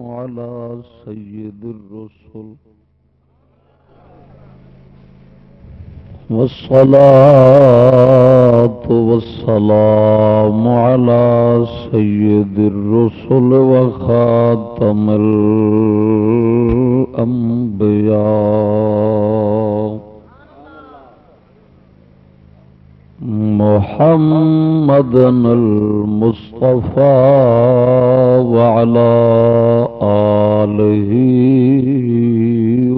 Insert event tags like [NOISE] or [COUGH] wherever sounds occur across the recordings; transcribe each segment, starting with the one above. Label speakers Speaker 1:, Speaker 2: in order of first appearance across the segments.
Speaker 1: على سيد الرسل. والصلاة والسلام على سيد الرسل وخاتم الأنبياء. محمد المصطفى. وعلى آله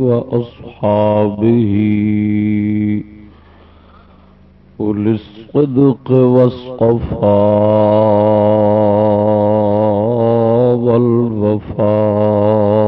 Speaker 1: وأصحابه أولي الصدق والصفاء والوفاء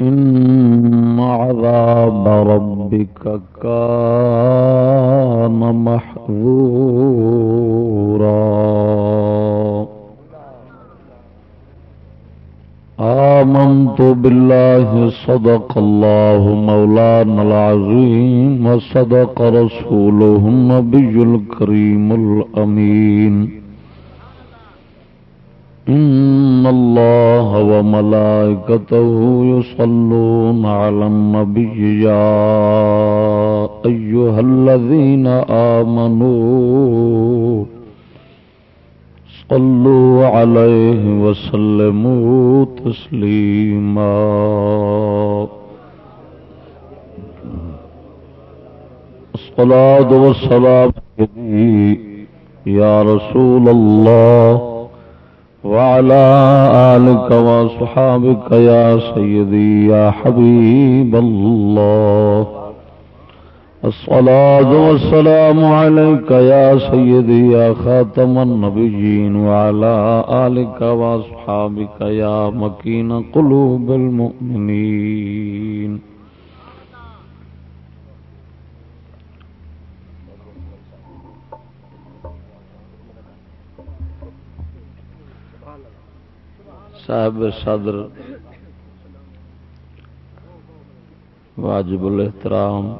Speaker 1: إن عذاب ربك كان محذورا آمنت بالله صدق الله مولانا العظيم وصدق رسوله النبي الكريم الأمين إن الله وملائكته يصلون على النبي يا أيها الذين آمنوا صلوا عليه وسلموا تسليما الصلاة والسلام يا رسول الله وعلى آلك وصحابك يا سيدي، يا حبيب الله. الصلاة والسلام عليك يا سيدي، يا خاتم النبيين، وعلى آلك وصحابك يا مكين قلوب المؤمنين. صاحب صدر، واجب الاحترام،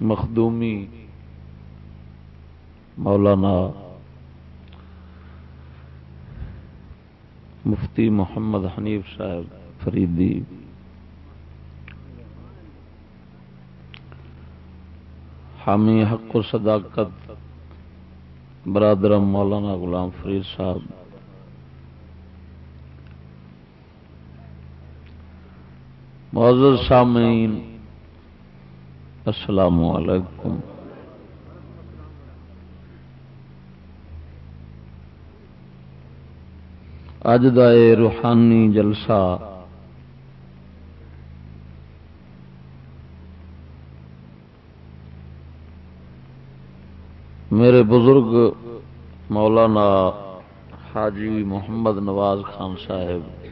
Speaker 1: مخدومی مولانا مفتی محمد حنیف صاحب فریدی، حامی حق و صداقت برادرم مولانا غلام فرید صاحب معذر سامعین، السلام علیکم۔ اج کا روحانی جلسہ میرے بزرگ مولانا حاجی محمد نواز خان صاحب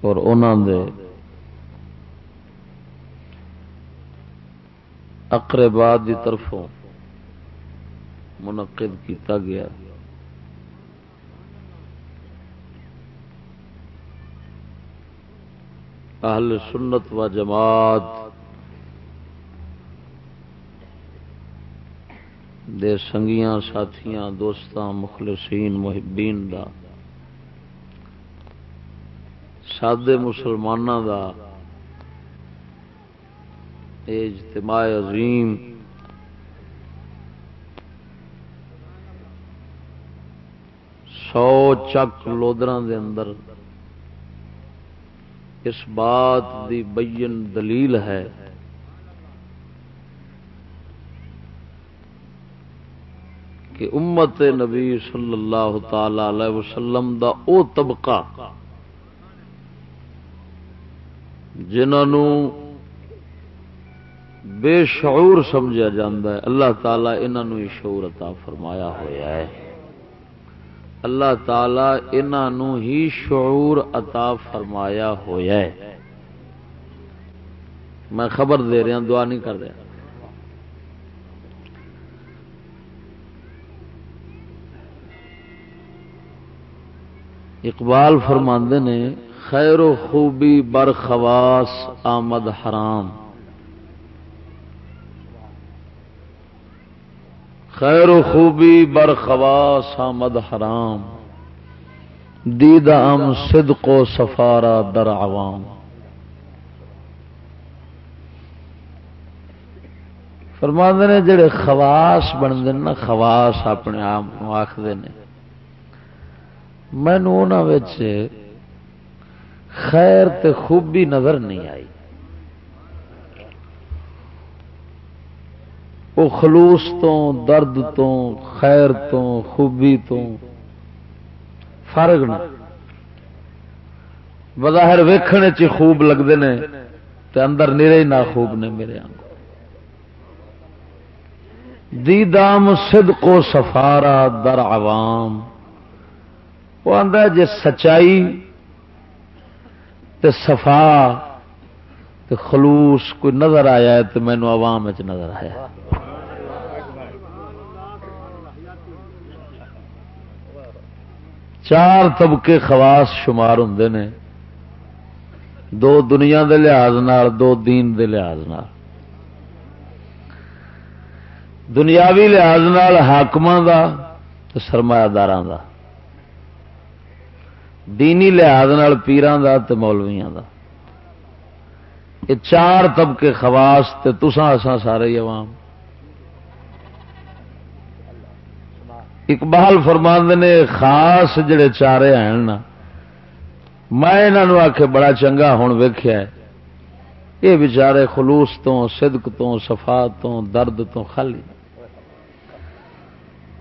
Speaker 1: اور انہوں دے اقرباد کی طرفوں منعقد کیتا گیا۔ اہل سنت و جماعت دے سنگیاں، ساتھیاں، دوستاں، مخلصین، محبین دا سادے مسلمانوں کا اجتماع عظیم سو چک لودرا دے اندر اس بات دی بین دلیل ہے کہ امت نبی صلی اللہ تعالی علیہ وسلم دا او طبقہ جنہوں بے شعور سمجھا ہے۔ اللہ تعالی انہوں شعور عطا فرمایا ہوا ہے۔ اللہ تعالی انہوں ہی شعور عطا فرمایا ہوا ہے۔ میں خبر دے رہا دعا نہیں کر رہا۔ اقبال فرماندے نے خیر و خوبی بر خواس آمد حرام۔ خیر و خوبی بر خواس آمد حرام۔ ام صدق و سفارا در عوام۔ فرماندے نے جڑے خواس بنتے نا خواس اپنے آپ آخر نے۔ مینو خیر تے خوبی نظر نہیں آئی۔ وہ خلوص تو، درد تو، خیر تو، خوبی تو، فرق نہ بظاہر ویکھنے چ خوب لگتے ہیں تے اندر نیرے نہ خوب نے میرے آنگ دیدام صدق و سفارا در عوام۔ وہ آتا جی سچائی تے صفا تے خلوص کوئی نظر آیا ہے تو مینو عوام نظر آیا چار طبقے خواص شمار ہوں نے۔ دو دنیا دے لحاظ نال، دو دین دے لحاظ نال۔ دنیاوی لحاظ نال حاقم دا سرمایہ دار دا۔ دینی لحاظ پیران دا تے مولویاں دا۔ یہ چار طبقے خواص تے تساں اساں سارے عوام۔ اقبال فرماند نے خاص جڑے چارے ہیں نا، میں انہوں آخ بڑا چنگا ہوں ویخیا یہ بچارے خلوص تو، صدق تو صفا تو، درد تو، خالی۔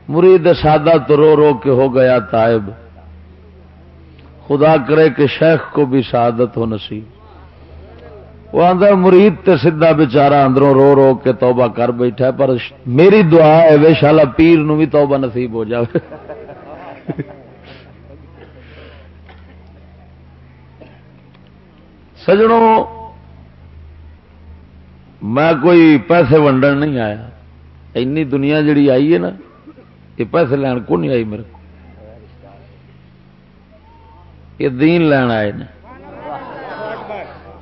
Speaker 1: مرید سادہ تو رو رو کے ہو گیا تائب خدا کرے کہ شیخ کو بھی شہادت ہو نصیب۔ وہ آدھا مرید تے سیدا بچارا اندروں رو رو کے توبہ کر بیٹھا پر میری دعا ہے وے شالا پیر نو بھی توبہ نصیب ہو جائے سجڑوں میں کوئی پیسے ونڈن نہیں آیا۔ اینی دنیا جڑی آئی ہے نا، یہ پیسے لین کو نہیں آئی میرے کو۔ یہ دین لین آئے نے۔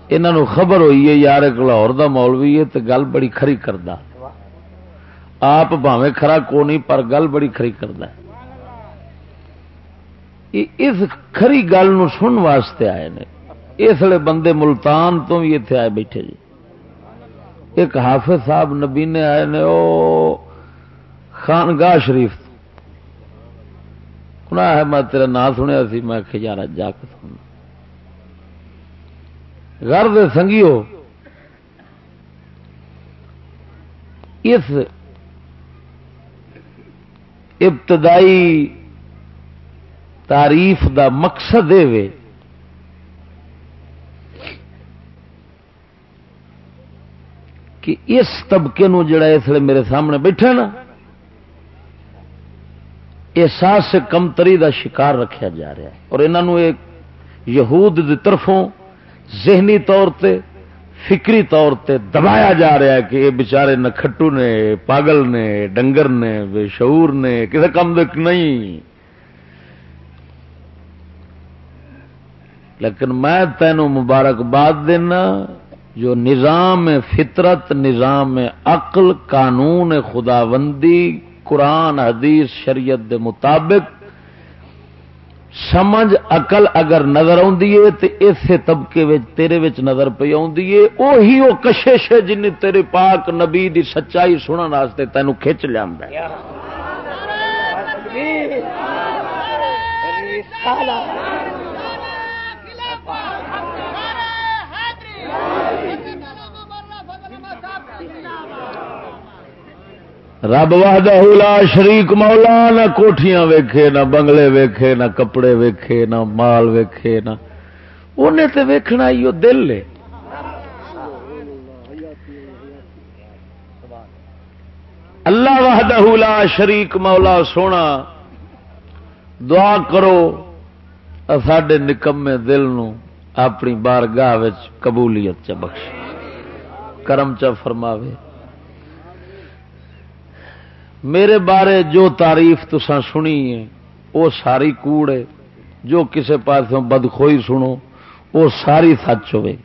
Speaker 1: انہوں خبر ہوئی ہے، یار ایک لاہور کا مولوی ہے تو گل بڑی کھری کرتا آپ بھاوے کھرا کو نہیں، پر گل بڑی کھری کرتا اس کھری گل سن واسطے آئے نے۔ اس لیے بندے ملتان تو بھی اتنے آئے بیٹھے جی۔ ایک حافظ صاحب نبی نے آئے نے، او خانگاہ شریف ہے میں تیرا نام سنیا سی میں یار جا کے سن گھر دے سنگیو اس ابتدائی تعریف دا مقصد یہ کہ اس طبقے نو جڑا اس لیے میرے سامنے بیٹھا نا احساس کمتری دا شکار رکھا جا رہا ہے۔ اور انہوں ایک یہود دی طرفوں ذہنی طور تے، فکری طور تے دبایا جا رہا ہے کہ یہ بچارے نکھٹو نے، پاگل نے، ڈنگر نے، بے شعور نے کسی کم دک نہیں۔ لیکن میں تینوں مبارکباد دینا، جو نظام فطرت، نظام عقل، قانون خداوندی قرآن، حدیث، شریعت دے مطابق سمجھ اقل اگر نظر اسے طبقے تیرے وچ نظر پی آئی وہ کشش ہے جن تیرے پاک نبی دی سچائی سننے تینوں کھچ لیا رب لا شریک مولا، نہ کوٹیاں ویکھے، نہ بنگلے ویکھے، نہ کپڑے ویکھے، نہ مال ویکھے، نہ انہیں تے ویکھنا ہی دل لے اللہ وحدہ لا شریک مولا، سونا، دعا کرو، ساڈے نکمے دل نو اپنی بارگاہ قبولیت چ بخش کرم چ فرماوے۔ میرے بارے جو تعریف تسان سنی ہے وہ ساری کوڑ ہے۔ جو کسے پاس بدخوئی سنو، وہ ساری سچ ہوئے۔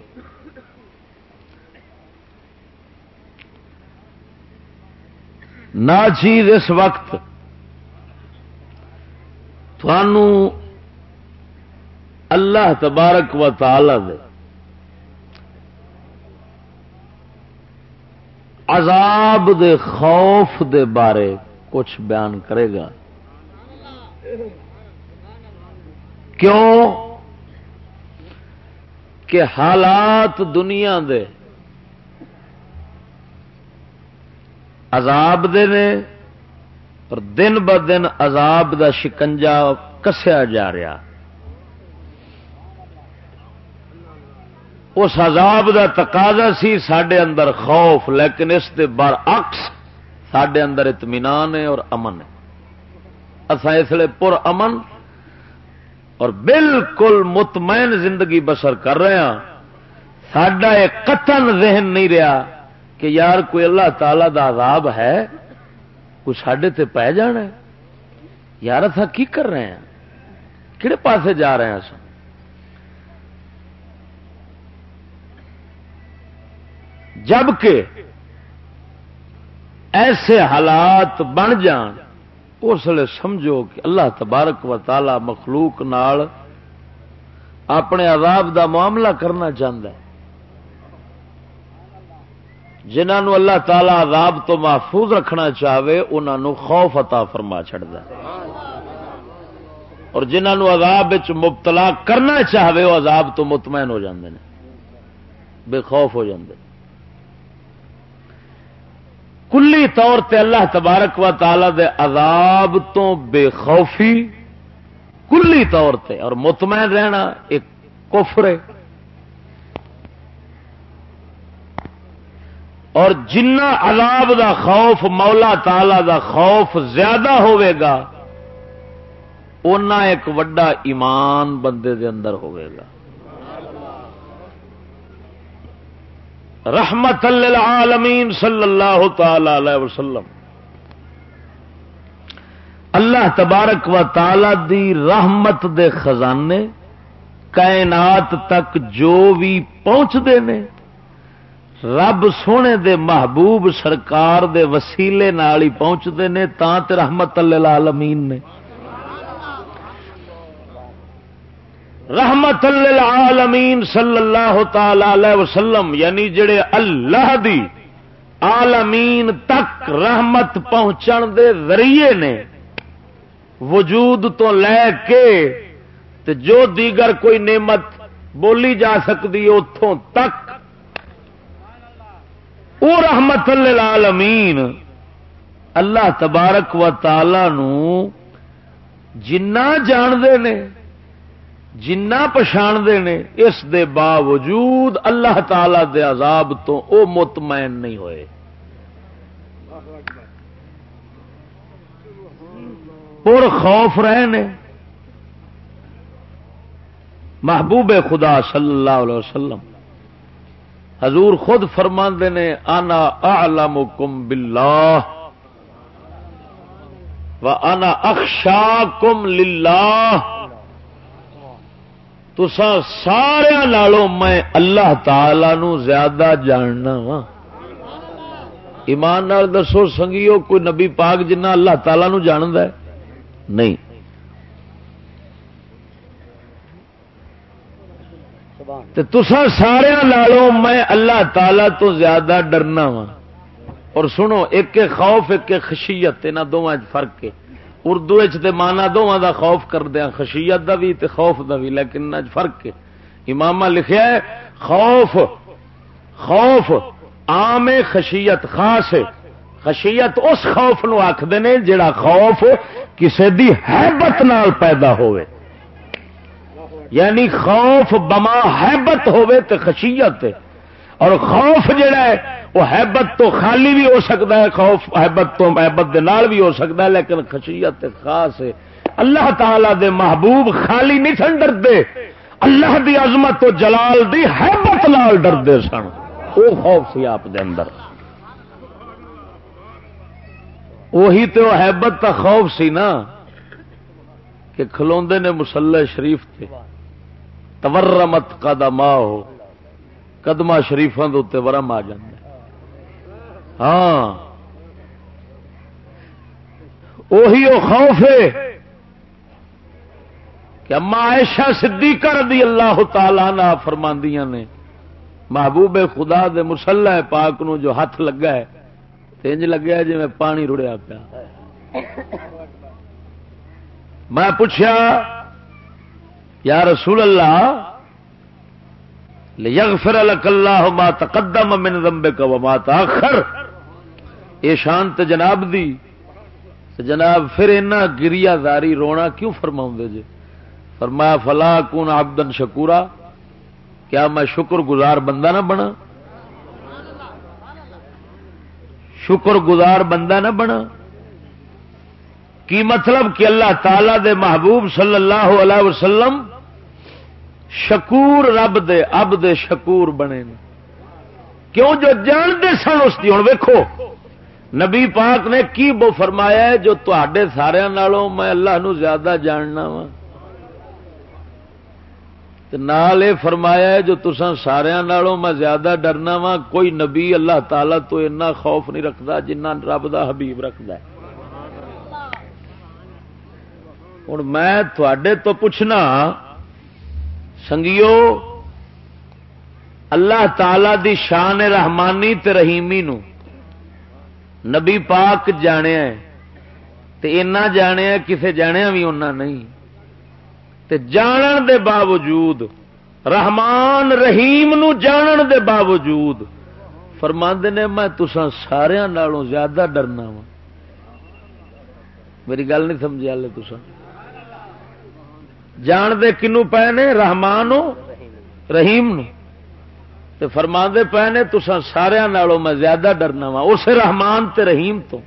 Speaker 1: نہ چیز اس وقت تھانوں اللہ تبارک و تعالی دے۔ عذاب دے خوف دے بارے کچھ بیان کرے گا۔ کیوں؟ کہ حالات دنیا دے عذاب دے نے اور دن ب دن عذاب دا شکنجا کسیا جا رہا۔ اس عذاب دا تقاضا سی سڈے اندر خوف، لیکن اس دے بار اکس سڈے اندر اطمینان ہے اور امن ہے۔ اصا اس لیے پر امن اور بالکل مطمئن زندگی بسر کر رہے ہیں۔ سڈا یہ قتل ذہن نہیں رہا کہ یار کوئی اللہ تعالی دا عذاب ہے، کوئی سڈے تے پی جانا ہے۔ یار اصا کی کر رہے ہیں؟ کہڑے پاسے جا رہے ہیں اصل جبکہ ایسے حالات بن جان، اس لیے سمجھو کہ اللہ تبارک و تعالی مخلوق نال اپنے عذاب دا معاملہ کرنا چاہتا ہے۔ جنہوں اللہ تعالی عذاب تو محفوظ رکھنا چاہے انہوں خوف عطا فرما چڑھتا اور جنہوں عذاب مبتلا کرنا چاہے، وہ عذاب تو مطمئن ہو جاندے ہیں بے خوف ہو جاندے کلی طور تے اللہ تبارک و تعالی دے عذاب تو بے خوفی کلی طور تے اور مطمئن رہنا ایک کفر ہے۔ اور جنہ عذاب دا خوف مولا تالا دا خوف زیادہ گا اُنہ ایک وڈا ایمان بندے دے اندر گا۔ رحمت للعالمین صلی اللہ تعالی علیہ وسلم۔ اللہ تبارک و تعالی دی رحمت دے خزانے کائنات تک جو بھی پہنچتے ہیں رب سونے دے محبوب سرکار دے وسیلے نال ہی پہنچتے ہیں تے رحمت للعالمین نے۔ رحمت للعالمین صلی اللہ تعالی علیہ وسلم یعنی جڑے اللہ دی عالمین تک رحمت پہنچن دے ذریعے نے وجود تو لے کے تے جو دیگر کوئی نعمت بولی جا سکتی اتوں تک وہ رحمت للعالمین اللہ تبارک و تعالی نو جنا جانتے نے جنا پچھاڑتے نے، اس دے باوجود اللہ تعالی دے عذاب تو او مطمئن نہیں ہوئے۔ پور خوف رہے نے۔ محبوب خدا صلی اللہ علیہ وسلم حضور خود فرما نے آنا آلام کم بلا و آنا اخشا کم للہ۔ تسا سارا نالوں میں اللہ تعالی نو زیادہ جاننا وا۔ ایمان نال دسو، سنگیو، کوئی نبی پاک جنہ اللہ تعالی نو جاند ہے؟ نہیں۔ تسا سارا لالو میں اللہ تعالی تو زیادہ ڈرنا وا۔ اور سنو، ایک خوف، ایک خشیت یہاں دونوں فرق ہے۔ اردو مانا دونوں دا خوف کر دیا خشیت دا بھی تے خوف دا بھی لیکن فرق ہے۔ امام لکھیا ہے، خوف خوف عام خشیت خاص ہے۔ خشیت اس خوف نو آخر نے جڑا خوف کسی دی حیبت نال پیدا ہوئے یعنی خوف بما حیبت ہوے تو خشیت اور خوف جڑا ہے، وہ حیبت تو خالی بھی ہو سکتا ہے، خوف، حیبت تو حیبت دے نال بھی ہو سکتا ہے، لیکن خشیت خاص ہے۔ اللہ تعالی دے محبوب خالی نہیں سن ڈردے۔ اللہ دی عظمت تو جلال دی حیبت لال ڈردے سن۔ وہ خوف سی آپ دے اندر۔ وہی تو حیبت کا خوف سی نا کہ کھلوندے نے مسلح شریف تے۔ تورمت قدم ہو قدمہ شریفوں کے اتنے ورم آ ہاں۔ وہی وہ خوف ہے کہ اما عائشہ صدیقہ رضی اللہ تعالی نہ فرماندیاں نے، محبوب خدا دے مسلح پاک نو جو ہاتھ لگا ہے انج لگیا جی میں پانی رڑیا پیا۔ میں پوچھا یا رسول اللہ لیغفر لك الله ما تقدم من ذنبك وما تاخر یہ شان تے جناب دی. جناب پھر اینا گریا زاری رونا کیوں فرماؤں دے جے؟ فرمایا فلا کون عبدن شکورا. کیا میں شکر گزار بندہ نہ بنا؟ شکر گزار بندہ نہ بنا؟ کی مطلب کہ اللہ تعالی دے محبوب صلی اللہ علیہ وسلم شکور رب دے، اب دے شکور بنے نے۔ کیوں جو جانتے سن اس کی ہوں ویکو نبی پاک نے کی بو فرمایا ہے؟ جو تے سارا نالوں میں اللہ نو زیادہ جاننا وا۔ نال یہ فرمایا ہے، جو تسا سارا نالوں میں زیادہ ڈرنا وا، کوئی نبی اللہ تعالی تو اتنا خوف نہیں رکھتا جنہ رب دا حبیب رکھتا ہے۔ ہوں میں تھوڑے تو پوچھنا سنگیو، اللہ تعالی دی شان رحمانی تے رحیمی نو۔ نبی پاک جانے تے اینا جانے کسے جانے بھی اننا نہیں۔ تے جانن دے باوجود، رحمان رحیم نو جانن دے باوجود، فرماندے نے، میں تسا سارے نالوں زیادہ ڈرنا وا۔ میری گل نہیں سمجھا لے تسا جان دے کنو پے نے رحمان رحیم نو تے فرما دے پے نے تسا سارا نالوں میں زیادہ ڈرنا وا۔ اس رحمان تے رحیم تو۔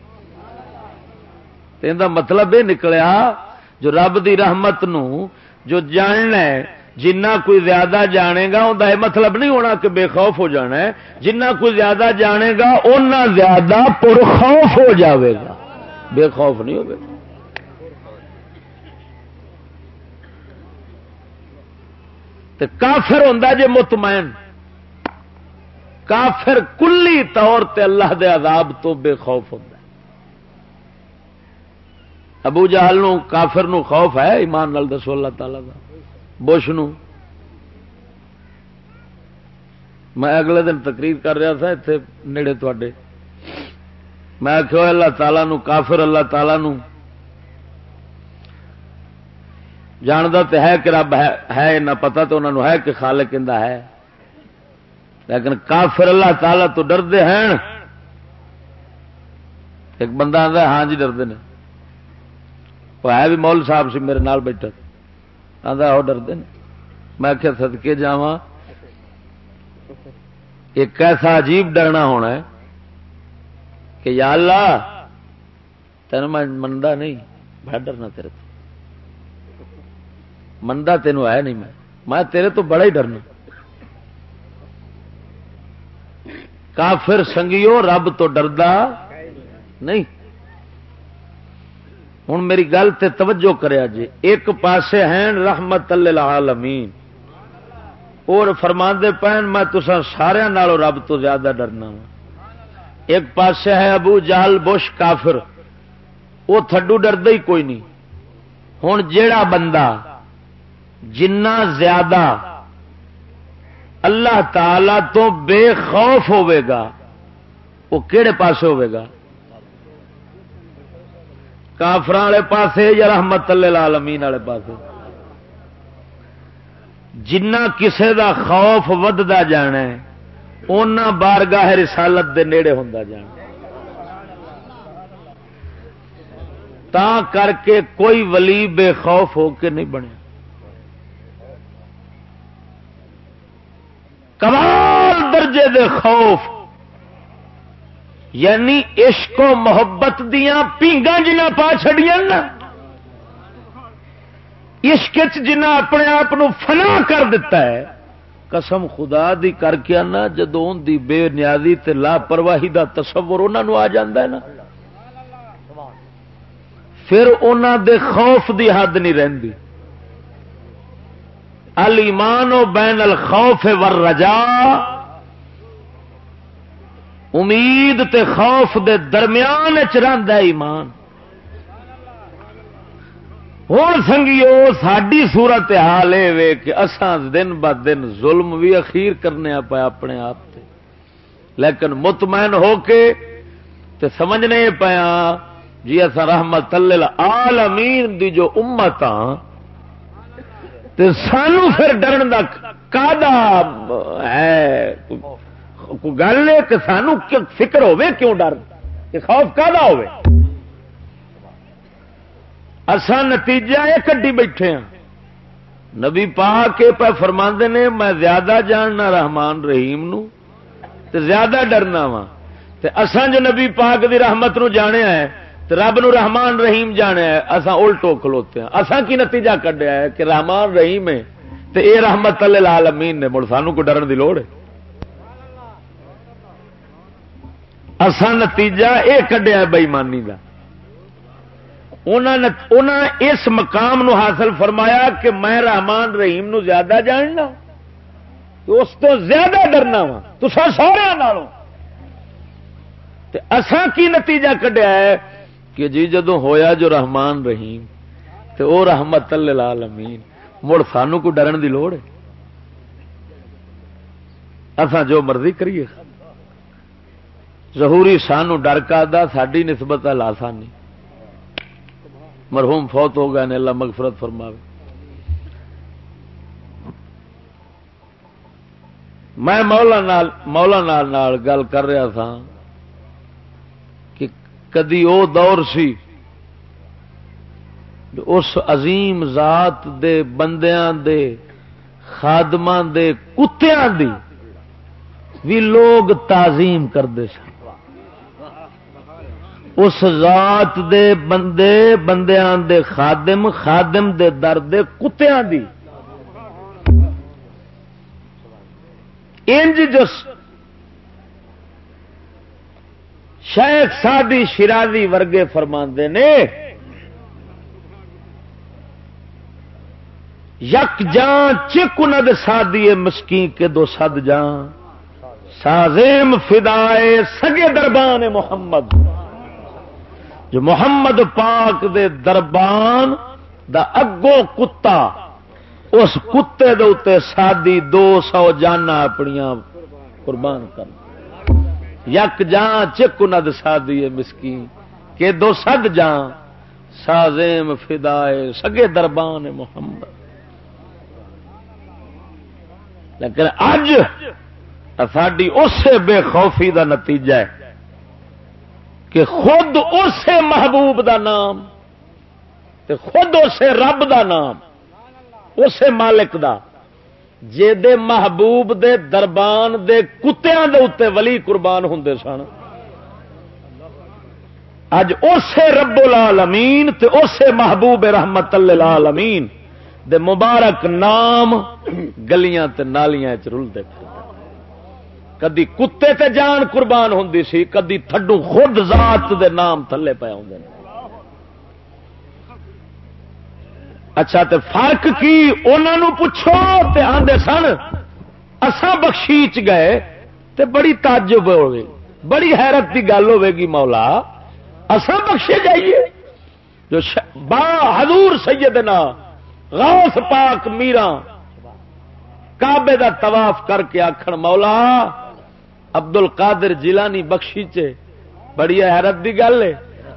Speaker 1: دا مطلب یہ نکلیا، جو رب دی رحمت نو جو جاننا ہے، جنہ کوئی زیادہ جانے گا ان یہ مطلب نہیں ہونا کہ بے خوف ہو جانا ہے۔ جنہ کوئی زیادہ جانے گا اُنہ زیادہ پرخوف ہو جاوے گا۔ بے خوف نہیں ہوگا تو کافر ہوں جے مطمئن۔ کافر کلی طور تے اللہ دے عذاب تو بے خوف ہوں ابو جہل نو، کافر نو خوف ہے، ایمان نال دسو اللہ تعالی کا بش نو۔ میں اگلے دن تقریر کر رہا تھا اتنے نیڑے تے میں آخو اللہ تعالی نو، کافر اللہ تعالی نو جاندہ تو ہے کہ رب ہے نہ پتا تو انہوں ہے کہ خالق کہہ ہے۔ لیکن کافر اللہ تعالی تو ڈردے ہیں۔ ایک بندہ آتا ہاں جی ڈردے نے۔ وہ ہے بھی مول صاحب سی میرے نال بیٹھا آتا وہ ڈردے نے۔ میں کیا سدکے جا ایک ایسا عجیب ڈرنا ہونا ہے کہ یا اللہ تین میں منتا نہیں بڑا ڈرنا تیرے تو۔ منتا تینوں ہے نہیں میں۔ میں تیرے تو بڑا ہی ڈرنا۔ کافر سنگیو، رب تو ڈردا نہیں۔ ہوں میری گل تے توجہ کریا جی۔ ایک پاسے ہیں رحمت للعالمین۔ اور فرما دے پہن، میں تسا سارا نالوں رب تو زیادہ ڈرنا ہوں ایک پاسے ہے ابو جہل بش کافر۔ وہ تھڈو ڈرد ہی کوئی نہیں۔ ہوں جیڑا بندہ جنہ زیادہ اللہ تعالی تو بے خوف ہوے گا، وہ کہڑے پاسے ہوے گا؟ کافر والے پاسے یا رحمت اللہ والے پاسے؟ جنہ کسے دا خوف ودتا جانا ان بارگاہ رسالت دے نیڑے ہوں جانا تا کر کے کوئی ولی بے خوف ہو کے نہیں بنے۔ دے خوف یعنی عشق و محبت دیا پیگا جنہ پا چڑیا نا، عشق جنہ اپنے آپ فنا کر دیتا ہے، قسم خدا دی کر کے آنا جدو دی بے نیازی تے لاپرواہی دا تصور انہوں آ ہے نا۔ پھر انہوں دے خوف دی حد نہیں رہندی۔ المان و بین الخوف ور رجا امید تے خوف دے درمیان چ ایمان۔ ہوں سنگیو ساری صورت حال یہ کہ اسان دن ب دن ظلم بھی اخیر کرنے پایا اپنے آپ تے۔ لیکن مطمئن ہو کے تے سمجھنے پایا ہاں، جی اصا رحمت عالمین دی جو امت ہاں تے سانو پھر ڈرن کا ہے۔ گل ہے کہ سانو فکر ہوے کیوں ڈر؟ کہ خوف کا ہوے اصا نتیجہ یہ کڈی بیٹھے ہاں۔ نبی پا کے پہ فرما نے، میں زیادہ جاننا رحمان رحیم نو تے زیادہ ڈرنا وا اسان جو نبی پاک دی رحمت نو جانیا ہے، تے رب نو رحمان رحیم جانیا ہے اسا الٹو کھلوتے ہیں اسا کی نتیجہ کڈیا ہے کہ رحمان رحیم ہے۔ تے اے رحمت للعالمین نے، مڑ سانو کو ڈرن دی لوڑ ہے۔ اسا نتیجہ اے کڈیا ہے بےمانی کا اس مقام نو حاصل فرمایا کہ میں رحمان رحیم نو زیادہ جاننا۔ اس تو زیادہ ڈرنا وا۔ تو سارے اسان کی نتیجہ کڈیا ہے کہ جی جدو ہویا جو رحمان رحیم تو وہ رحمت لال امین مڑ سانو کو ڈرن دی لوڑ ہے۔ اسان جو مرضی کریے۔ ظہوری سانو ڈر کا دا ساری نسبت ہے لاسانی مرحوم فوت ہو گئے نے، اللہ مغفرت فرماوے۔ میں مولا نال مولا نال نال گل کر رہا تھا کہ کدی او دور سی اس عظیم ذات دے بندیاں دے، خادماں دے، کتیاں دی بھی لوگ تعظیم کرتے سن۔ اس ذات دے بندے، بندیاں دے خادم خادم دے درد کتیاں دی۔ انج جو شیخ سادی شرازی ورگے فرماندے نے، یک جان چکند سادی مسکین کے دو سد جان۔ سازیم فدائے سگے دربان محمد۔ جو محمد پاک دے دربان دا اگو کتا، اس کتے دے اتے سادی دو سو جانا اپنی قربان کر۔ یک جان چک ند سادی مسکی کہ دو سد جان سازیم فدائے، سگے دربان محمد۔ لیکن اج ساری اسے بے خوفی دا نتیجہ ہے۔ کہ خود اسے محبوب دا نام تے خود اسے رب دا نام، اسے مالک دا۔ جے دے محبوب دے دربان دے کتیاں دے اتے ولی قربان ہوں سن۔ اج اسے رب العالمین تے اسے محبوب رحمت للعالمین دے مبارک نام گلیاں تے نالیاں چ رلتے کدی کتے تے جان قربان ہوں سی، کدی تھڈو خود ذات دے نام تھلے پے ہوں اچھا تے فرق کی؟ انہوں پوچھو تے آدھے سن اسان بخشیچ گئے تے بڑی تعجب ہوگی بڑی حیرت کی گل ہوے مولا اسان بخشے جائیے۔ جو با حضور سیدنا غوث پاک میرا کعبے دا طواف کر کے آخر مولا ابدل کادر جیلانی بخشی چ بڑی حیرت کی گل ہے۔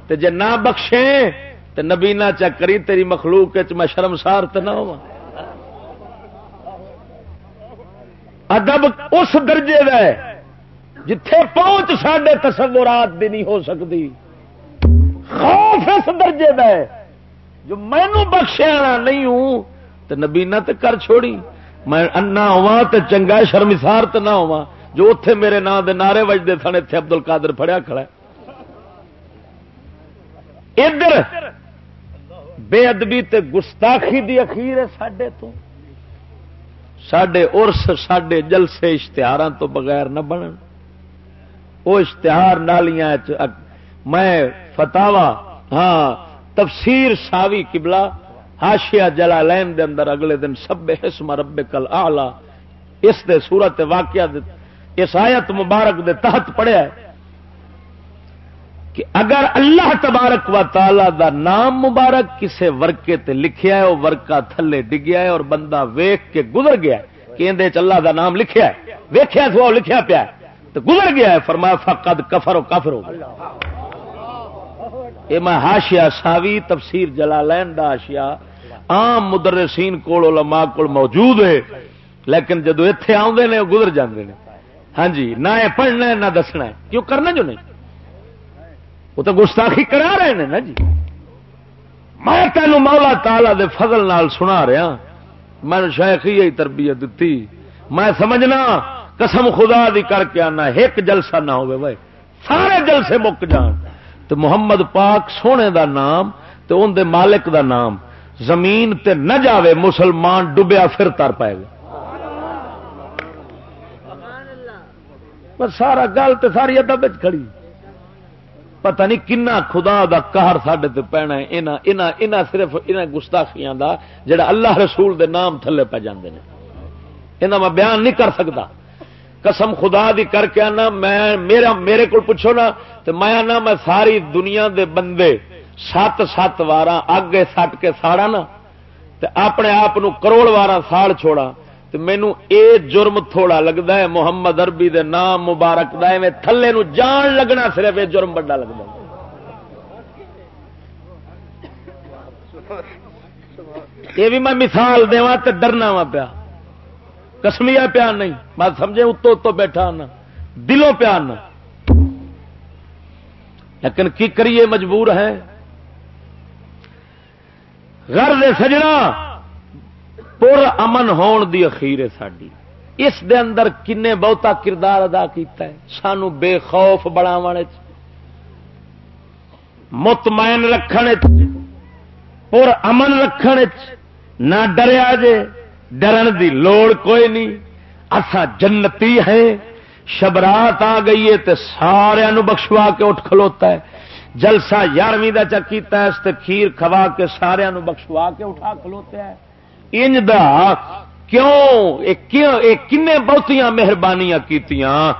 Speaker 1: جے نہ بخشے تو نبینا چکری تیری مخلوق میں شرمسار تو نہ ہوا ادب اس درجے کا جتھے پہنچ سڈے تصورات بھی نہیں ہو سکتی خوف اس درجے کا جو مینو بخشیا نہیں ہوں تو نبینا تو کر چھوڑی۔ میں انا ہوا تو چنگا شرمسار تو نہ ہوا جو اتے میرے نام دے نعرے وجدے سن اتنے ابدل کادر فڑیا کھڑا ادھر بے ادبی تے گستاخی دی اخیر ہے سڈے تو۔ سڈے ارس سڈے جلسے اشتہار تو بغیر نہ بنن۔ وہ اشتہار نالیاں میں فتوا ہاں تفسیر ساوی کبلا ہاشیا جلا لین دے اندر اگلے دن سب حسم رب کل آلہ اس دے سورت واقعہ دے اس آیت مبارک دے تحت پڑھیا ہے کہ اگر اللہ تبارک و تعالی دا نام مبارک کسے ورکے تے لکھیا ہے وہ ورکا تھلے ڈگیا ہے اور بندہ ویخ کے گزر گیا ہے، کہ اللہ دا نام لکھیا ہے۔ ویخیا تو لکھیا پیا ہے۔ تو گزر گیا ہے، فرمایا، فقد کفر و کفر ہو یہ میں ہاشیا ساوی، تفسیر جلالین دا ہاشیا عام مدرسین کول، علماء کول موجود ہے، لیکن جدو اتے آدھے نے گزر جاندے نے۔ ہاں جی نہ یہ پڑھنا ہے، نہ دسنا ہے۔ کیوں کرنا جو نہیں؟ وہ تو گستاخی کرا رہے ہیں نا جی۔ میں تینوں مولا تالا دے فضل نال سنا رہا ہاں۔ میں شاید ہی تربیت دیتی میں سمجھنا، قسم خدا دی کر کے آنا، ایک جلسہ نہ ہوئے بھائی۔ سارے جلسے مک جان۔ تو محمد پاک سونے دا نام تو ان دے مالک دا نام۔ زمین تے نہ جاوے، مسلمان ڈبیا پھر تر پائے گا۔ سارا گل تو ساری ادب کھڑی۔ پتہ نہیں کنا خدا دا قہر سڈے پینا ہے۔ صرف گستاخیاں دا جڑا اللہ رسول دے نام تھلے پہ جاندے نے۔ انہاں میں بیان نہیں کر سکتا۔ قسم خدا دی کر کے آنا، میں میرا میرے کو پوچھو نا تو میں آنا، میں ساری دنیا دے بندے سات سات وار اگ سٹ کے ساڑا نا۔ تو اپنے آپ کروڑ وار ساڑ چھوڑا۔ تو مینو اے جرم تھوڑا لگتا ہے، محمد اربی دے نام مبارک دا میں تھلے نو جان لگنا صرف یہ جرم بڑا لگتا یہ بھی میں مثال دوا تو ڈرنا وا پیا۔ کسمیا پیار نہیں، میں سمجھے اتو اتو بیٹھا آنا دلوں پیا آنا لیکن کی کریے مجبور ہے؟ گھر دے سجنا پور امن ہون دی اخیر ہے ساری اس دے اندر کنے بہتا کردار ادا کیتا ہے۔ سانو بے خوف بڑھاو مطمئن رکھنے پور امن رکھنے نہ ڈریا جے۔ ڈرن دی لوڑ کوئی نہیں۔ اصا جنتی ہے شبرات آ گئی ہے تے سارا بخشوا کے اٹھ کھلوتا ہے۔ جلسہ یارویں کا چکیتا ہے کھیر کھوا کے سارا بخشوا کے اٹھا کھلوتا ہے۔ انج دا کیوں؟ کن بہتیاں مہربانیاں کیتیاں؟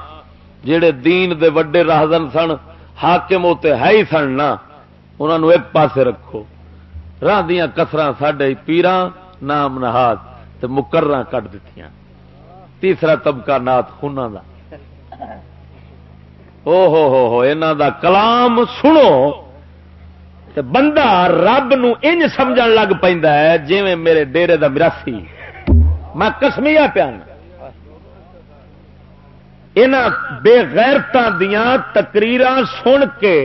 Speaker 1: جڑے دین دے وڈے راہدن سن، حاکم ہوتے ہے ہی سن نا انہوں ایک پاسے رکھو۔ راہ دیا کسر سڈے پیران نام نہاد مقرر کٹ دیتی تیسرا طبقہ نات خونا دا۔ او ہو ہو ہو انہ دا کلام سنو۔ تے بندہ رب نو انج سمجھن لگ پہ جی میرے ڈیرے دا مراسی۔ میں کسمیا پیا ہاں۔ بے غیرتاں دیا تقریر سن کے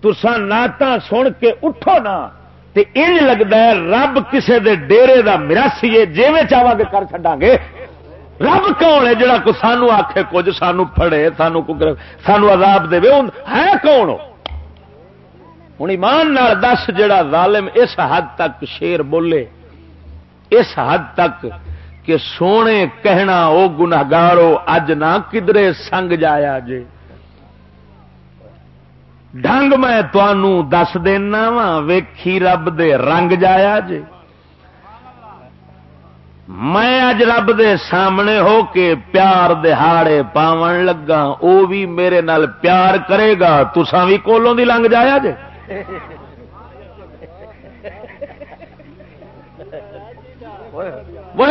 Speaker 1: تسا نعت سن کے اٹھو نا، تے انج لگتا ہے رب کسے دے ڈیرے دا مراسی ہے جی میں گے کر چڈا گے۔ رب کون ہے جڑا کو سانو آخے کچھ، سانو پڑے سانو سانو عذاب دے ہے کون؟ ہوں ایمان دس جڑا ظالم اس حد تک شیر بولے، اس حد تک کہ سونے کہنا او گناگارو اج نہ کدرے سنگ جایا جے۔ ڈنگ میں دس دینا وا، ویکھی رب دے رنگ جایا جے۔ میں اج رب دے سامنے ہو کے پیار دہاڑے پاون لگا، او بھی میرے نال پیار کرے گا تسا بھی کولوں دی لنگ جایا جے۔ وہ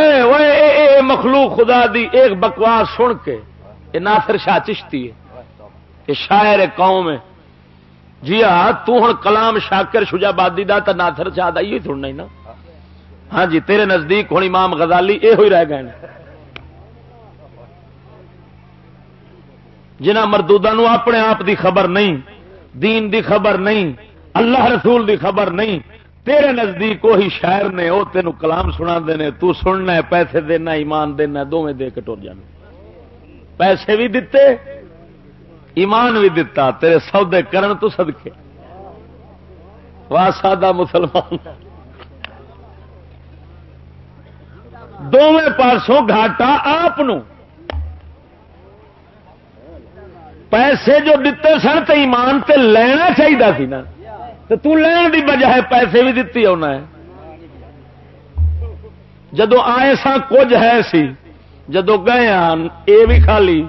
Speaker 1: مخلوق خدا دی ایک بکواس سن کے یہ ناصر شاہ چشتی ہے یہ شاعر قوم ہے۔ جی ہاں توں کلام شاکر شجابادی دا تو ناثر چاہ ہی سننا ہی نا۔ ہاں جی تیرے نزدیک ہوں امام غزالی یہ ہوئی رہ گئے جنہ مردودا اپنے آپ دی خبر نہیں دین دی خبر نہیں، اللہ رسول دی خبر نہیں، تیرے نزدیک وہی شاعر نے وہ تین کلام سنا دینے تو سننا ہے، پیسے دینا، ایمان دینا دونوں دے کے ٹور جانے۔ پیسے بھی دیتے ایمان بھی دتا، تیرے سودے کرن تو صدقے۔ واہ سادہ مسلمان۔ دونوں پاسوں گھاٹا آپ پیسے جو دیتے سن تو ایمان تے لینا چاہیے سی نا۔ تو لین دی بجائے پیسے بھی دیتی ہونا ہے۔ جدو آئے سا کچھ ہے سی، جدو گئے ہاں یہ بھی خالی۔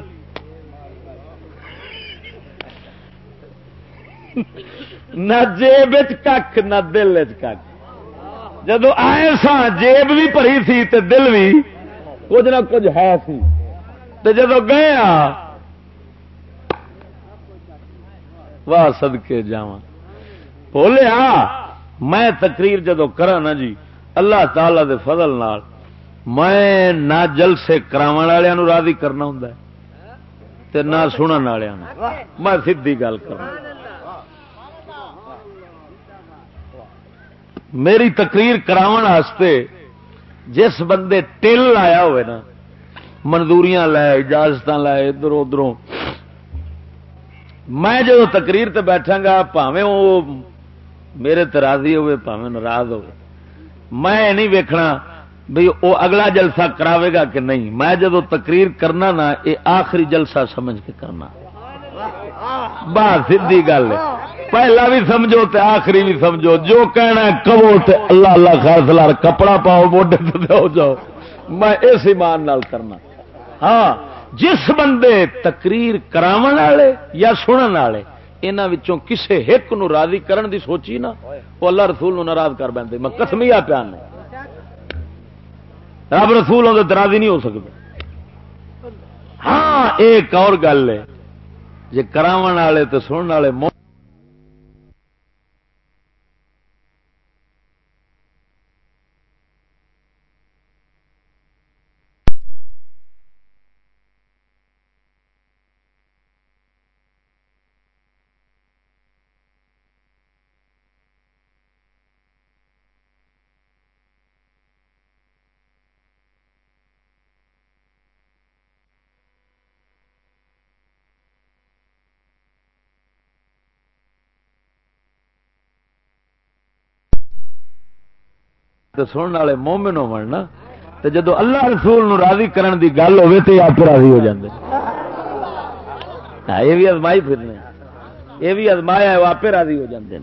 Speaker 1: نہ جیب کھ نہ دل چ جدو آئے سا جیب بھی پری سی تے دل بھی کچھ نہ کچھ ہے سی۔ تے جدو گئے ہاں واہ سدکے جا بولیا ہاں، میں تقریر جدو کرا نا جی اللہ تعالی دے فضل نال میں نہ جلسے کرا والوں راضی کرنا ہوں تے نہ سنن والوں میں سیدھی گل کرنا میری تقریر کراستے جس بندے ٹل آیا ہوئے نا، منظوریاں لے اجازت لے، ادھر ادھر میں جب تقریر تے بیٹھا گا پاوے وہ میرے تراضی ہوئے پاوے ناراض ہوئے۔ میں نہیں ویکھنا بھئی وہ اگلا جلسہ کراوے گا کہ نہیں۔ میں جب تقریر کرنا نا، یہ آخری جلسہ سمجھ کے کرنا۔ بات سی گل پہلا بھی سمجھو تے آخری بھی سمجھو۔ جو کہنا ہے کبو تے اللہ اللہ خاص کپڑا پاؤ موڈے ہو جاؤ۔ میں اس ایمان نال کرنا۔ ہاں جس بندے تقریر کراون والے یا سنن والے یہاں کسے ایک نو راضی کرن دی سوچی نا وہ اللہ رسول نو ناراض کر بندے میں کسمیا پیان رب رسول ہوتے راضی نہیں ہو سکتے ہاں ایک اور گل ہے۔ جی کراو والے تو سننے والے تو سننے والے مومن ہونا تو جدو اللہ رسول نو راضی کرن دی گل ہوے تو آپ راضی ہو جاندے۔ ہاں، یہ بھی ازمائی پھرنے یہ بھی ازمایا ہے وہ آپ راضی ہو جاندے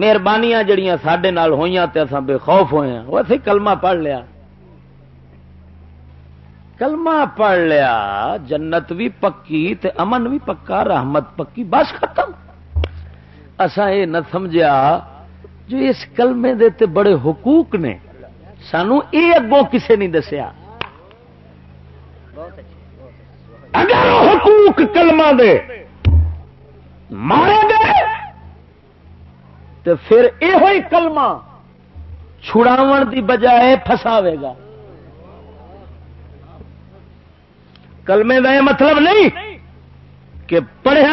Speaker 1: مہربانیاں جڑیاں سڈے نال ہوئیاں تے اساں بے خوف ہوئے ہیں۔ وہ کلمہ پڑھ لیا۔ کلمہ پڑھ لیا جنت بھی پکی تے امن بھی پکا رحمت پکی بس ختم۔ اساں یہ نہ سمجھا جو اس کلمے دے تے بڑے حقوق نے، سانو یہ اگوں کسے نہیں دسیا۔ اگر حقوق کلمہ دے مارے گئے تو پھر یہ کلمہ چھڑاو دی بجائے فساوے گا۔ کلمے کا یہ مطلب نہیں کہ پڑھے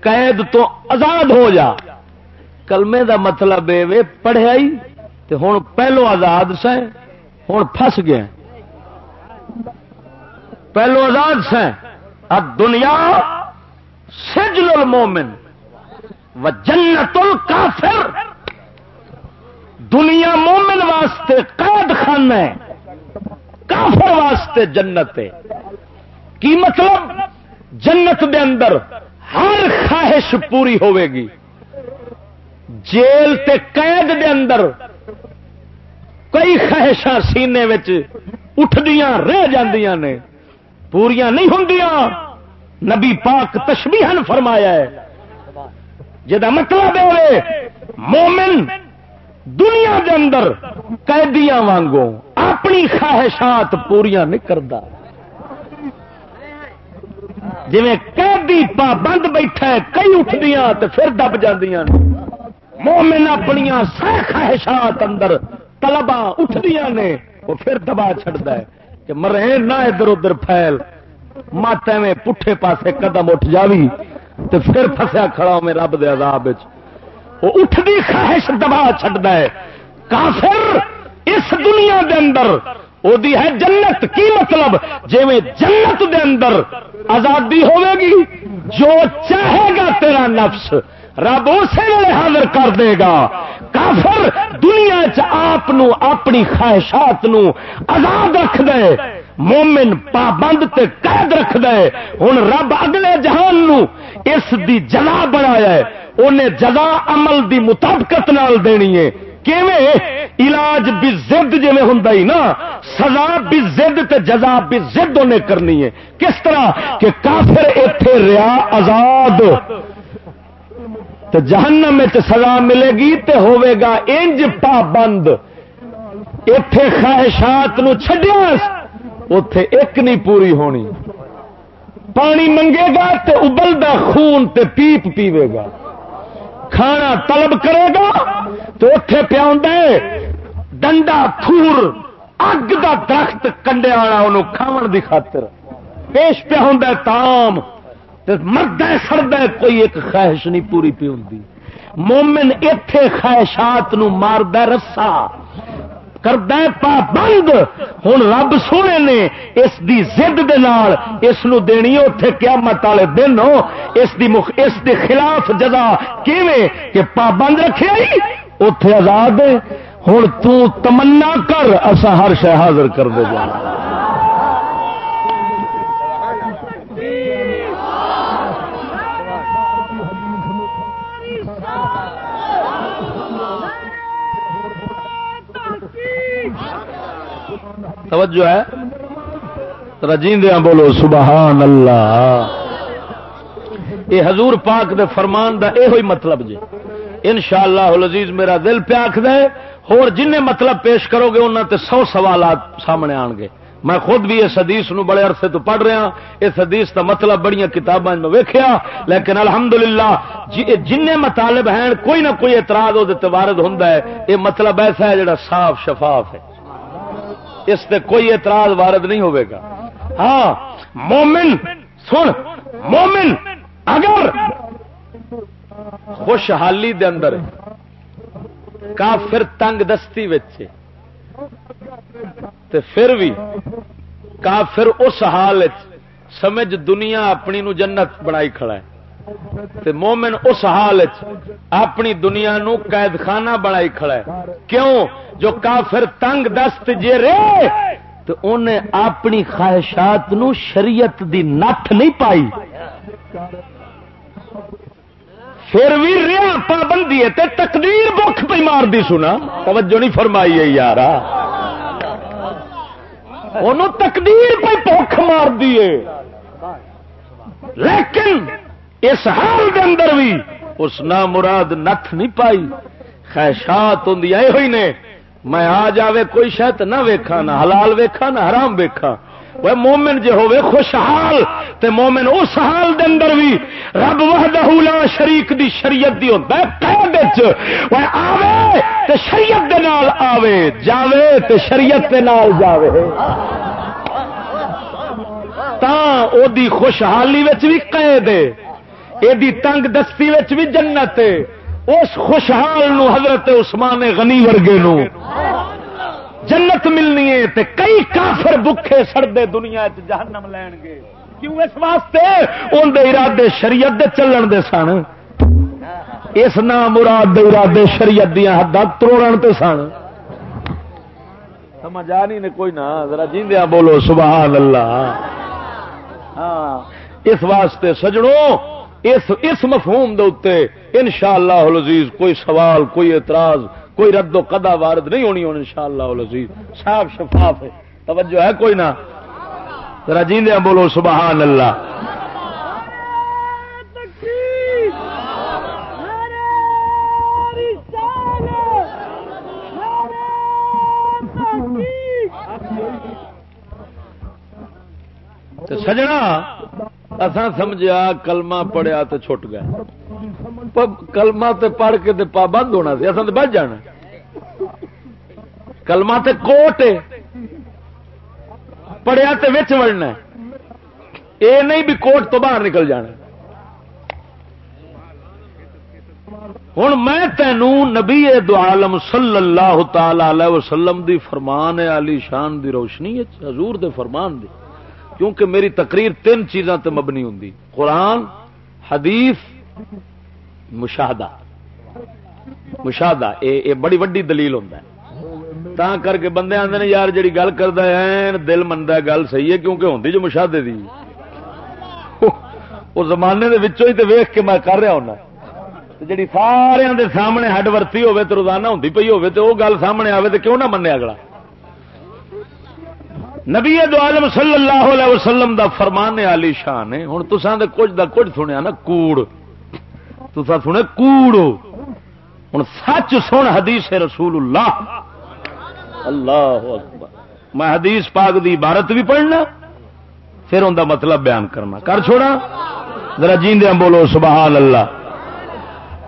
Speaker 1: قید تو آزاد ہو جا۔ کلمے دا مطلب یہ پڑھیا ہی ہوں پہلو آزاد سے ہوں فس گیا۔ پہلو آزاد سے اب دنیا سجل المومن و جنت الکافر۔ دنیا مومن واسطے قید خان ہے۔ کافر واسطے جنت ہے۔ کی مطلب؟ جنت دے اندر ہر خواہش پوری ہوے گی۔ جیل تے قید دے اندر کئی خواہشاں سینے اٹھدیاں رہ جاندیاں نے پوریا نہیں ہوں نبی پاک تشبیہن فرمایا ہے جا مطلب ہے مومن دنیا دے اندر قیدیاں وانگو اپنی خواہشات پوریا نہیں کرتا جی قیدی پابند بیٹھا ہے، کئی اٹھدیاں تو پھر دب جاندیاں نے۔ مومن اپنی سہ خواہشات اندر تلبا اٹھدیا نے، وہ پھر دبا چڑھتا ہے کہ مرے نہ ادھر ادھر پھیل۔ مت میں پٹھے پاسے قدم اٹھ جاوی تو پھر فسیا کھڑا میں رب دے عذاب وہ اٹھتی خواہش دبا چڑھتا ہے۔ کافر اس دنیا دے اندر وہ ہے جنت۔ کی مطلب؟ جی جنت دے اندر آزادی ہوے گی، جو چاہے گا تیرا نفس۔
Speaker 2: رب اسی ویلے حاضر کر دے گا۔ کافر دنیا چ اپنی خواہشات نو آزاد رکھ دے۔ مومن پابند تے قید رکھ دے۔ ہوں رب اگلے جہان نو اس دی جلا بنایا ہے۔ انہیں جزا عمل دی مطابقت نال دینی ہے۔ علاج بھی زد جی ہوں نا۔ سزا بھی زد تے جزا بھی زد انہیں کرنی ہے۔ کس طرح؟ کہ کافر اتے ریا آزاد۔ تو جہنم سزا ملے گی تے ہوے گا انج پابند۔ اتے خواہشات نو چڈیا اتے ایک نہیں پوری ہونی۔ پانی منگے گا تے ابلدا خون تے پیپ پیوے گا۔ کھانا طلب کرے گا تو اتے پیا ڈنڈا تھور اگ دا درخت کنڈے والا انہوں کھاون دی خاطر۔ پیش پیا ہوں تام۔ مرد سڑد کوئی ایک خواہش نہیں پوری پی ہوں مومن اتے خواہشات مارد رسا کرد پابند۔ ہوں رب سونے نے اس دی زد دے نال اس نو دینی اتے قیامت والے دن ہو۔ اس دی مخ اس دے خلاف جزا کیویں؟ کہ پابند رکھے اتے آزاد ہوں تمنا کر اصا ہر شہ حاضر کر دے جانا۔
Speaker 1: توجہ ہے؟ رجیندیا بولو سبحان اللہ یہ حضور پاک دے فرمان دا اے ہوئی مطلب جی۔ ان شاء اللہ عزیز میرا دل پیاکھ دے اور جن مطلب پیش کرو گے انہوں تے سو سوالات سامنے آن گے۔ میں خود بھی اس حدیث نو بڑے عرصے تو پڑھ رہا اس حدیث کا مطلب بڑی کتابیں میں ویکیا لیکن الحمدللہ جی- للہ جن مطالب ہیں، کوئی نہ کوئی اعتراض وہ وارد ہوں یہ مطلب ایسا ہے جڑا صاف شفاف ہے۔ اس سے کوئی اعتراض وارد نہیں ہوئے گا۔ ہاں مومن، سن، مومن، اگر خوشحالی دے اندر کافر تنگ دستی پھر بھی کافر اس حال سمجھ دنیا اپنی نو جنت بنائی کھڑا ہے۔ تے مومن اس حال اپنی دنیا نو قید خانہ بنائی کھڑا ہے۔ کیوں؟ جو کافر تنگ دست جے رے تو انہیں اپنی خواہشات نو شریعت دی نت نہیں پائی۔ پھر بھی ریا پابندی ہے تقدیر بخ پہ مار دی سنا۔ توجہ نہیں فرمائی ہے یار تقدیر پہ بخ مار دیے لیکن اس حال دے اندر بھی اس نہ مراد نت نہیں پائی۔ خیشات ہوں ہوئی نے۔ میں آ جاوے کوئی شاید نہ ویکھا نہ حلال ویکھا نہ حرام ویکھا وہ مومن جے ہوے خوشحال، تے مومن اس حال دے اندر بھی رب وحدہ لا شریک دی شریعت دی ہوندا ہے قید وچ وہ آوے تے شریعت دے نال آوے، جاوے تے شریعت دے نال جاوے۔ تا او دی خوشحالی وچ بھی قید ہے۔ ایڈی تنگ دستی بھی جنت اس خوشحال نو حضرت عثمان غنی ورگے نو۔ جنت ملنی ہے تے کئی کافر بکھے سڑدے دنیا جہنم لین گے۔ کیوں اس واسطے؟ ان دے ارادے شریعت دے چلن دے سن۔ اس نام مراد دے ارادے شریعت دیا حد توڑ تے سن۔ سمجھ آ نہیں کوئی نہ ذرا جیندیا بولو، سبحان اللہ۔ ہاں اس واسطے سجڑوں اس اس مفہوم دے ان شاء اللہ کوئی سوال، کوئی اعتراض، کوئی رد و قدا وارد نہیں ہونی ان شاء اللہ صاف شفاف ہے۔ توجہ ہے کوئی نہ؟ ذرا بولو سبحان اللہ سجنا سمجھا کلمہ پڑھیا تو چھٹ گیا۔ کلمہ تے پڑھ کے تے پابند ہونا سی اصل بچ جانا۔ کلمہ تے کوٹ پڑھیا تے وچ وڑنا اے نہیں بھی کوٹ تو باہر نکل جانا۔ ہوں میں تینوں نبی دعالم صلی اللہ تعالی وسلم دی فرمان علی شان دی روشنی حضور دے فرمان دی۔ کیونکہ میری تقریر تین چیزاں تے مبنی ہوں قرآن، حدیث، مشاہدہ۔ مشاہدہ یہ بڑی وڈی دلیل ہوتا ہے۔ تا کر کے بندے آتے ہیں یار جی گل کرتا ہے دل منتا گل صحیح ہے، کیونکہ ہوتی جو مشاہدے دی۔ وہ زمانے کے ہی تو ویخ کے میں کر رہا ہوں جی سارے دے سامنے ہڈ ورتی ہوے تو روزانہ ہوں پی ہوے تو وہ گل سامنے آئے تو کیوں نہ من اگلا؟ نبی دو عالم صلی اللہ علیہ وسلم دا فرمان علی شان ہے۔ ہوں تسان دے کچھ دا کچھ سنیا نا، کوڑ۔ تسا سنے کوڑ۔ ہوں سچ سن حدیث رسول اللہ اللہ اکبر۔ میں حدیث پاک دی عبارت بھی پڑھنا، پھر ان دا مطلب بیان کرنا۔ کر چھوڑا۔ ذرا جیندیاں بولو سبحان اللہ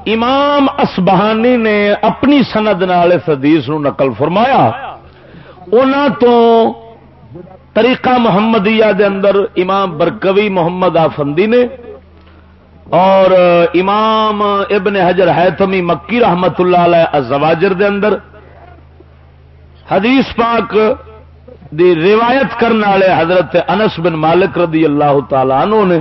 Speaker 1: امام اسبہانی نے اپنی سند نال اس حدیث نو نقل فرمایا۔ تو طریقہ محمدیہ دے اندر امام برکوی محمد آفندی نے اور امام ابن حجر حیتمی مکی رحمت اللہ علیہ الزواجر دے اندر حدیث پاک دی روایت کرنے والے حضرت انس بن مالک رضی اللہ تعالی عنہ نے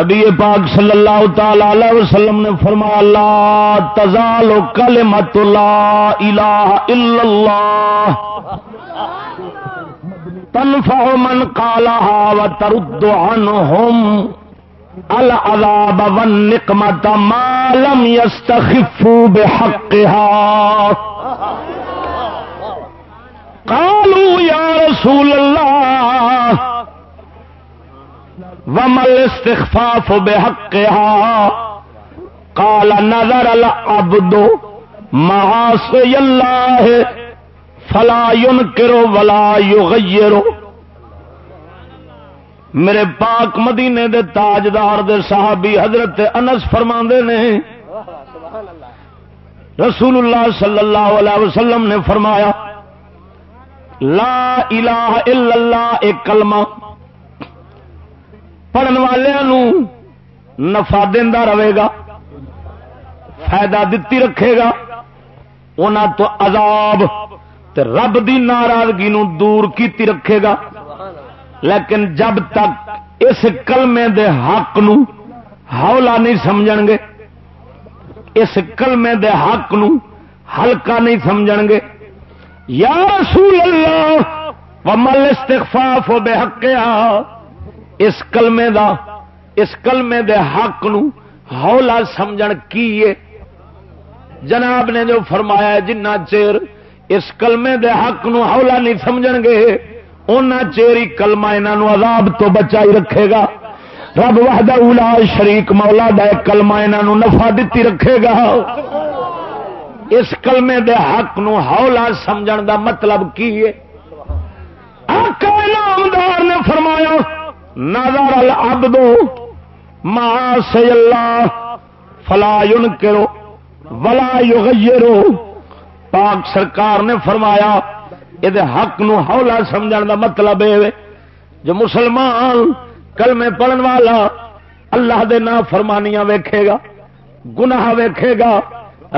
Speaker 1: نبی پاک صلی اللہ تعالی علیہ وسلم نے فرمایا اللہ تزال کلمت لا الہ الا اللہ۔ تنفع من قالها وترد عنهم العذاب والنقمت ما لم يستخفوا بحقها. قالوا يا رسول الله ومل استخفاف بحقها؟ قال نظر العبد معاصي الله فلا ينكر ولا يغير میرے پاک مدینے دے تاجدار دے صحابی حضرت انس فرما نے رسول اللہ صلی اللہ علیہ وسلم نے فرمایا، لا الہ الا اللہ ایک کلمہ، پڑھن والوں نفا دینا رہے گا، فائدہ دتی رکھے گا انہوں تو عذاب تے رب دی ناراضگی نو دور کیتی رکھے گا۔ لیکن جب تک اس کلمے دے حق نو ہولا نہیں سمجھ گے، اس کلمے دے حق نو ہلکا نہیں سمجھ گے۔ یا رسول اللہ ومل استخفاف بے حق اس کلمے دا، اس کلمے دے حق نو ہولا سمجھن کی جناب نے جو فرمایا جنہ چیر اس کلمے دے حق نو ہولا نہیں سمجھ گے۔ ان چیری کلمہ انہوں عذاب تو بچائی رکھے گا۔ رب وحدہ اولا شریک مولا دا کلمہ انہوں نفع دیتی رکھے گا۔ اس کلمے دے حق نو ہولا سمجھن دا مطلب کی ہے؟ نامدار نے فرمایا، نظر العبد ما سی اللہ، فلا ينکرو ولا یغیرو۔ پاک سرکار نے فرمایا یہ حق نو ہولا سمجھن دا مطلب ہے جو مسلمان کلمے پڑھن والا اللہ دے نا فرمانیاں ویکھے گا، گناہ ویکھے گا،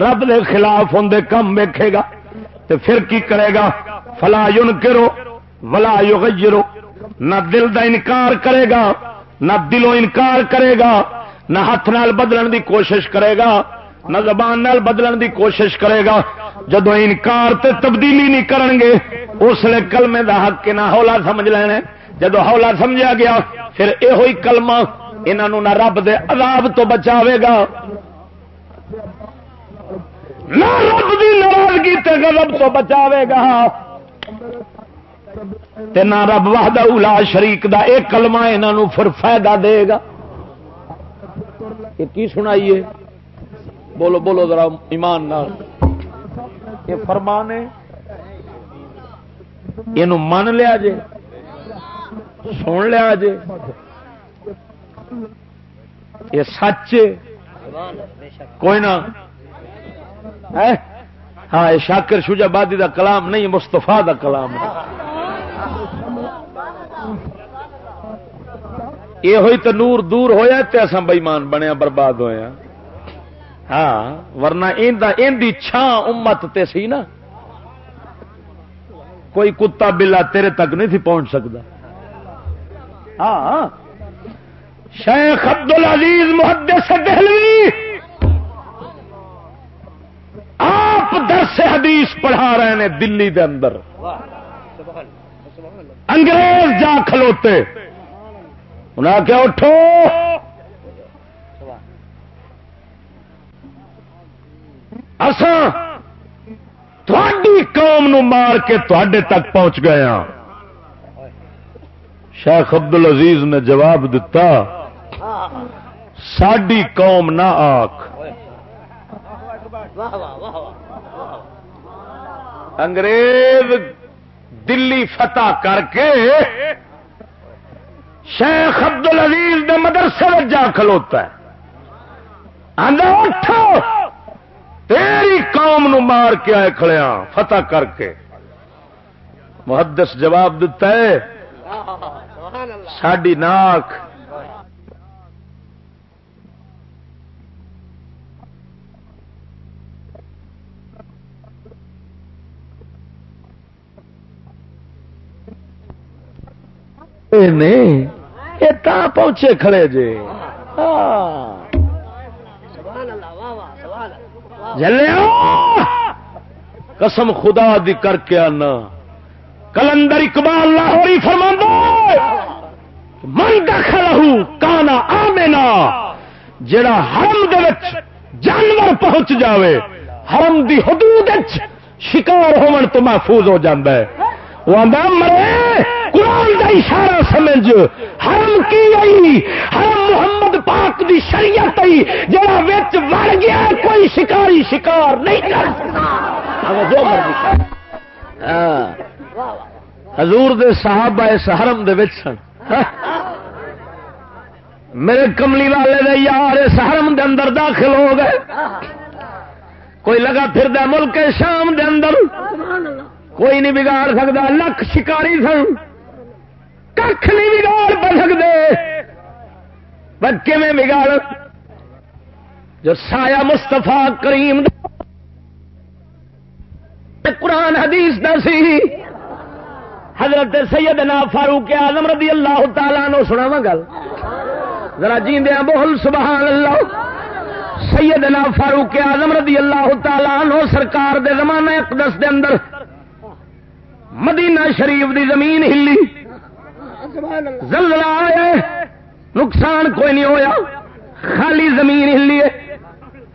Speaker 1: رب دے خلاف ہوں کم ویکھے گا تو پھر کی کرے گا؟ فلا یون کرو ولا یغیرو، نہ دل دا انکار کرے گا، نہ دلوں انکار کرے گا، نہ ہاتھ نال بدلن دی کوشش کرے گا، نہ زبان نال بدلن دی کوشش کرے گا۔ جدو انکار تے تبدیلی نہیں کرن گے اس لیے کلمے دا حق کے نہ ہولا سمجھ لینا جدو ہولا سمجھا گیا، پھر یہ ہوئی کلمہ انہوں نہ رب دے عذاب تو بچاوے گا۔ نہ رب دی ناراضگی تے غضب تو بچاوے گا۔ تے نہ رب وحدہ اولا شریک دا ایک کلمہ انہوں پھر فائدہ دے گا۔ یہ کی سنائیے؟ بولو بولو ذرا ایمان نال۔ یہ فرمان ہے۔ یہ من لیا جے، سن لیا جے۔ یہ سچ کوئی نہ۔ ہاں یہ شاکر شوجابادی دا کلام نہیں مستفا دا کلام یہ ہوئی تو نور دور ہویا تے اصا بئیمان بنیا، برباد ہویا ہاں ورنہ ان دی چھان امت تے سی نا۔ کوئی کتا بلا تیرے تک نہیں تھی پہنچ سکتا۔ ہاں۔ شیخ عبد العزیز محدث دہلوی۔ آپ درس حدیث پڑھا رہے ہیں دلی دے اندر۔ انگریز جا کھلوتے۔ انہیں کیا اٹھو! تھوڑی قوم نو مار کے تھوڑے تک پہنچ گئے ہاں۔ شیخ ابد العزیز نے جواب دتا، ساڈی قوم نہ آخ انگریز دلی فتح کر کے شیخ ابد العزیز نے مدرسے جا کھلوتا ہے۔ اٹھو۔ تیری قوم نو مار کے آئے کھڑیا فتح کر کے۔ محدث جواب دیتا ہے، ساڈی ناک۔ نہیں یہ پہنچے کھڑے جی ہاں قسم خدا دی کر کے آنا۔ کلندر اقبال لاہوری فرما من دخل کانا آمنا، جڑا حرم دے جانور پہنچ جاوے، حرم دی حدود شکار ہون تو محفوظ ہو جاندہ ہے۔ وہ آدھا مرے! قرآن کا اشارہ سمجھ حرم کی آئی؟ حرم محمد پاک دی شریعت آئی جڑا وچ وڑ گیا کوئی شکاری شکار نہیں کر جو ہاں۔ حضور دے صحابہ اس حرم دے وچ سن۔ میرے کملی والے دے یار اس حرم دے اندر داخل ہو گئے۔ کوئی لگا پھر دے ملک شام دے اندر۔ کوئی نہیں بگاڑ سکتا لکھ شکاری سن۔ کھ نہیں بگاڑ پہ سکتے بچے میں بگاڑ؟ جو سایا مستفا کریم قرآن حدیث دا سی۔ حضرت سیدنا فاروق آزم رضی اللہ تعالیٰ نو سنا وا گل۔ ذرا جیندیا بول سبحان اللہ۔ سیدنا فاروق آزم رضی اللہ تعالیٰ نو سرکار دے زمانہ اقدس دے اندر مدینہ شریف دی زمین ہلی۔ زلزلہ آیا نقصان کوئی نہیں ہویا۔ خالی زمین ہلی ہے۔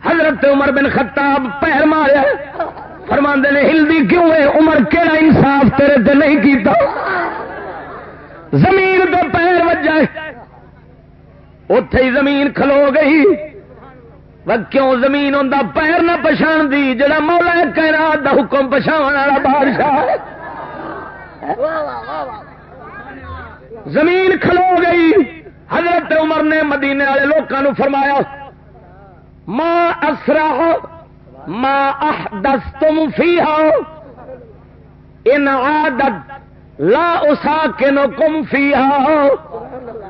Speaker 1: حضرت عمر بن خطاب پیر ماریا۔ فرما نے ہلدی کیوں ہے؟ عمر کہڑا انصاف تیرے دے نہیں کیتا؟ زمین تو پیر وجہ اتے ہی زمین کھلو گئی۔ کیوں زمین ہوں پیر نہ پچھان دی جڑا مولا کہنا دا حکم پچھاڑ والا بادشاہ زمین کھلو گئی۔ حضرت عمر نے مدینے والے لوگوں فرمایا ماں اسرا ماں احدث تم فی ان عادت لا اسا کے نو کم فی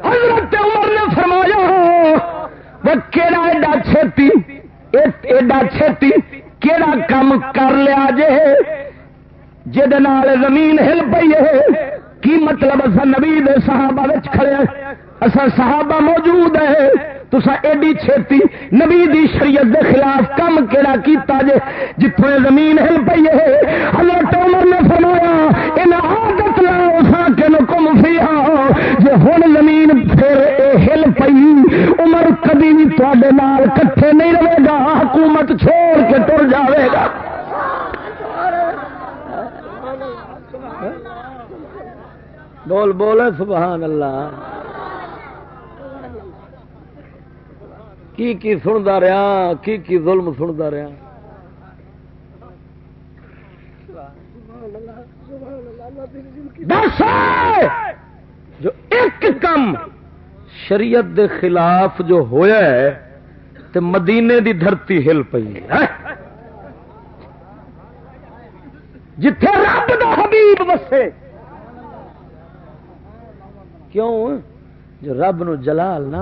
Speaker 1: حضرت عمر نے فرمایا، وہ کہڑا ایڈا چھتی ایڈا چھتی کہڑا کم کر لیا جے، جہد زمین ہل پی ہے کی مطلب اصا نبی دے صحابہ کھڑے اصا صحابہ موجود ہے تسا ایڈی چھتی نبی دی شریعت دے خلاف کم کہڑا کیتا جے جتوں زمین ہل پی ہے۔ حضرت عمر نے فرمایا، ان عادت لا اسا کے نکم فیہا۔ جے ہن زمین پھر اے ہل پئی، عمر کبھی بھی تواڈے نال کٹھے نہیں رہے گا، حکومت چھوڑ کے ٹر جاوے گا۔ بول بول سبحان اللہ کی کی سنتا رہا کی کی ظلم سنتا رہا جو ایک کم شریعت دے خلاف جو ہویا ہے تو مدینے دی دھرتی ہل پی جتھے رب دا حبیب بسے کیوں؟ جو رب نو جلال نہ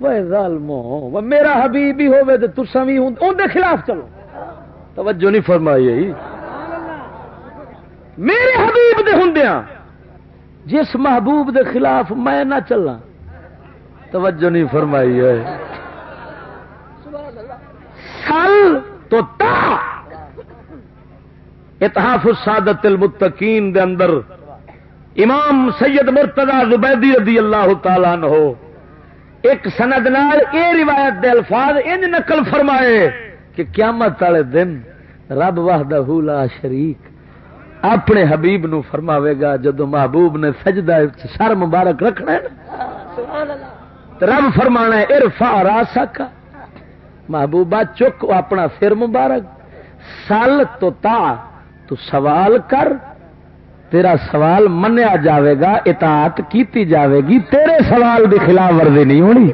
Speaker 1: وہ ظالمو وہ میرا حبیب بھی ہوے تو تسا بھی ان دے خلاف چلو۔ توجہ نہیں فرمائی میرے حبیب دے ہندیاں، جس محبوب دے خلاف میں نہ چلنا توجہ نہیں فرمائی ہے سل تو تا۔ اتحاف السادت المتقین دے اندر امام سید مرتضی زبیدی رضی اللہ تعالیٰ عنہ ایک سند نال اے روایت دے الفاظ ان نقل فرمائے کہ قیامت والے دن رب وحدہ لا شریک اپنے حبیب نو فرماوے گا جدو محبوب نے سجدہ سر مبارک رکھنا ہے رب فرمانا ہے ارفا راسا کا محبوبہ چک اپنا سر مبارک سال تو تا تو سوال کر تیرا سوال منیا جاوے گا، اطاعت کیتی جاوے گی، تیرے سوال دی خلاف ورزی نہیں ہونی۔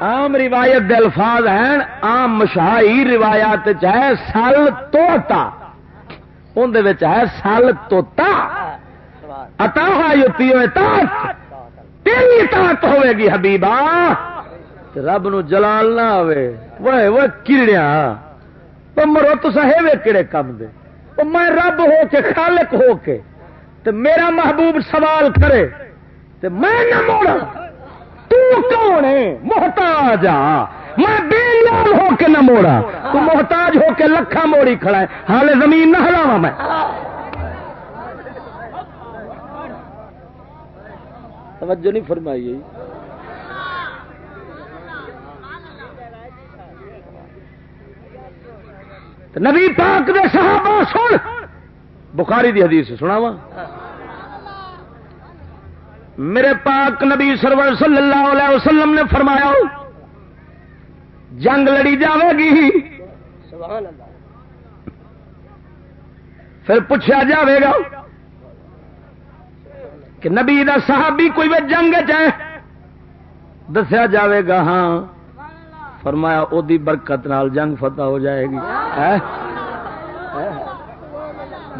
Speaker 1: عام روایت دے الفاظ ہیں، عام مشاہی روایات چاہے سل توتا۔ اندر ہے، سل توتا۔ اتا یوتی تیری اطاعت ہوئے گی حبیبا۔ رب نو جلال نہ آوے۔ وہ وہ مرو تو ہے کہڑے کام دے؟ میں رب ہو کے خالق ہو کے تو میرا محبوب سوال کرے تو میں نہ موڑا۔ کون ہے؟ محتاج آ میں بے لال ہو کے نہ موڑا۔ تو محتاج ہو کے لکھا موڑی کھڑا ہے۔ حال زمین نہ ہلاوا میں۔ توجہ نہیں فرمائی۔ نبی پاک دے صحابہ سن۔ بخاری دی حدیث سنا وا میرے پاک نبی سرور صلی اللہ علیہ وسلم نے فرمایا جنگ لڑی جاوے گی۔ پھر پوچھا جاوے گا کہ نبی دا صحابی کوئی بھی جنگ چاہے دسیا جاوے گا ہاں۔ فرمایا او دی برکت نال جنگ فتح ہو جائے گی۔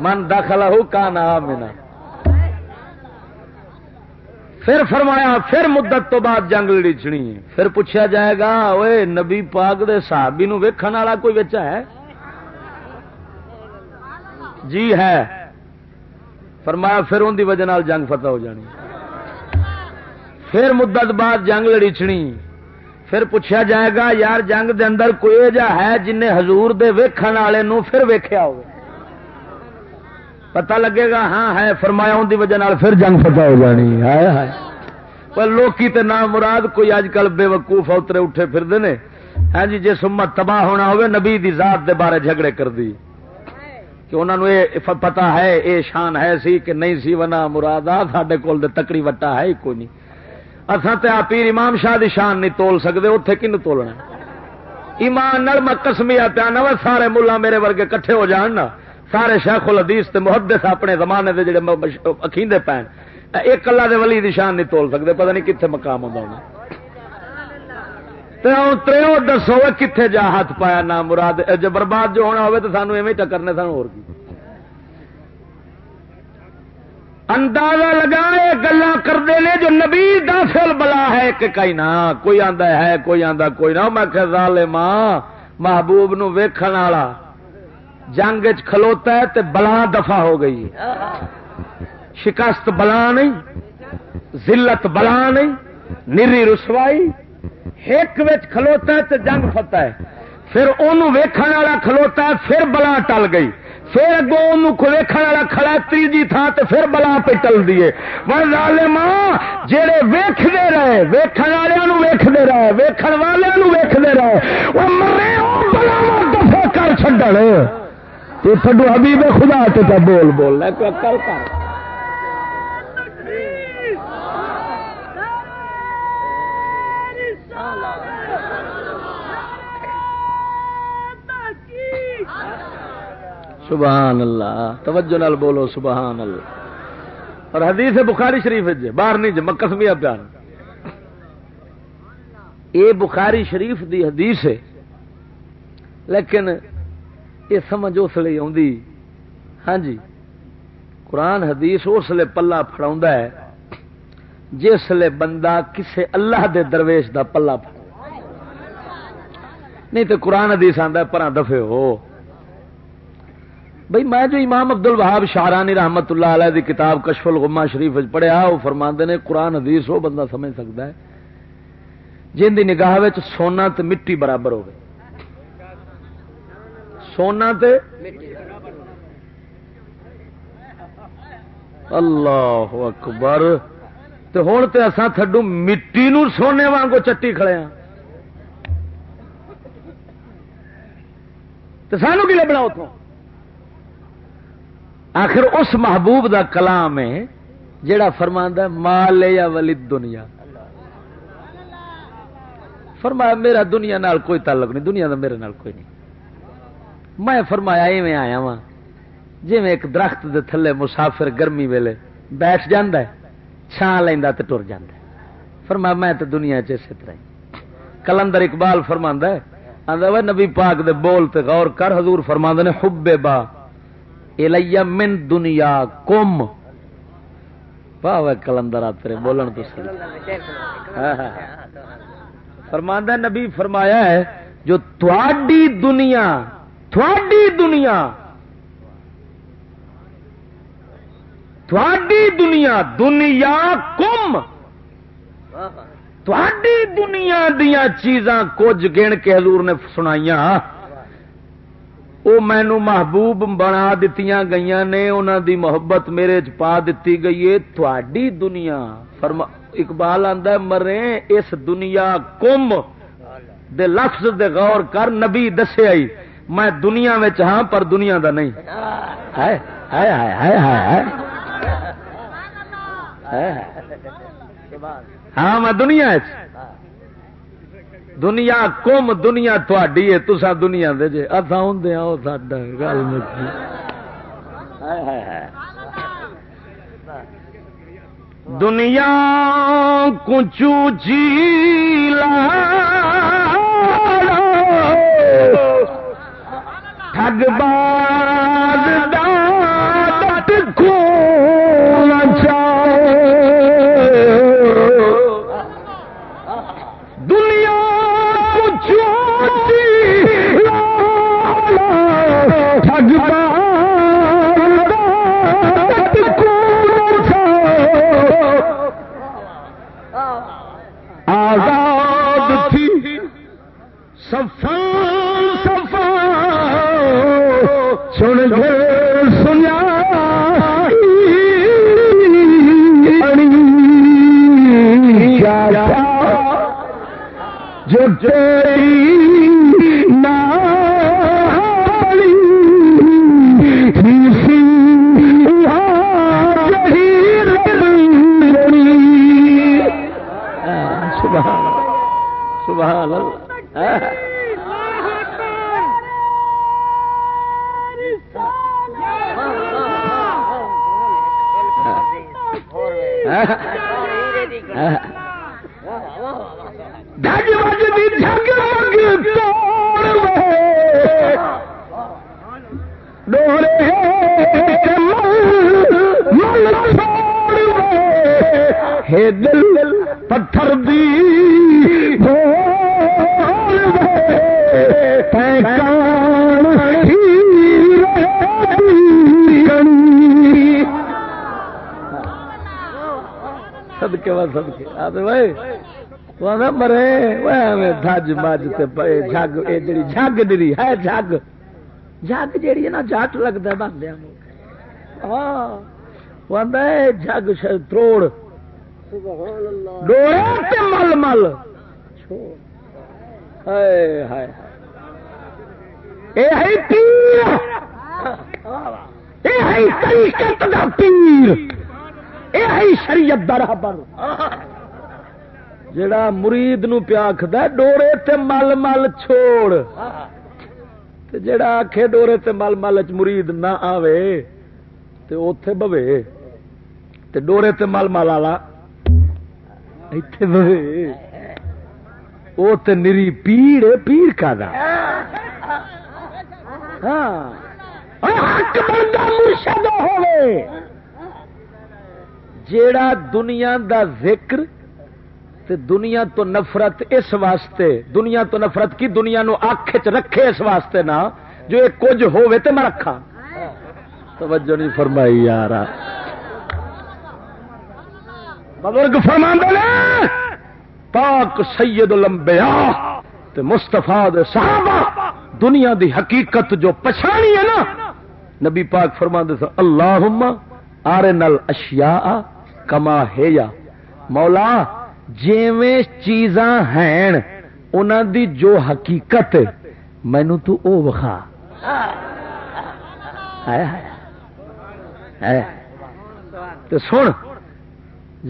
Speaker 1: من داخلہ ہو کا نام پھر فرمایا، پھر مدت تو بعد جنگ لڑیچنی پھر پوچھا جائے گا اوے نبی پاک دے صحابی نو ویکھن والا کوئی بچا ہے؟ جی ہے۔ فرمایا، پھر ان دی وجہ نال جنگ فتح ہو جانی۔ پھر مدت بعد جنگ لڑیچنی پھر پوچھا جائے گا، یار جنگ دے اندر کوئی جا ہے جن حضور دے ویکھن والے نو پھر ویکھیا ہو پتہ لگے گا ہاں ہے فرمایا ان دی وجہ نال پھر جنگ فتح ہو جانی ہے ہے پر لوکی تے نام مراد کوئی اج کل بے وقوف اترے اٹھے پھر نے۔ ہاں جی جس امت تباہ ہونا ہوئے، نبی دی ذات دے بارے جھگڑے کر دی۔ کہ انہوں نے پتا ہے اے شان ہے سی کہ نہیں سی ونا مراد آ سڈے کول تکڑی وٹا ہے کوئی نہیں۔ اصا تو آپ پیر امام شاہ دی شان نہیں تول سکتے اتنے کن تولنا؟ ایمان نل میں کسمیا پیا نہ سارے ملا میرے ورگے کٹھے ہو جان نا۔ سارے شیخ الحدیث تے محدث اپنے زمانے دے جڑے اکھیندے پین۔ ایک اللہ دے ولی دی شان نہیں تول سکتے پتہ نہیں کتنے مقام ہوتا ہونا۔ تریو دسو کتنے جا ہاتھ پایا نہ مراد جو برباد جو ہونا ہوئے تو سانو ایویں ٹکرنے سان اور کی اندازہ لگا گلا کرتے ہیں جو نبی داخل بلا ہے کہ کئی نہ، کوئی آندا ہے، کوئی آندا، کوئی نہ۔ میں کہ ظالماں، محبوب نو ویکھن والا جنگ کھلوتا ہے تے بلا دفع ہو گئی شکست بلا نہیں، ذلت بلا نہیں، نری رسوائی۔ ایک کھلوتا ہے تے جنگ فتح ہے۔ پھر انہوں ویکھن والا کھلوتا ہے، پھر بلا ٹل گئی۔ پھر اگوں ویکن والا کھڑا تیجی تھان تو پھر بلا پہ چل دیے ماں جہے ویختے رہے ویکن والوں ویختے رہے ویکن والوں ویختے رہے، وہ مرے بلا دفاع کر چڈن تو تھڈو حبیب خدا تو بول بول کر کر۔ سبحان اللہ توجہ نال بولو سبحان اللہ اور حدیث بخاری شریف جے جی، باہر نہیں جی، جے مکسمیا پیار۔ اے بخاری شریف دی حدیث ہے، لیکن یہ سمجھ اس لیے آدھی ہاں جی قرآن حدیث اس لیے پلا فڑا ہے جس لیے بندہ کسے اللہ دے درویش دا پلا پڑ نہیں تو قرآن حدیث آتا پرا دفے ہو۔ بھائی میں جو امام ابد الوہاب شاہرانی رحمت اللہ علیہ دی کتاب کشف الغما شریف پڑھیا، وہ فرما نے قرآن حدیث وہ بندہ سمجھ سکتا ہے، جن دی نگاہ سونا تو مٹی برابر ہو سونا تے اللہ اکبر۔ تو ہوں تو اصا تھڈو مٹی نو سونے وانگو چٹی کھڑے ہاں تو سانو کی لبنا اتوں آخر اس محبوب دا کلام ہے جڑا فرماندہ مال یا ولید دنیا؟ فرمایا، میرا دنیا نال کوئی تعلق نہیں، دنیا دا میرے نال کوئی نہیں۔ میں فرمایا، ایویں آیا وا جی میں ایک درخت دے تھلے مسافر گرمی ویلے بیٹھ جاندہ ہے، چھان لینا تو ٹر جاندہ ہے۔ فرمایا، میں تو دنیا چیسے طرح کلندر اقبال فرماندہ ہے آدھا وہ نبی پاک دے بول تے غور کر، حضور فرماندہ نے حب با من دنیا کم واہ کلندر آ بولن تو ہاں، ہاں۔ فرماندہ نبی فرمایا ہے، جو تھوڑی دنیا تھوڑی دنیا تھوڑی دنیا دنیا کم تھوڑی دنیا دیا چیزاں کچھ گن کے حضور نے سنائی وہ مینو محبوب بنا دیتی گئی نے انہوں دی محبت میرے چ پا دیتی گئی ہے۔ تھوڑی دنیا، فرما، اقبال آندا مرے، اس دنیا کم۔ دے لفظ دے غور کر، نبی دسے آئی، میں دنیا میں ہاں پر دنیا دا نہیں۔ ہاں میں دنیا دنیا کم دنیا تھوڑی ہے تسا دنیا دے جے۔ اتھا ہوں وہ ساڈا گل مکی۔ دنیا کچو جیلا ٹگ باز کو آزاد تھی۔ صفا صفا سن گے سنیا جو تیری دھج وج جگ مگ توڑ ڈورے ہے دل پتھر دی سدکے وا سدکے آتے مرے دج مج جگ یہ جی جگ ڈری ہے جگ جگ جیڑی ہے نا جٹ لگتا بندیا ہاں جگ تروڑ۔ مل مل۔ پیر۔ یہ شریعت در پر جڑا مرید نو پیا آخد ڈورے تے مل مل چھوڑ۔ جڑا آخے ڈورے تے مل مل چ مرید نہ آوے، تے اوتھے بوے۔ تے ڈورے تے مل مل والا ایتھے بوے۔ او تے نری پیڑ پیر کا دا ہاں۔ حق بندہ مرشد ہوئے جیڑا دنیا دا ذکر تے دنیا تو نفرت اس واسطے، دنیا تو نفرت کی دنیا نو آخ چ رکھے اس واسطے نا، جو یہ کچھ ہوے تے میں رکھا توجہ نہیں فرمائی یار بزرگ فرما پاک سید الانبیاء تے مستفا صحابہ، دنیا دی حقیقت جو پچھانی ہے نا، نبی پاک فرما دے اللہ آر نل اشیا کما ہے یا؟ مولا، جیویں چیزاں ہیں انہوں دی جو حقیقت، مینو تو او وخا تو سن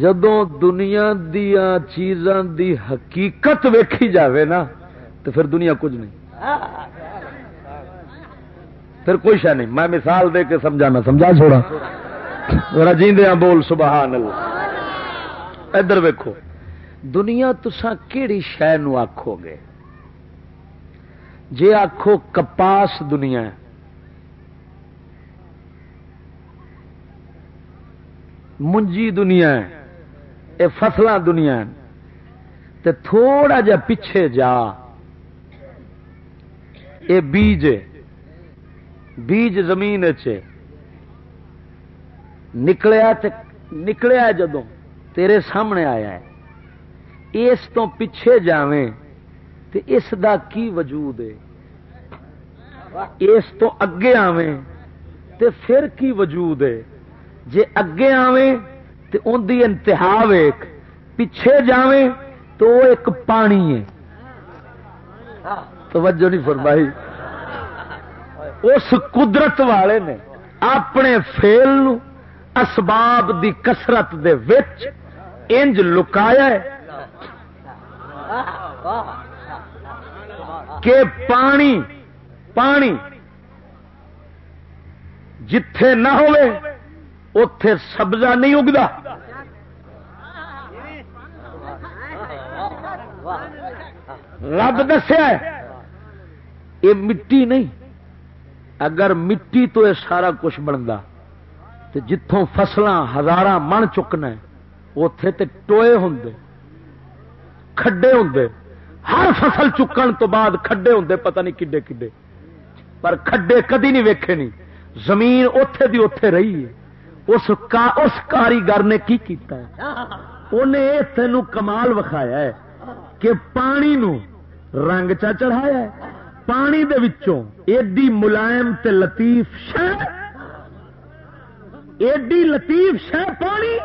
Speaker 1: جدو دنیا دیا چیزاں دی حقیقت ویکھی جاوے نا، تو پھر دنیا کچھ نہیں۔ پھر کوئی شہ نہیں۔ میں مثال دے کے سمجھانا، سمجھا چھوڑا۔ ذرا بول سبحان اللہ ادھر ویکھو، دنیا تسا کیڑی شہ نو آخو گے؟ جے آخو کپاس دنیا منجی دنیا اے فصل دنیا تے تھوڑا جا پیچھے جا۔ اے بیج بیج زمین چ نکلیا تے نکلیا جدو تیرے سامنے آیا ہے۔ اس تو پیچھے جاویں تے اس دا کی وجود ہے؟ اس تو اگے آویں تے پھر کی وجود ہے؟ جے اگے آویں تے ان دی انتہا ویک پیچھے جاویں تو ایک پانی ہے۔ توجہ نہیں فرمائی۔ اس قدرت والے نے اپنے فیل نو اسباب دی کسرت دے وچ انج لکایا ہے کہ پانی پانی جتھے نہ ہوئے اتے سبزہ نہیں اگتا رب دسیا یہ مٹی نہیں۔ اگر مٹی تو یہ سارا کچھ بنتا تو جتوں فصل ہزار من چکنا اتے تو ٹوئے ہوں کھڈے ہوں ہر فصل چکن تو بعد کھڈے ہوں پتہ نہیں کڈے کڈے۔ پر کھڈے کدی نہیں ویکھے نہیں زمین اتے دی اتے رہی ہے۔ اس کا، اس کاریگر نے کی کیتا ہے؟ انہیں تین کمال وکھایا ہے کہ پانی نو رنگ چا چڑھایا ہے۔ پانی دے وچوں ایڈی ملائم تے لطیف شہ ایڈی لطیف شہ پانی؟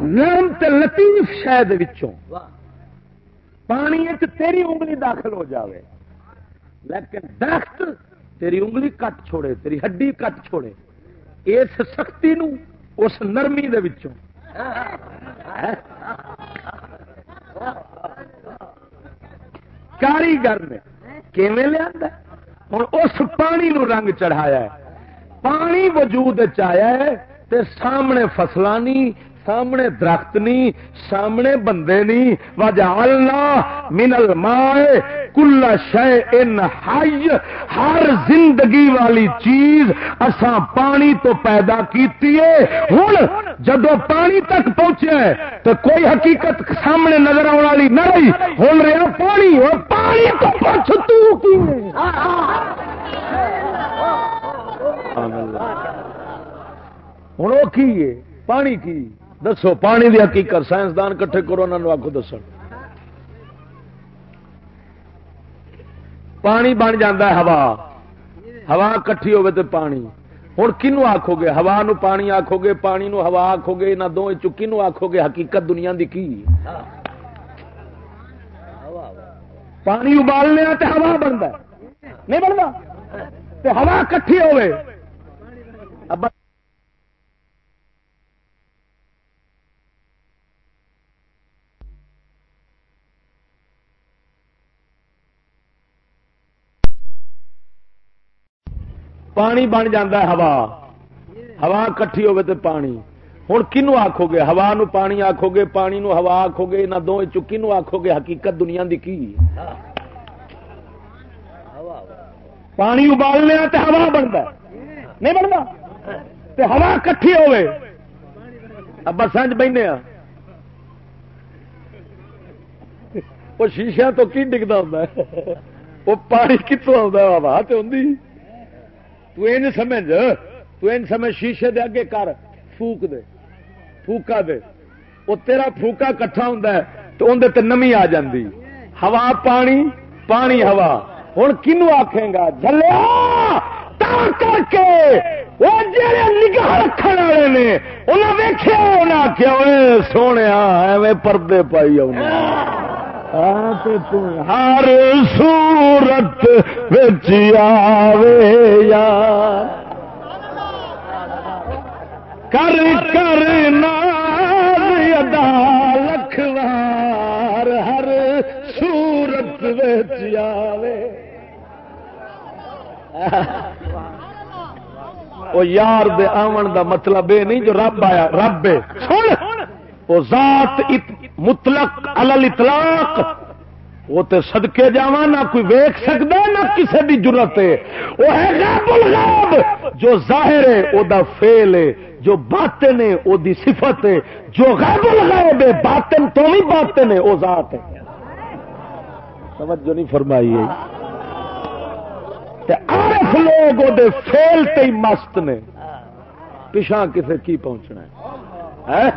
Speaker 1: نرم تے لطیف شہ دے وچوں۔ پانی تیری انگلی داخل ہو جاوے۔ لیکن درخت تیری انگلی کٹ چھوڑے، تیری ہڈی کٹ چھوڑے۔ اس سختی نو اس نرمی دے وچوں۔ کاریگر نے کیویں لیا ہوں اس پانی نو رنگ چڑھایا ہے۔ پانی وجود چیا ہے تے سامنے سامنے درخت نہیں سامنے بندے نہیں وجالنا منل مائے کل شے ان ہائی ہر زندگی والی چیز اساں پانی تو پیدا کیتی ہے۔ ہوں جدو پانی تک پہنچے تو کوئی حقیقت سامنے نظر آنے والی نہ رہی ہوں رہا پانی اور پانی تو پوچھ تو کی ہوں وہ کی پانی کی۔ دسو، پانی دی حقیقت، سائنسدان کٹھے کرو انہوں آخو دس پانی بن جا ہوا۔ ہوا کٹھی ہوے تو پانی۔ ہوں کنو آخو گے؟ ہوا نو پانی آخو گے، پانی نو ہوا آخو گے نہ دو چکی نو آخو گے؟ حقیقت دنیا دی کی؟ پانی ابالنے ہوا بنتا نہیں بنتا ہوا کٹھی ہوے پانی بن جا ہوا۔ ہوا کٹھی ہوے تو پانی۔ ہوں کنو آخو گے ہوا نو پانی آخو گے پانی نو ہوا آخو گے نہ دو چکی آخو گے حقیقت دنیا دی کی؟ پانی ابالنے تو ہوا بنتا نہیں بنتا ہوا کٹھی ہوے بسان بہنے وہ شیشیا تو کی ڈگتا ہوں وہ پانی کتوں آتا ہوا تو ہوں تو سمجھ تو سمجھ شیشے دے اگے کر فوک دے فوکا دے۔ وہ تیرا فوکا کٹھا ہوں تو اندر تے نمی آ جاندی۔ ہوا پانی پانی ہوا۔ ہوں کنو آخے گا جلیا کر کے وہ جڑے نگاہ رکھنے والے نے انہیں ویخیا انہیں آخیا سونے ایویں پردے پائی آنا ہر سورت بچ آوے یار کر کر ناز ادا لکھوار ہر سورت بچ آوے۔ وہ یار دے آمن دا مطلب یہ نہیں جو رب آیا، رب وہ ذات مطلق الل اطلاق وہ تے صدقے جاوا نہ کوئی ویک سکتا نہ کسی کی ضرورت ہے وہ ہے غیب الغیب۔ جو ظاہر ہے وہ دا فیل ہے جو باطن ہے وہ دی صفت ہے جو غیب الغیب ہے باطن تو بھی باطن ہے وہ ذات ہے سمجھ جو نہیں فرمائی۔ ہے آرف لوگ وہ فیل تے مست نے۔ پچھا کسے کی پہنچنا ہے؟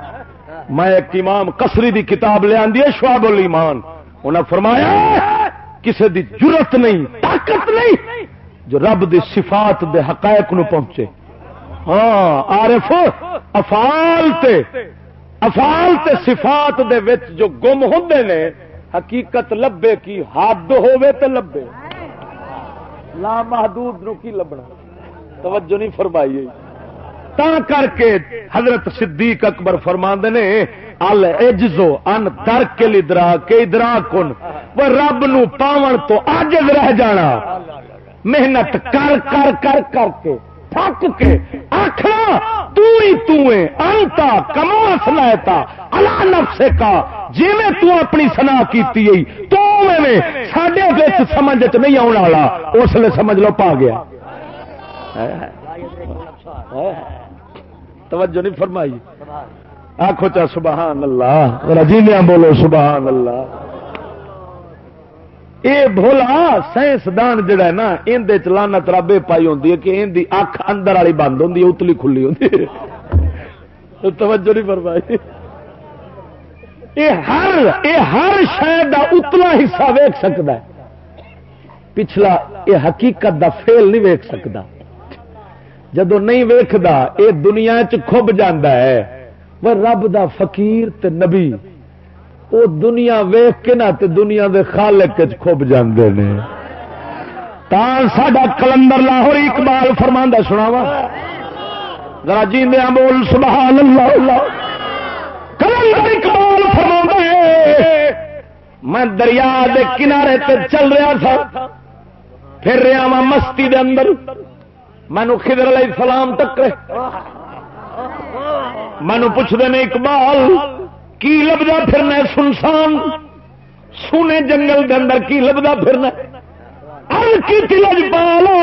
Speaker 1: میں ایک امام کسری دی کتاب لے آدھی شواب الایمان۔ انہیں فرمایا، کسے دی جرت نہیں، طاقت نہیں جو رب دی صفات دے حقائق نو پہنچے۔ ہاں عارف افال تے افال تے صفات دے وچ جو گم ہوندے نے، حقیقت لبے کی حد ہوے تے لبے۔ لامحدود نو کی لبنا؟ توجہ نہیں فرمائی تا کر کے حضرت صدیق اکبر فرما نے، ال اجزو ان در کے لدرا کے ادرا کن وہ رب نو پاون تو آجز رہ جانا۔ محنت کر کر کر کر کے تھک کے آخر تو ہی تو انتا کما سنایتا اللہ نفسے کا۔ جی میں تو اپنی سنا کیتی تو میں سڈے بچ سمجھ نہیں آنے والا، اس لیے سمجھ لو پا گیا۔ توجہ نہیں فرمائی۔ آخو چا سبحان اللہ رجیلیا بولو سبحان اللہ۔ یہ بولا سائنسدان جڑا ہے نا اندر چلانا ترابے پائی ہوتی ہے کہ ان کی اکھ اندر والی بند ہوتی ہے، اتلی کھلی ہوتی توجہ نہیں فرمائی۔ یہ ہر یہ ہر شہر کا اتلا حصہ ویک سکتا ہے۔ پچھلا یہ حقیقت دا فیل نہیں ویک سکتا جدو نہیں ویکھدا یہ دنیا چب جانا ہے۔ وہ رب دا فقیر تے نبی۔ وہ دنیا ویخ کے نہ تے دنیا دے خالق کھب جاندے نے۔ ساڈا کلندر لاہور اقبال فرما سنا وا۔ ذرا جی بول سبحان اللہ اللہ کلندر اقبال فرما میں دریا دے کنارے تے چل رہا تھا پھر رہا وا مستی دے اندر۔ مینو خدر علیہ السلام ٹکرے مینو پوچھتے ہیں اقبال کی لبدا پھرنا سنسان؟ سونے جنگل کے اندر کی لبدا پھرنا کی تلج پالو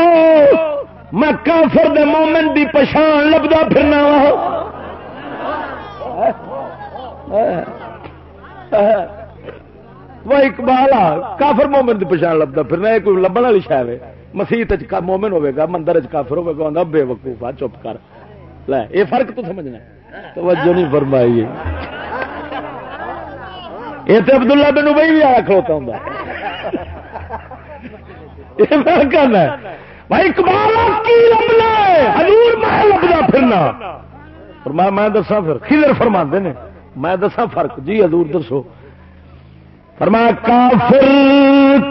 Speaker 1: میں کافر دے مومن دی پچھان لبدا پھرنا وہ اقبال آ، کافر مومن دی پچھان لبدا پھرنا یہ کوئی لبن والی شاید ہے۔ مسیحت مومن ہوے گا، مندر کافر ہوے گا بے وقوفا چپ کر۔ لے، یہ فرق تو سمجھنا توجہ نہیں فرمائی۔ یہ تو عبداللہ بن بھائی بھی آیا کھڑوتا ہوں کہنا بھائی کمال کی لبنا ہے؟ حضور میں لبنا پھرنا۔ فرمایا میں دسا پھر کلر فرما نے۔ میں دسا فرق۔ جی حضور دسو۔ فرمایا، کافر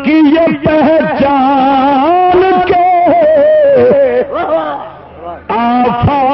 Speaker 1: کی یہ پہچان کے آفا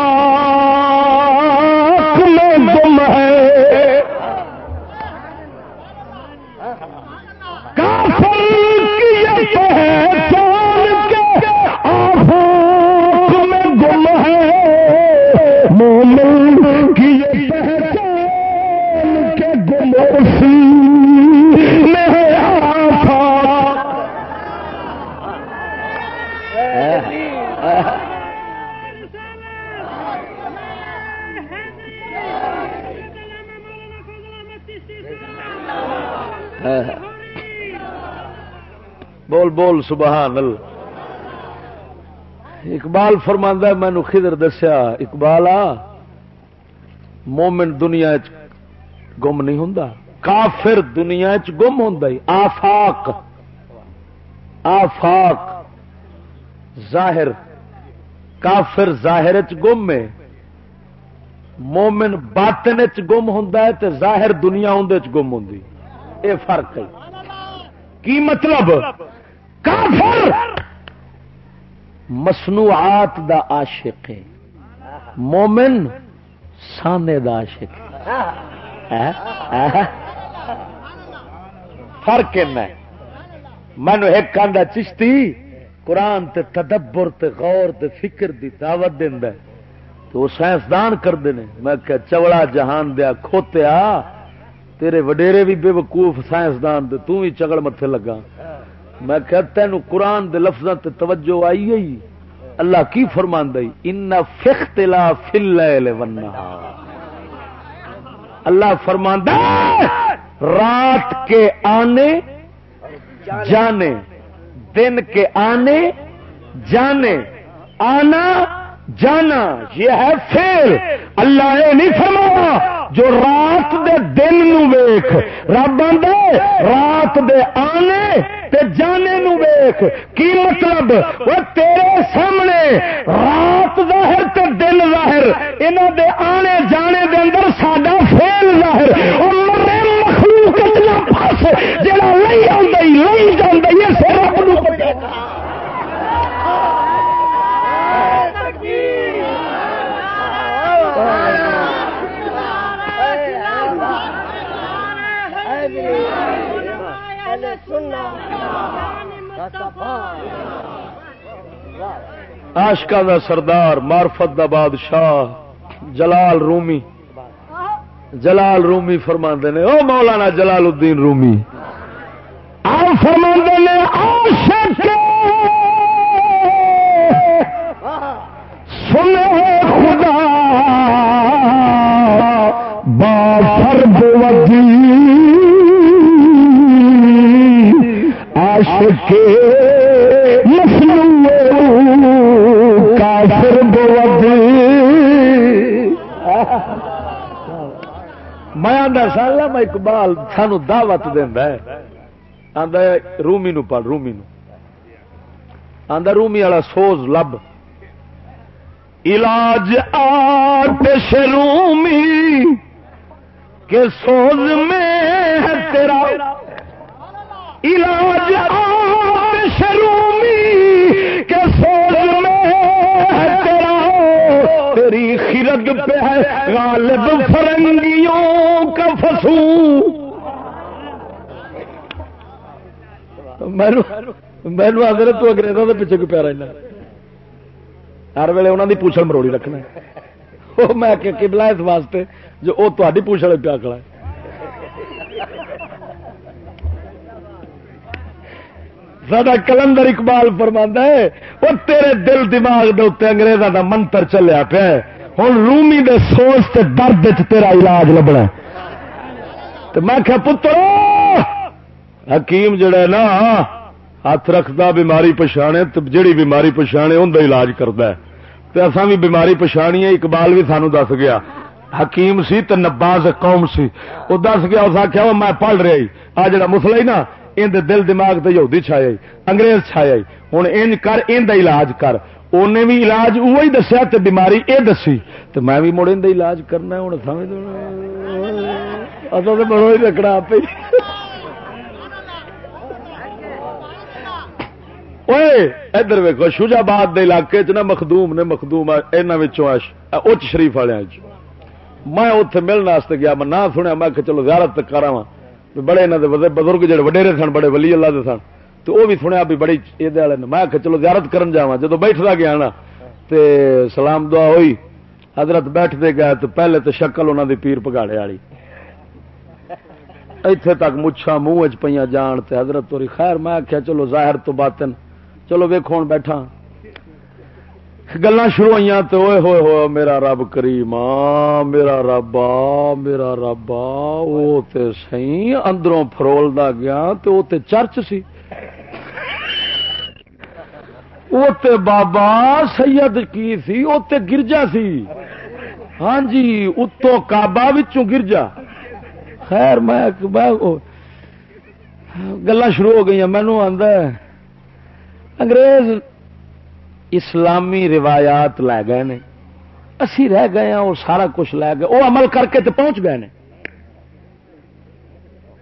Speaker 1: بول بول، سبحان اللہ۔ اقبال فرماندہ مینو خدر دسیا اقبال آ مومن دنیا گم نہیں ہوں کافر دنیا چ گم ہوں آفاق آفاق۔ ظاہر، کافر ظاہر چ گم ہے۔ مومن باطن چ گم ہوں تے ظاہر دنیا اندر گم ہوں یہ فرق ہے۔ کی مطلب؟ کافر! مصنوعات دا عاشق ہے۔ مومن سانے دا عاشق ہے۔ فرق مینو ایک کانڈا چشتی قرآن تے تدبر تے غور تے فکر دی دعوت دینا تو وہ سائنسدان کرتے ہیں میں کہ چوڑا جہان دیا کھوتیا۔ تیرے وڈیرے بھی بے وقوف سائنسدان تو بھی چگڑ متے لگا میں کہ تینوں قرآن دے لفظ تے توجہ آئی ہے اللہ کی فرمان دئی ان فختلا فل اللہ فرمان رات کے آنے، جانے۔ دن کے آنے، جانے۔ آنا، جانا۔ یہ ہے پھر اللہ نے نہیں فرمایا جو رات دے دن نو ویخ رب دے رات دے آنے تے جانے نو ویخ کی مطلب؟ وہ تیرے سامنے رات ظاہر تے دن ظاہر انہوں دے آنے جانے دے اندر ساڈا فیل ظاہر۔ اور مرے مخلوق پاس، جڑا لئی آئی لئی جانا سر رب نو آشکا دا سردار مارفت دا بادشاہ جلال رومی۔ جلال رومی فرما نے او مولانا جلال الدین رومی۔ فرما نے سنے خدا۔ عاشق کافر میں آدھا سال میں اقبال سانو دعوت دینا آدھا رومی نو پڑھ، رومی نو۔ آدھا رومی والا سوز لب۔ علاج آتش رومی کے سوز میں ہے تیرا۔ علاج آتش رومی کے سوز میں ہے تیرا۔ تیری خرد پہ ہے غالب فرنگیوں کا فسو مینو آدھے تو انگریزوں کے پیچھے کو پیارا ہر ویلے انہوں کی پوچھل مروڑی رکھنا۔ وہ میں کبلا اس واسطے جو وہ تاری پوچھل پیا کلا سا کلندر اقبال فرما ہے، وہ تیرے دل دماغ دے اتنے انگریزوں کا منتر چلیا پیا ہوں رومی دے سوچ تے درد تیرا علاج لبنا تو میں کیا پتر حکیم جڑا ہے نا، ہاتھ رکھتا بیماری پچھانے جہی بیماری پچھانے ان علاج کرتا ہے۔ اصا بھی بیماری پچھانی ہے، اقبال بھی سانو دس گیا۔ حکیم سی تو نباز قوم سی۔ وہ دس گیا، اس آخیا میں پڑھ رہا آ جڑا مسلا نا ان دل دماغ تو یہودی چھایا انگریز چھایا ہوں ان کر، ان دا علاج کر۔ انہیں بھی علاج وہی دسیا تو بیماری یہ دسی۔ تو میں بھی مڑ ان علاج کرنا ہوں سمجھ اصل تو بڑو ہی رکھنا آپ ادھر ویکو شوجاباد علاقے چ نا مخدوم نے مخدوم اچ شریف والے میں اتنے ملنے گیا، میں نہ سنیا، میں چلو زیارت کرا بڑے انہوں بزرگ جڑے وڈیرے سن بڑے ولی اللہ دے سن تو وہ بھی سنیا بھی بڑی یہ میں چلو زیارت کرن جا جب بیٹھتا گیا نا تے سلام دعا ہوئی حضرت بیٹھتے گئے تو پہلے تو شکل انہوں دی پیر پگاڑے والی ایتھے تک مچھا منہ چ پہ جان تے حضرت توری خیر میں آخیا چلو ظاہر تو باطن چلو ویخو بیٹھا گلا شروع ہوئی تو ہوئے ہوئے ہو میرا رب کریم میرا رب، آ، میرا رب، آ وہ سی اندروں فرولدا گیا تو وہ چرچ سی۔ وہ بابا سید کی سی وہ گرجا سی۔ ہاں جی اتوں کابا گرجا۔ خیر، میں گلا شروع ہو گئی مینو آدھا انگریز اسلامی روایات لے گئے نے۔ اسی رہ گئے ہیں وہ سارا کچھ لے گئے۔ وہ عمل کر کے تو پہنچ گئے نے۔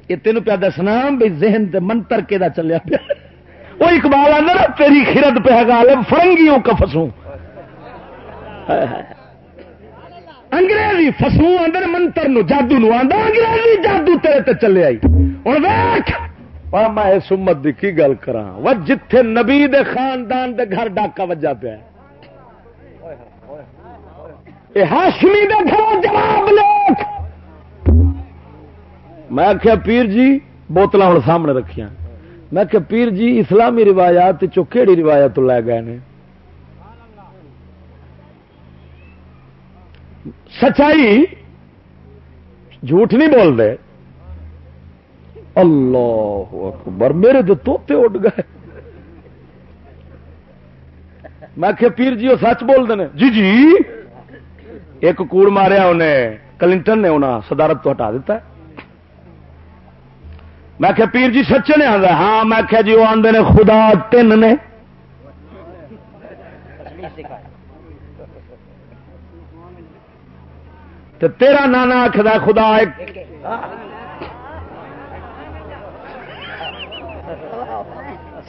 Speaker 1: یہ تین پیا دسنا بھی ذہن تے منتر کے دا چلیا پیا۔ وہ اقبال آدھا تیری خرد پہ گال فرنگیوں کا فسوں۔ انگریزی فسو اندر منتر نو، جادو نو آدھا انگریزی جادو تیرے تے چلے آئی۔ ہوں میں اس امت کی کی گل کرا وہ جتھے نبی دے خاندان دے گھر ڈاکا وجا پیا ہاشمی دے گھر جواب لوگ۔ میں آخیا پیر جی بوتل ہوں سامنے رکھیا میں کہ پیر جی اسلامی روایات چوکھیڑی روایت لے گئے نے؟ سچائی جھوٹ نہیں بول رہے اللہ اکبر میرے تو توتے اڈ گئے۔ میں کہ پیر جی وہ سچ بول دے جی جی۔ ایک کوڑ ماریا انہیں کلنٹن نے انہیں صدارت تو ہٹا دیتا ہے۔ میں کہ پیر جی سچے نے آدھا ہاں میں کہ جی وہ آدھے نے خدا تین نے۔ تیرا نانا آخر خدا ایک۔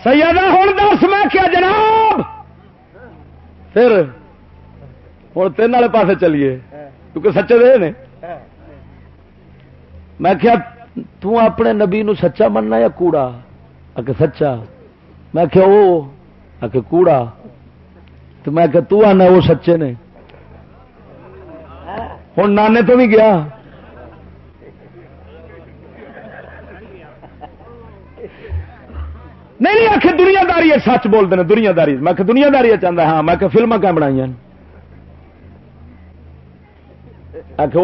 Speaker 1: سیدہ ہوں دس، میں کیا جناب؟ پھر ہوں تین والے پاس چلیے، کیونکہ سچے دے نے۔ میں کیا اپنے نبی نو سچا مننا یا کوڑا؟ آ سچا۔ میں کیا وہ آ کوڑا۔ تو میں کہ تو آنا وہ سچے نے۔ ہوں نانے تو بھی گیا۔ نہیں نہیں آخر دنیا داری سچ بولتے ہیں دنیا داری میں دنیا داری چاہتا ہاں میں فلما کیا بنائی آخ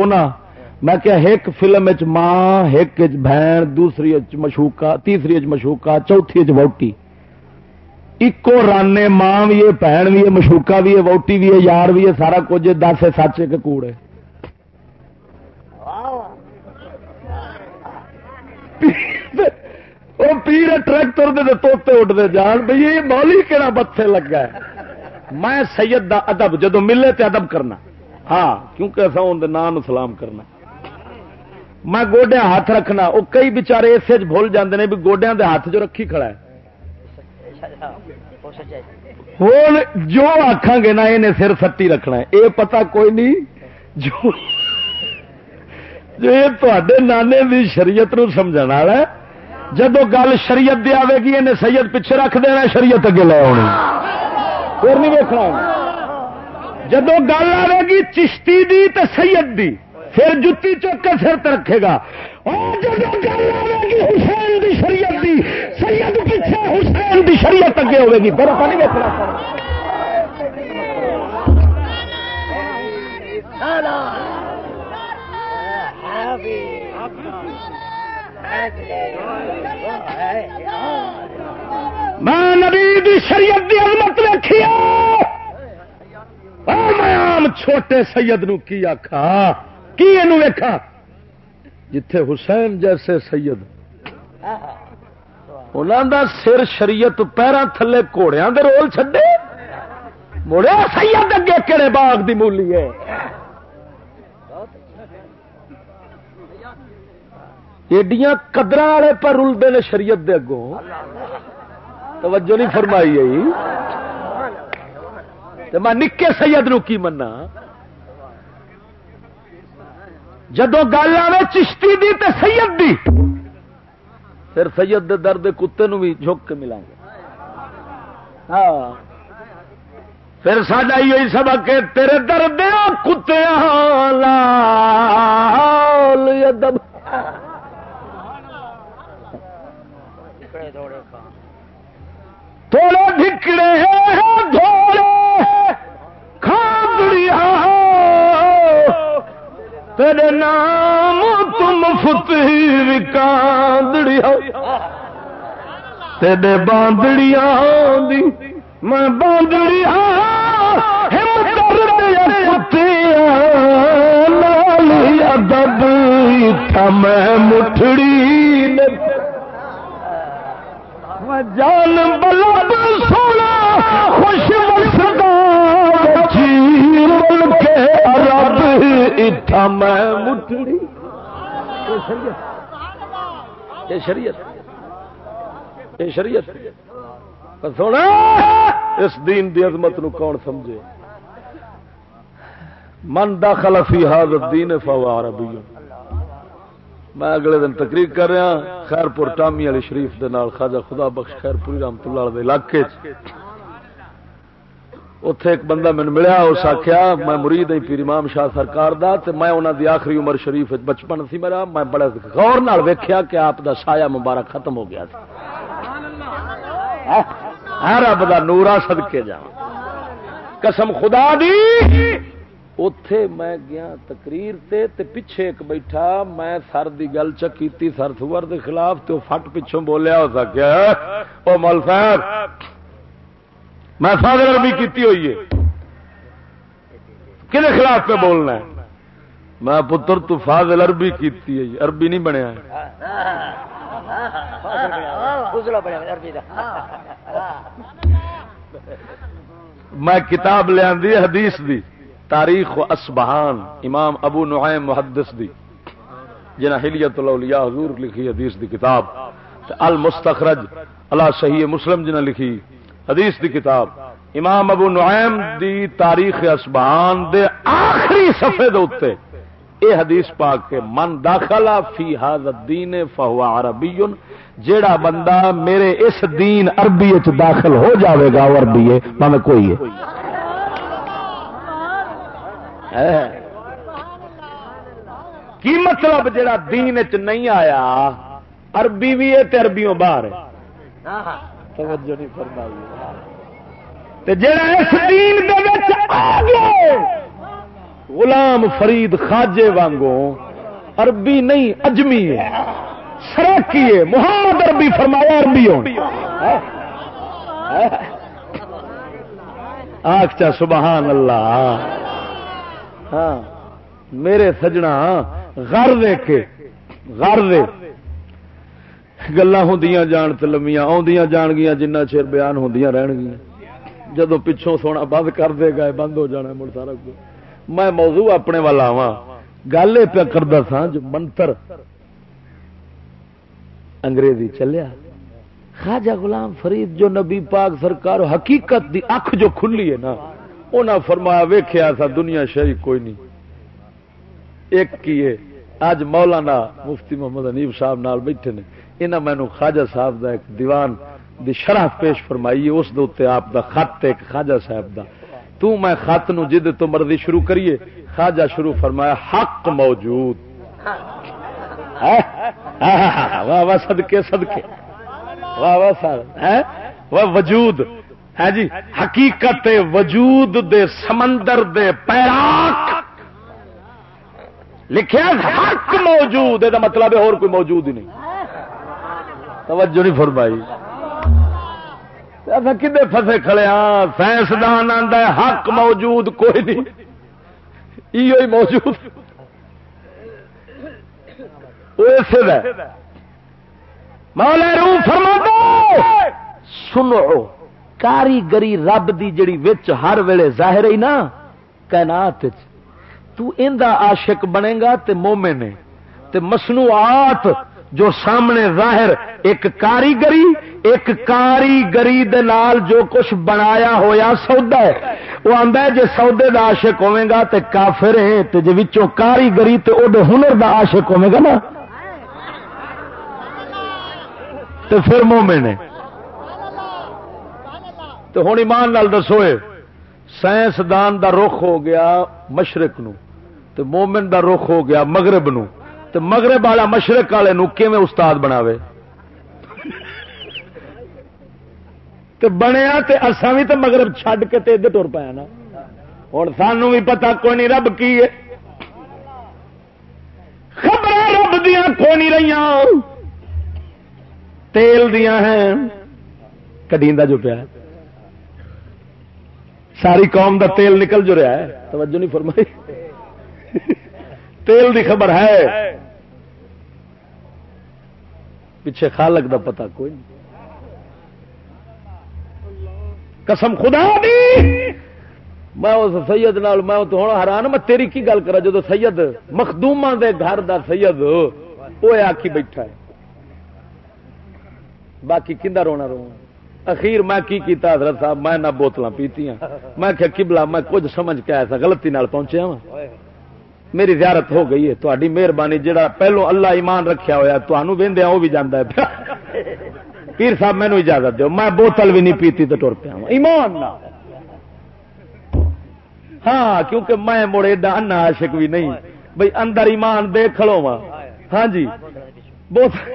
Speaker 1: میں کیا ایک فلم ماں ایک بہن دوسری مشوکا تیسری مشوکا چوتھی ووٹی۔ ایکو رانے ماں بھی ہے بہن بھی ہے مشوکا بھی ہے ووٹی بھی ہے یار بھی ہے سارا کچھ دس ہے سچ ایک کوڑ [LAUGHS] وہ پیر ٹریکٹر دے توتے اٹھتے جان بھائی یہ مولی کہڑا بتھے لگا ہے؟ میں سید دا ادب جدو ملے تے ادب کرنا۔ ہاں کیونکہ ایسا ان نام سلام کرنا۔ میں گوڈیا ہاتھ رکھنا وہ کئی بچارے اسے بھول جاندے نے بھی گوڈیا دے ہاتھ جو رکھی کھڑا ہے۔ ہوں جو آخان گے نا یہ سر سٹی رکھنا ہے۔ یہ پتا کوئی نہیں، جو تے نانے دی شریعت نو سمجھا ہے۔ جدو گل شریعت دی آئے گی، انہیں سید پیچھے رکھ دینا، شریعت اگے لے آنی پھر نہیں ویکنا جدو گل آئے گی چشتی دی تو سید دی، پھر جتی چوک کے سر رکھے گا۔ اور جدو گل آئے گی حسین دی شریعت دی، سید پیچھے حسین دی شریعت اگے ہوے گی۔ پھر نہیں ویکنا میں نبی دی شریعت دی عظمت ویکھی میں آم چھوٹے سید نو کی آخا کی ویکھا؟ جتھے حسین جیسے سید۔ انہوں دا سر شریعت پیروں تھلے گھوڑیاں دے رول چھڈے۔ مڑے سید اگے کہڑے باغ دی مولی ہے۔ ایڈیاں قدر والے پر رلتے ہیں شریعت دے اگوں۔ توجہ نہیں فرمائی آئی۔ میں نکے سید نو کی منا جدو گل آئے چشتی دی تے سید دی، پھر سید دے درد کتے نو بھی جھک کے ملا گے۔ ہاں۔ پھر ساڈا یہ سبق کہ تیرے درد کتے لال ادب تھوڑے ڈھکڑے دھوڑے۔ کھاندڑیا تیرے نام تم فتح کاندڑیا تیرے باندڑیا دی میں باندڑیا ادب میں مٹھڑی جان بلب سونا، خوش ملک عرب اتھا میں مٹڑی شریعت سونا، اس دین دی عظمت نو کون سمجھے؟ من داخل فی حاضر دین فوار عربی۔ میں اگلے دن تقریر کر رہا خیر پور ٹامی علی شریف دے نال خواجہ خدا بخش خیر پوری رحمت اللہ علیہ علاقے اتے ایک بندہ مین ملیا اس آخیا میں مرید ہوں پیر امام شاہ سرکار دا تے میں انہوں دی آخری عمر شریف بچپن سی میرا میں بڑے غور نال ویکھیا کہ آپ دا سایہ مبارک ختم ہو گیا ہاں، ہاں، رب دا نورا صدقے جا قسم خدا دی! اتے میں گیا تقریر تے تے پیچھے ایک بیٹھا، میں سر دی گل چکی سر سور دے خلاف تو فٹ پچھوں بولیا ہو سکیا او مول صاحب، میں فاضل عربی کیتی ہوئی ہے۔ کہ خلاف پہ بولنا ہے؟ میں پتر، تو فاضل عربی کیتی ہے، عربی نہیں بنیا میں کتاب لیا حدیث دی۔ تاریخ و اسبہان امام ابو نعیم محدث دی، جنہ حلیت الاولیاء حضور لکھی حدیث دی کتاب المستخرج اللہ صحیح مسلم جنہ لکھی حدیث دی کتاب، امام ابو نعیم دی تاریخ اسبہان دے آخری صفحے دے اوتے، اے حدیث پاک کے من داخلہ فی هذا الدین فهو عربی، جیڑا بندہ میرے اس دین عربی وچ داخل ہو جاوے گا عربی ہے میں کوئی ہے؟ کی مطلب جڑا دین چ نہیں آیا، عربی بھی ہے اربیوں باہر توجہ نہیں فرمائی۔ جڑا اس دین آ غلام فرید خاجے وانگو عربی نہیں، اجمی ہے، سراکی ہے، محمد عربی فرمایا، عربی آخ چا سبحان اللہ۔ ہاں میرے سجنا گھر دے کے گھر دے۔ گلا ہوں جان تو لمیا آدیا جان گیا جنہ چر بیان ہوں رہن گیا جدو پچھوں سونا بند کر دے گا بند ہو جانا مڑ سارا میں موضوع اپنے والا آوا گل یہ پیا کرتا سا جو منتر انگریزی چلیا۔ خواجہ غلام فرید جو نبی پاک سرکار، حقیقت دی اکھ جو کھلی ہے نا۔ انہیں فرمایا ویخیا تھا دنیا شہری کوئی نہیں۔ ایک کیے اج مولانا مفتی محمد انیب صاحب نال بیٹھے نے۔ انہیں مینو خواجہ صاحب دا ایک دیوان دی شرح پیش فرمائی اس دے آپ دا خط ایک خواجہ صاحب دا۔ تو میں خط نو جد تو مرضی شروع کریے۔ خواجہ شروع فرمایا، حق موجود۔ واہ واہ صدقے صدقے۔ واہ واہ سر وجود۔ ہے جی؟ حقیقت وجود دے سمندر دے پیراک۔ لکھیا حق موجود یہ مطلب ہے اور کوئی موجود ہی نہیں۔ توجہ نہیں فرمائی۔ اچھا، کدے فسے کھڑے ہاں سائنسدان آتا ہے، حق موجود، کوئی نہیں۔ ہی موجود۔ مولا روح فرما دو سنو۔ کاریگری رب دی جڑی وچ ہر ویلے ظاہر ہی نا کائنات تو اندا عاشق بنے گا تے مومن ہے تے مصنوعات جو سامنے ظاہر ایک کاریگری ایک کاریگری دے نال جو کچھ بنایا ہویا سودا ہے وہ آندا ہے جے سودے دا عاشق ہوے گا تے کافر ہے تے جے وچوں کاریگری تے او دے ہنر دا عاشق ہوے گا نا تے پھر مومن ہے تو ہوں ایمان نال دسو سائنسدان دا رخ ہو گیا مشرق نو، تو مومن دا رخ ہو گیا مغرب نو۔ تو مغرب والا مشرق والے کیون استاد بناوے؟ تو بنیا تے اساں بھی تو مغرب چھڈ کے تے ادھر ٹر پایا نا۔ ہوں سانو بھی پتا کوئی نہیں رب کی ہے خبر رب دیا کو نہیں رہی تیل دیا ہیں کدی جو پیا ساری قوم دا تیل نکل جو رہا ہے۔ توجہ نہیں فرمائی۔ تیل دی خبر ہے۔ پیچھے خالق دا پتا کوئی نہیں۔ قسم خدا دی۔ میں اس سید نال میں تو ہوں حیران، میں تیری کی گل کرا جدو سید مخدوما دے گھر دا سید وہ آخی بیٹھا ہے۔ باقی کندا رونا رو اخیر میں کی کیتا حضرت صاحب؟ میں نہ بوتل پیتی میں کہ کبلا میں کچھ سمجھ کے آیا تھا، غلطی نال پہنچیا وا میری زیارت ہو گئی ہے تاری مہربانی جہاں پہلو اللہ ایمان رکھیا ہوا تمہوں وہدیا وہ بھی جانا ہے۔ پیر صاحب مینو اجازت دو میں بوتل بھی نہیں پیتی تو ٹر پیا ایمان ہاں کیونکہ میں مڑ ایڈا انا عاشق بھی نہیں۔ بھائی اندر ایمان دیکھ کھڑو ہاں جی۔ بوتل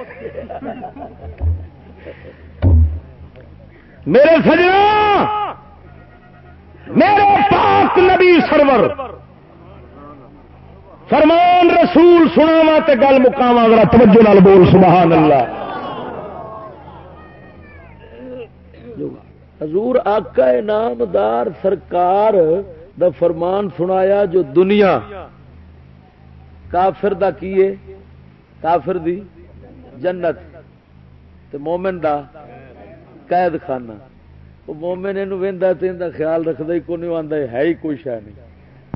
Speaker 1: میرے سجنا، میرے پاک نبی سرور۔ فرمان رسول سناوا تے گل مکاوا ذرا توجہ نال بول، سبحان اللہ۔ حضور آقا نامدار سرکار دا فرمان سنایا جو دنیا، کافر دا کیے؟ کافر دی جنت، تے مومن دا قید خانہ وہ مومن یہ خیال رکھتا ہی کون آتا ہے ہی کوئی شہ نہیں۔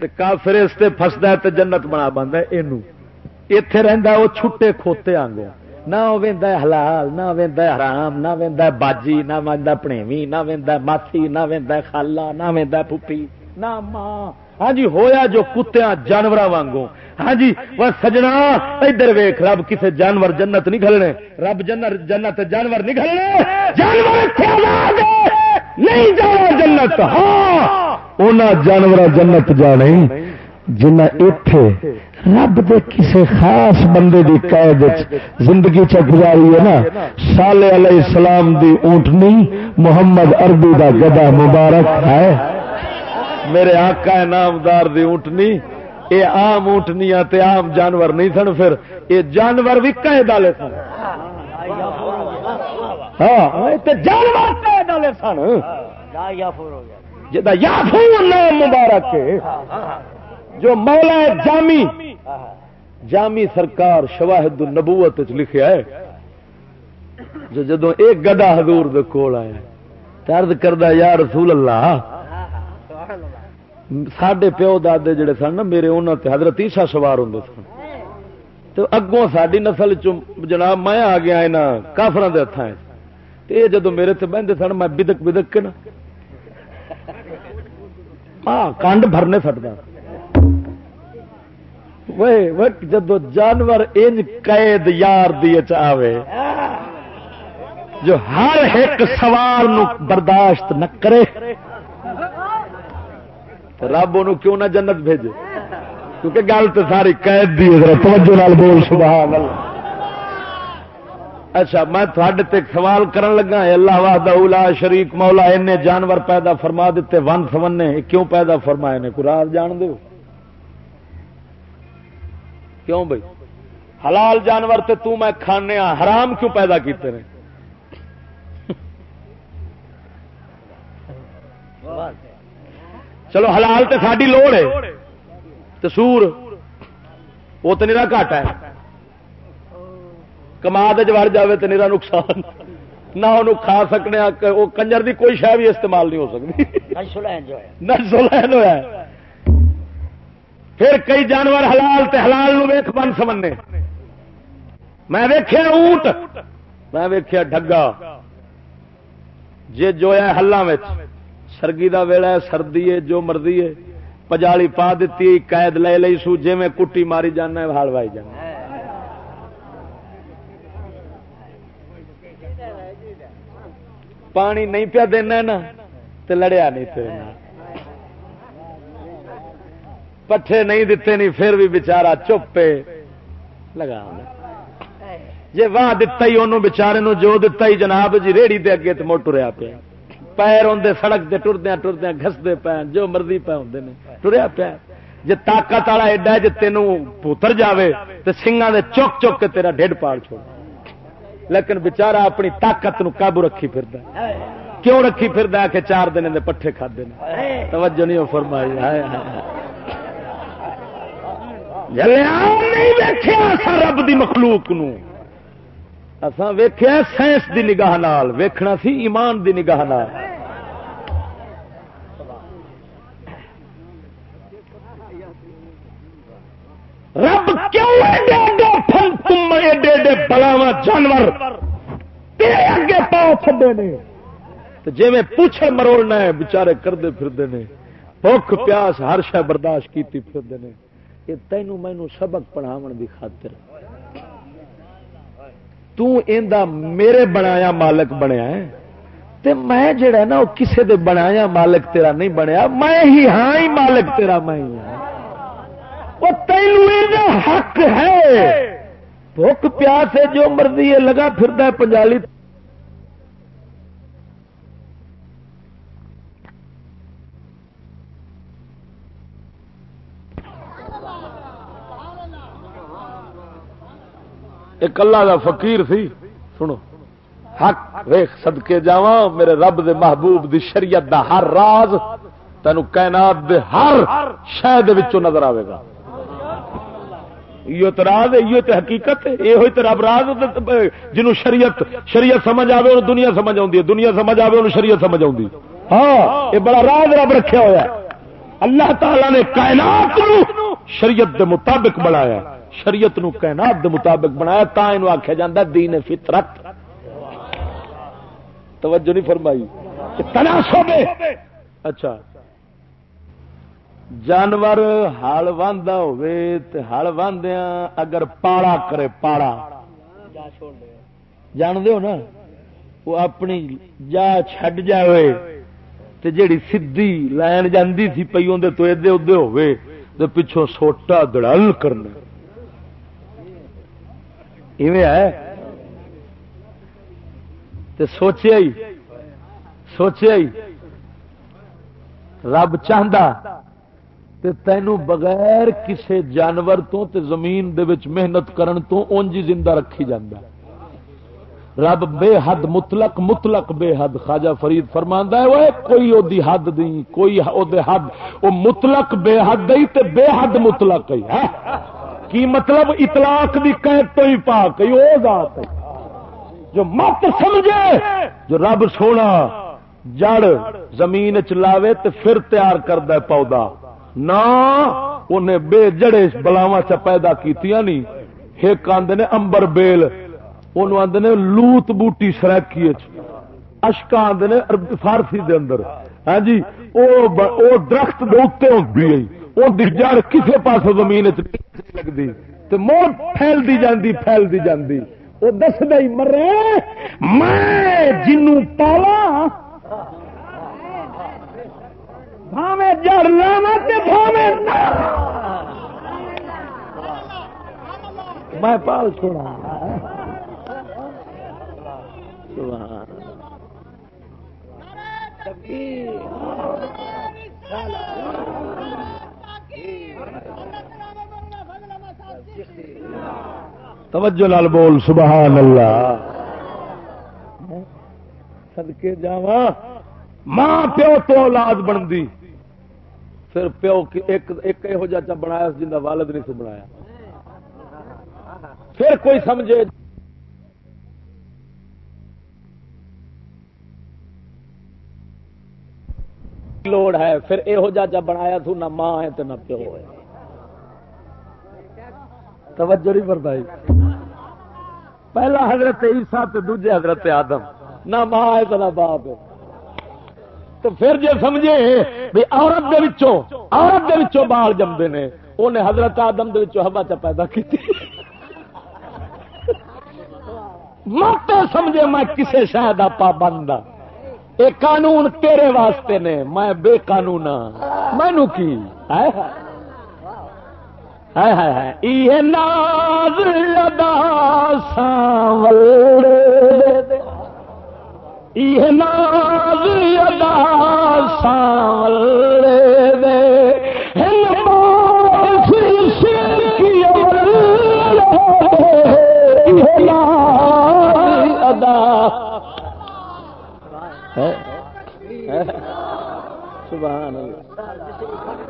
Speaker 1: تے کافر اس سے فستا ہے جنت بنا بنتا ہے یہ اتے رہتا وہ چھٹے کھوتے آگے نہ وہ حلال، نہ وہدا حرام، نہ وہدا باجی، نہ وہدا پنیوی نہ وہدا ماسی، نہ وہدا خالا نہ وہدا پھوپھی، نہ ماں۔ ہاں جی ہویا جو کتیا جانور وانگوں۔ ہاں جی وہ سجنا، ادھر ویخ رب کسے جانور جنت نہیں کھلنے رب جنت جنت جانور نہیں کھلنے جانور نہیں جانا جنت۔ ہاں جانور جنت جانے۔ جنہ اتے رب دے کسے خاص بندے دی قید زندگی چ گزاری ہے نا۔ سالے علیہ السلام دی اونٹنی محمد عربی دا گدا مبارک ہے۔ میرے آقا نامدار دی اونٹنی اے عام اونٹنیاں تے عام جانور نہیں سن، پھر اے جانور بھی کہے ڈالے سن۔ ہاں جانور کہے ڈالے سن۔ جدا یافور نام مبارک جو مولا جامی جامی سرکار شواہد النبوت لکھیا ہے، جو جدو ایک گدا حضور دے کول آیا ترد کردہ یا رسول اللہ سڈے پیو دے جڑے سن نا میرے انہوں تے حضرت عیسا سوار ہوں سن تو اگوں ساری نسل جناب میں آ گیا یہاں کافر کے یہ جدو میرے تے بہتے سن میں بدک بدک کے نا ہاں کانڈ بھرنے سٹتا جدو جانور انج قید یار دی آوے جو ہر ایک سوار نو برداشت نہ کرے رب ان کیوں نہ جنت بھیجے؟ کیونکہ گل تو ساری قید دی توجہ نال بول سبحان اللہ اچھا میں تھوڑے تے سوال کرن لگا ہے اللہ وحدہ اولا شریک مولا ان جانور پیدا فرما دیتے، ون سمنے کیوں پیدا فرمائے نے؟ قرآن جان دو کیوں بھائی حلال جانور تے تو میں کھانے حرام کیوں پیدا کیتے ہیں چلو حلال تے ساری لوڑ ہے۔ تو سور وہ تو نیرا گھٹ ہے۔ کما دے جائے تو نیرا نقصان۔ نہ انہوں کھا سکنے وہ کنجر دی کوئی شہ بھی استعمال نہیں ہو سکتی۔ نہ ہوا پھر کئی جانور حلال تے حلال نو ویخ بن سمنے۔ میں ویخیا اونٹ میں ویخیا ڈگا جی جو ہے ہلان سرگی دا ویلا ہے، سردی ہے، جو مرضی ہے۔ پجالی پا دیتی قید لے لئی سو جی میں کٹی ماری جانا ہے ہال وائی جانا پانی نہیں پیا دینا نا تو لڑیا نہیں پھر پٹھے نہیں دیتے نہیں، پھر بھی بچارا چپے۔ لگا جی واہ دتا ہی انہوں بچارے جو دتا ہی، جناب جی ریڑی دے اگے تو موٹو رہا پیا۔ پیر آدھے سڑک سے ٹردیا ٹردیا گستے پے جو مرضی پے ہوں ٹریا پیا جی طاقت والا ایڈا جی تینوں پوتر جائے تو سنگا دے چک چک کے تیرا ڈیڈ پاڑ چھوڑ۔ لیکن بچارا اپنی طاقت نو قابو رکھی پھر کیوں رکھی پھر کہ چار دن دے پٹھے کھدے توجہ نہیں فرمائی۔ رب دی مخلوق نو۔ اساں ویخیا سائنس دی نگاہ نال، ویکھنا سی ایمان دی نگاہ نال۔ رب کیوں ایڈے ایڈے پھل تم ایڈے ایڈے بلاوا جانور تیرے اگے پاؤ چڈے نے؟ جی میں پوچھے مروڑنا ہے، بچارے کرتے پھرتے ہیں بخ پیاس، ہر شہ برداشت کی پھرتے ہیں یہ تینوں مینو سبق پڑھاو کی خاطر۔ تندہ میرے بنایا مالک بنیا ہے۔ تے میں جڑا نا، وہ کسے دے بنایا مالک تیرا نہیں بنیا۔ میں ہی ہاں ہی مالک تیرا میں ہی ہاں۔ وہ تینوں حق ہے۔ بھوک پیاس ہے، جو مرضی ہے، لگا پھرتا ہے، پنجالی ایک اللہ دا فقیر سی۔ سنو۔ حق ویخ سدکے جا میرے رب دے محبوب دی شریعت دا ہر راز تینوں کائنات دے ہر شہ نظر آئے گا۔ یہ تو راز ہے یہ تو حقیقت ہے۔ یہ تو رب راز جنہوں شریعت شریعت سمجھ آئے انہوں دنیا سمجھ آتی دنیا سمجھ آئے انہوں شریعت سمجھ آتی ہاں یہ بڑا راز رب رکھا ہوا ہے۔ اللہ تعالی نے کائنات شریعت دے مطابق بنایا شریعت نو کائنات دے مطابق بنایا، تا یہ آخیا جا دین فطرت۔ توجہ نہیں فرمائی۔ تناسب اچھا۔ جانور ہل واندہ ہوئے تے ہل اگر پاڑا کرے پاڑا جان دے ہو نا؟ وہ اپنی جا چھڈ جائے تے جیڑی سدھی لائن جاندی تھی پئی اندر تو ادے ادے ہوئے تے پچھوں سوٹا دڑل کرنا۔ ایویں ہے؟ تے سوچیا ہی سوچیا ہی۔ رب چاہتا تے تینو بغیر کسے جانور تو تے زمین دے وچ محنت کرن تو اونجی زندہ رکھی جاندہ رب بے حد مطلق مطلق بے حد۔ خواجہ فرید فرماندا ہے وہ کوئی او دی حد دی کوئی او دے حد۔ او مطلق بے حد دی تے بے حد مطلق ہے کی مطلب اطلاق دی قید تو ہی پاک ہے او ذات ہے۔ جو مت سمجھے، جو رب سونا، جڑ زمین چلاوے تے پھر تیار کردا پودا۔ نہ انہیں بے جڑے بلاوا چ پیدا کیتیاں نہیں ایک آدھے نے امبر بیل ان آدھے نے لوت بوٹی سرکی اشکا آدھے نے فارسی دے اندر۔ ہاں جی او درخت دے اتنے ہوتی وہ جڑ کسے پاس زمین لگتی تو مور پھیلتی جاندی پھیلتی جاندی۔ وہ دس دے مرے، میں جنوں پالا۔ بھاوے جڑ لاوا میں پال چھوڑا توجہ لال بول، سبحان اللہ۔ سدکے جاوا ماں پیو تو اولاد بنتی پھر پیو ایک یہو جا بنایا جن کا والد نہیں بنایا۔ پھر کوئی سمجھے۔ لوڑ ہے، پھر یہو جا بنایا تو نہ ماں ہے تو نہ پیو ہے۔ توجہ نہیں بردائی پہلا حضرت عیسیٰ تو دوجے حضرت آدم۔ نہ ماں ہے تو نہ باپ ہے۔ تو پھر جی سمجھے بھی عورت دے وچوں، عورت دے وچوں بال جمدے نے انہیں حضرت آدم دے وچوں ہوا چ پیدا کی مت سمجھے میں کسے شاید پابند ہاں۔ اے قانون تیرے واسطے نے، میں بے قانون ہاں۔ مینو کی؟ ناز ادا ساول ناز ادا ساول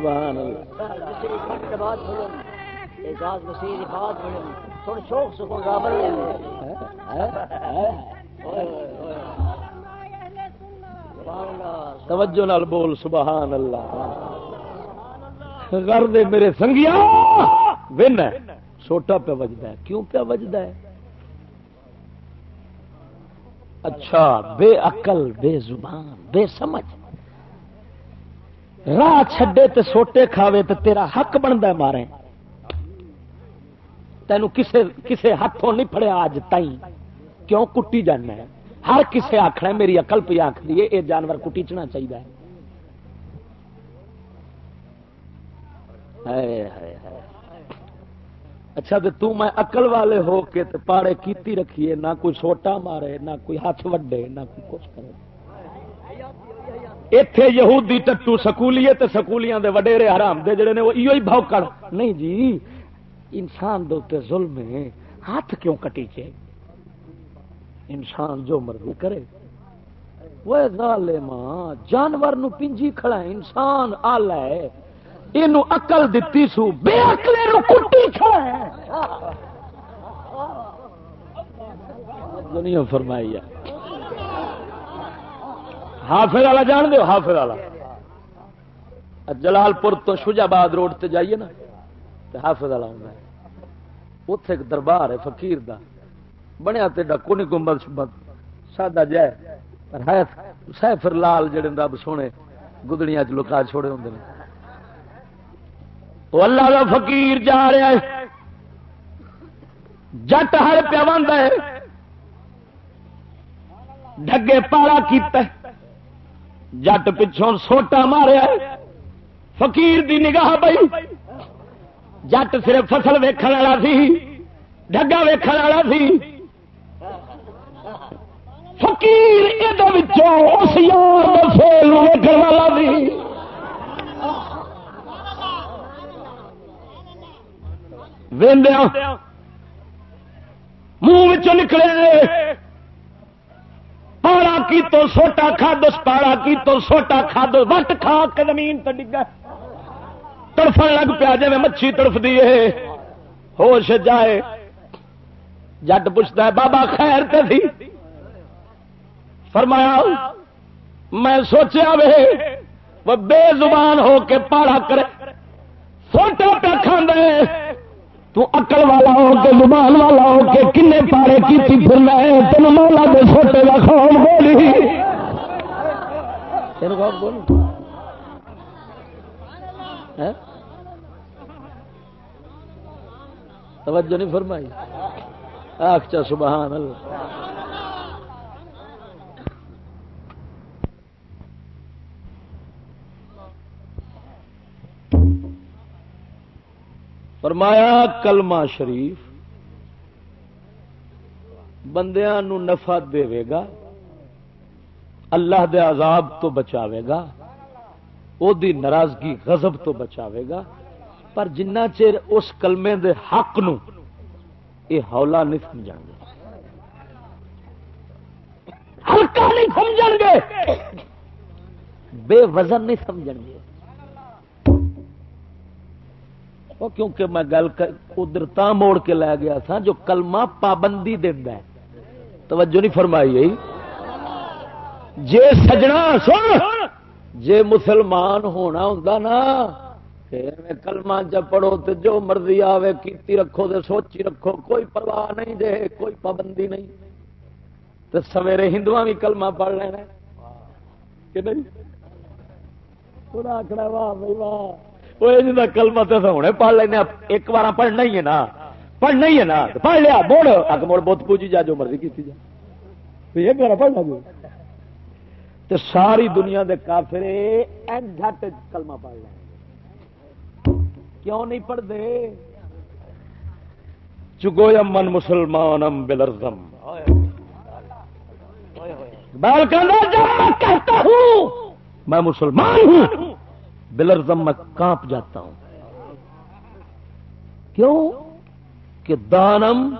Speaker 1: سبحان توجہ نال بول سبحان اللہ۔ کر دے میرے سنگیا ون سوٹا پہ وجد ہے۔ کیوں پہ وجد ہے؟ اچھا بے عقل، بے زبان، بے سمجھ۔ راہ چھڈے تے سوٹے کھاوے تے تیرا حق بنتا مارے۔ تینو کسے کسے ہاتھوں نہیں پڑیا اج تائیں۔ کیوں کٹی جانا ہے؟ ہر کسے آخنا میری اقل پہ آخ دیے یہ جانور کٹیچنا چاہیے اچھا تو تو میں اقل والے ہو کے تے پاڑے کیتی رکھیے، نہ کوئی سوٹا مارے، نہ کوئی ہاتھ وڈے، نہ کوئی کچھ کرے۔ اتے یہودی ٹٹو سکولیے تے سکولیاں دے وڈیرے حرام دے جڑے نے وہ ایو ہی بھوکڑ۔ نہیں جی انسان دے ظلم ہے۔ ہاتھ کیوں کٹی چے؟ انسان جو مرضی کرے۔ وہ ظالما جانور نو پنجی کھڑا ہے، انسان آل ہے۔ یہ اقل دتی سو، بے اقلے نو کٹی کھڑا ہے۔ دنیا فرمائی ہے۔ حافظ والا جان دو حافظ والا۔ جلال پور تو شجاباد روڈ تے جائیے نا تو حافظ والا ہوں اتے ایک دربار ہے، فقیر دا۔ بنیا تے ڈکو نہیں گمبد شمبد سادہ جائے پر سیفر لال جڑے رب سونے گدڑیاں چ لکا چھوڑے ہوں وہ اللہ کا فقیر جا رہا ہے۔ جٹ ہر پیا ہے۔ ڈگے پالا کیتا ہے۔ جٹ پچھوں سوٹا ماریا فقیر دی نگاہ بئی جٹ صرف فصل ویکن والا سی، ڈگا ویکن والا سی۔ فقیر اس یار فیل ویکن والا سی۔ منہ نکلے۔ پاڑا کی تو سوٹا کھا دس پاڑا کی تو سوٹا کھا دو وٹ کھا کے زمین تو ڈگا۔ تڑفن لگ پیا جی مچھی تڑف دیے ہوش جائے۔ جٹ پوچھتا ہے، بابا خیر تے تھی؟ فرمایا، میں سوچیا وے، وہ بے زبان ہو کے پاڑا کرے۔ سوٹا پہ کھانے تو اکل والا ہو کے زبان والا ہو کے کنے پارے کی پھرنا ہے تین مولا دے سوٹے کا خوف بولی۔ توجہ نہیں فرمائی۔ آخ چا سبحان اللہ۔ فرمایا، کلمہ شریف بندیا نفع دے گا، اللہ دے عذاب تو بچاوے گا، او دی ناراضگی غضب تو بچاوے گا، پر جنہ چیر اس کلمے دے حق نو یہ ہولا نہیں سمجھ گے۔ ہلکا نہیں سمجھ گے۔ بے وزن نہیں سمجھ گے۔ وہ کیونکہ میں گل ادھر تا موڑ کے لے گیا تھا جو کلمہ پابندی دینا ہے۔ توجہ نہیں فرمائی جے سجنا سن، جے مسلمان ہونا ہوں نا کلمہ جب پڑھو تو جو مرضی آوے، کیتی رکھو تو سوچی رکھو، کوئی پرواہ نہیں دے، کوئی پابندی نہیں۔ تو سویرے ہندو بھی کلمہ پڑھ لینا کہ نہیں؟ آخر واہ بھائی، واہ۔ کلما تو ہونے پڑھ لینا ایک بار پڑھنا ہی ہے نا پڑھنا ہی ہے نا پڑھ لیا موڑ اگ مڑ بت پوجی جا جو مرضی کی جا ایک بار پڑھنا جو تو ساری دنیا دے کافر گھٹ کلمہ پڑھ لیں کیوں نہیں پڑھتے چگو امن مسلمان ام بلرزم اقبال کہنا میں مسلمان ہوں بلرزم میں کانپ جاتا ہوں۔ کیوں؟ کہ دانم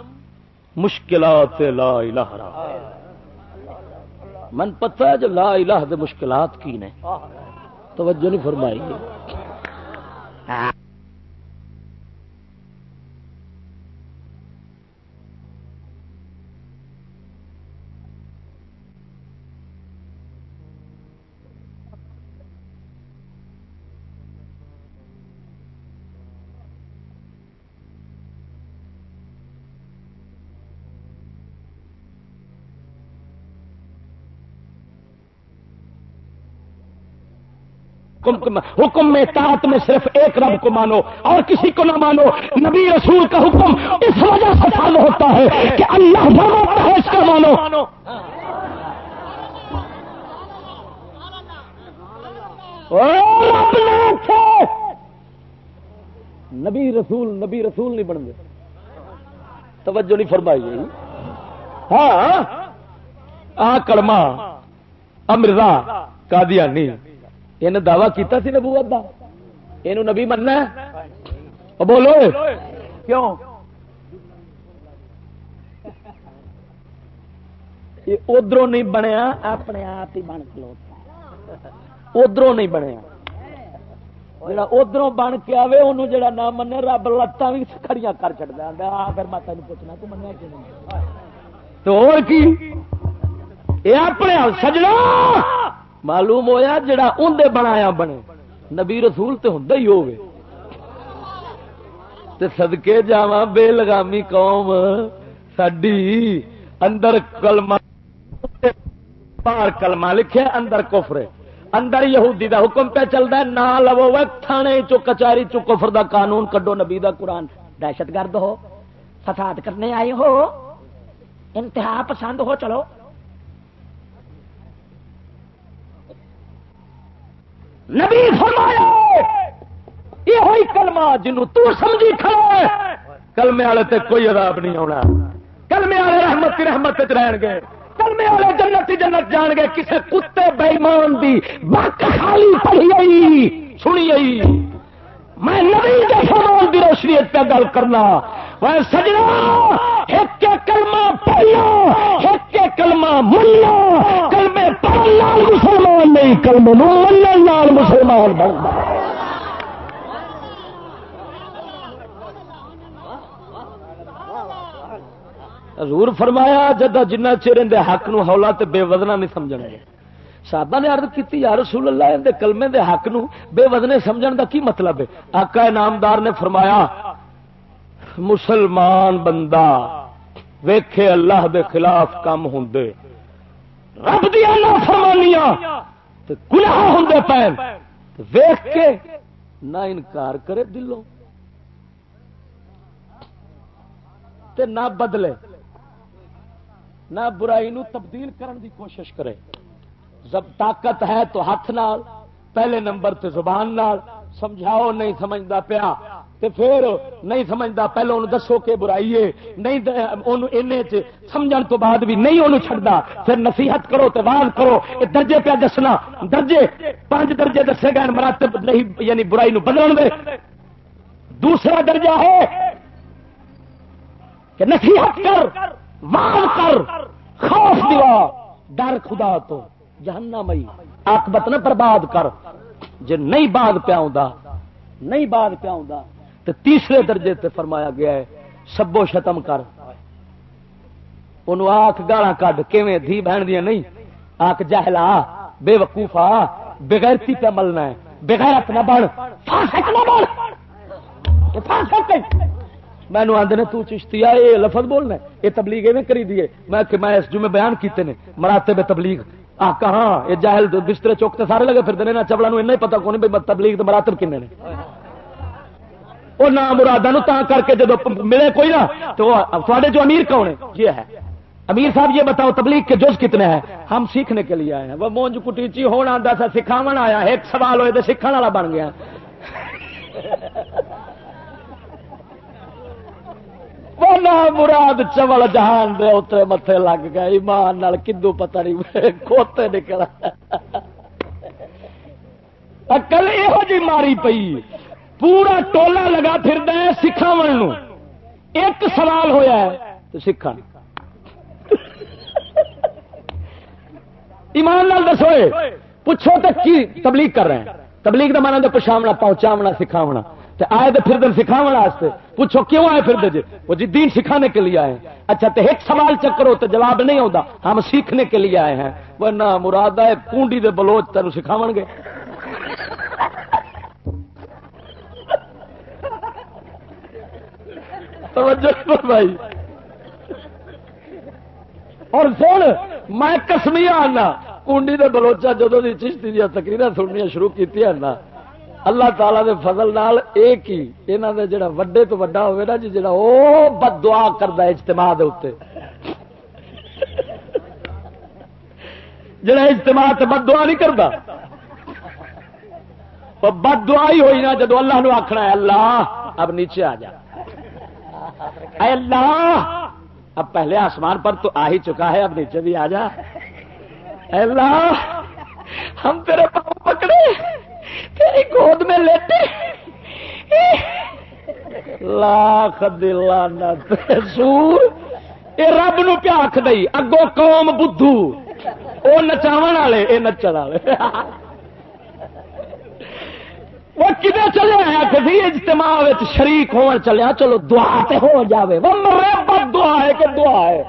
Speaker 1: مشکلات لا الہ را من پتہ ہے جو لا الہ دے مشکلات کی نے؟ توجہ نہیں فرمائی۔ حکم میں اطاعت میں صرف ایک رب کو مانو اور کسی کو نہ مانو، نبی رسول کا حکم اس وجہ سے فالو ہوتا ہے کہ اللہ فرماتا ہے اس کا مانو۔ نبی رسول نبی رسول نہیں بن گئے توجہ نہیں فرمائی ہاں آ کڑما امرزا کا دیا یہ دعوی کیتا سی نبوت دا۔ یہ نبی مننا بولو۔ کیوں؟ ادھر نہیں بنیا اپنے آپ ہی بن کلو ادھر نہیں بنیا۔ جا ادھر بن کے آئے انہوں جا نہ من رب لتان بھی کھڑیاں کر چڑھتا پھر میں تین پوچھنا تو منیا کہ نہیں؟ تو اور کی؟ یہ اپنے سجنا۔ معلوم ہویا جڑا اندے بنایا بنے۔ نبی رسول تے ہوں ہی ہوگے تے صدقے جاوا بے لگامی قوم سڈی اندر کلمہ پار کلمہ لکھے اندر کفر اندر یہودی دا حکم پہ چلتا ہے، نہ لو تھانے چو کچہری چو کفر دا قانون کڈو، نبی دا قرآن۔ دہشت گرد ہو، فساد کرنے آئے ہو، انتہا پسند ہو، چلو۔ نبی فرمایا یہ ہوئی کلمہ جنوں تو سمجھی کھڑا کلمے والے تے کوئی عذاب نہیں آنا کلمے والے رحمت کی رحمت رہن گے، کلمے والے جنت جنت جان گے، کسے کتے بےمان دی بک خالی پڑھی آئی، سنی آئی۔ میں نبی کے فرمان دی روشنی پہ گل کرنا سجنا ایک کلمہ پڑھنا ایک کلمہ ملنا کلمے پڑھنا مسلمان نہیں کلمے ملنا مسلمان بننا حضور فرمایا جدا جنہ چر اندر حق نو ہولا تے بے وزنا نہیں سمجھ گے صحابہ نے عرض کی یا رسول اللہ اندر کلمے دے حق نو بے وزنے سمجھن دا کی مطلب ہے آقا نامدار نے فرمایا مسلمان بندہ ویکھے اللہ دے خلاف کم ہوں رب دیا نہ فرمانیاں گناہ ہوں پین ویخ کے نہ انکار کرے دلوں۔ تے نہ بدلے۔ نہ برائی نو تبدیل کرن دی کوشش کرے۔ جب طاقت ہے تو ہاتھ نال، پہلے نمبر تے زبان نال، سمجھاؤ نہیں سمجھتا پیا۔ تے پھر نہیں سمجھتا پہلے انہوں دسو کہ برائی ہے نہیں سمجھن تو بعد بھی نہیں انہوں چھڑتا پھر نصیحت کرو تو واز کرو یہ درجے پہ دسنا۔ درجے، پانچ درجے دسے گئے مراتب نہیں یعنی برائی نو دے۔ دوسرا درجہ ہے کہ نصیحت کر، واز کر، خوف دیا ڈر خدا تو جہنم مئی آکبت نہ برباد کر۔ جی نہیں بعد پیا نہیں بعد پیا تو تیسرے درجے تے فرمایا گیا ہے سبو شتم کر۔ ان آخ گالا کڈ، کیویں دھی بہن دیا نہیں؟ آخ جہلا بے وقوفا بغیرتی پہ ملنا ہے۔ بغیرت نہ بن مینو آدھے نے تشتی یہ لفظ بولنا یہ تبلیغ میں کری دیے میں کہ میں اس جمعے بیان کیتے نے۔ مراتے بے تبلیغ۔ آ کہاں یہ جاہل بسترے چوکتے سارے لگے پھر دینے چبڑا نو پتا کون بھائی تبلیغ تو مراتب کنے نے۔ وہ نام مرادہ تا کر کے جب ملے کوئی نا تو تھوڑے جو امیر کون ہے یہ ہے۔ امیر صاحب یہ بتاؤ، تبلیغ کے جز کتنے ہیں؟ ہم سیکھنے کے لیے آئے ہیں۔ وہ مونج کٹیچی ہونا آتا سا سکھاو آیا ایک سوال ہوئے تو سیکھنے والا بن گیا۔ مراد چول جہان دے اترے متے لگ گئے ایمان کدو پتہ نہیں کھوتے نکلا۔ اکل یہ جی ماری پئی۔ پورا ٹولا لگا پھر سکھاو ایک سوال ہویا ہے۔ تو سکھا۔ ایمان لال دسوئے پوچھو تو کی تبلیغ کر رہے ہیں۔ تبلیغ کا مانا تو پچھاونا پہنچاونا، سکھاونا۔ آئے تو پھر دن سکھاو واسطے۔ پوچھو کیوں آئے پھر جی؟ وہ جی دین سکھانے کے لیے آئے اچھا تو ایک سوال چکرو تو جواب نہیں ہوتا ہم سیکھنے کے لیے آئے ہیں۔ وہ نہ مراد ہے کنڈی دے بلوچ تین سکھاو گے۔ بھائی اور سن، میں کسمیا آنا کنڈی دے بلوچا جدو دی چشتی دیا تقریر سننی شروع کی نا اللہ تعالی دے فضل نال ایک ہی یہاں دے جڑا وڈے تو وڈا ہوئے نا جی جڑا او بد دعا کرتا اجتماع دے اتنے جڑا اجتماع تے بد دعا نہیں کرتا بد دعا ہی ہوئی نا جدو اللہ نو آخنا ہے، اللہ، اب نیچے آ جا۔ اے اللہ! اب پہلے آسمان پر تو آ ہی چکا ہے، اب نیچے بھی آ جا۔ اے اللہ! ہم تیرے پاؤں پکڑے، تیری گود میں لیتے لاکھ دلانا سور یہ رب نو پیا آخ دئی؟ اگو قوم بدھو۔ وہ نچاو والے یہ نچن والے۔ وہ کدے چلے آیا کسی اجتماع شریک ہو چلیا چلو دعا تے ہو جاوے۔ وہ مرے بد دعا ہے کہ دعا ہے۔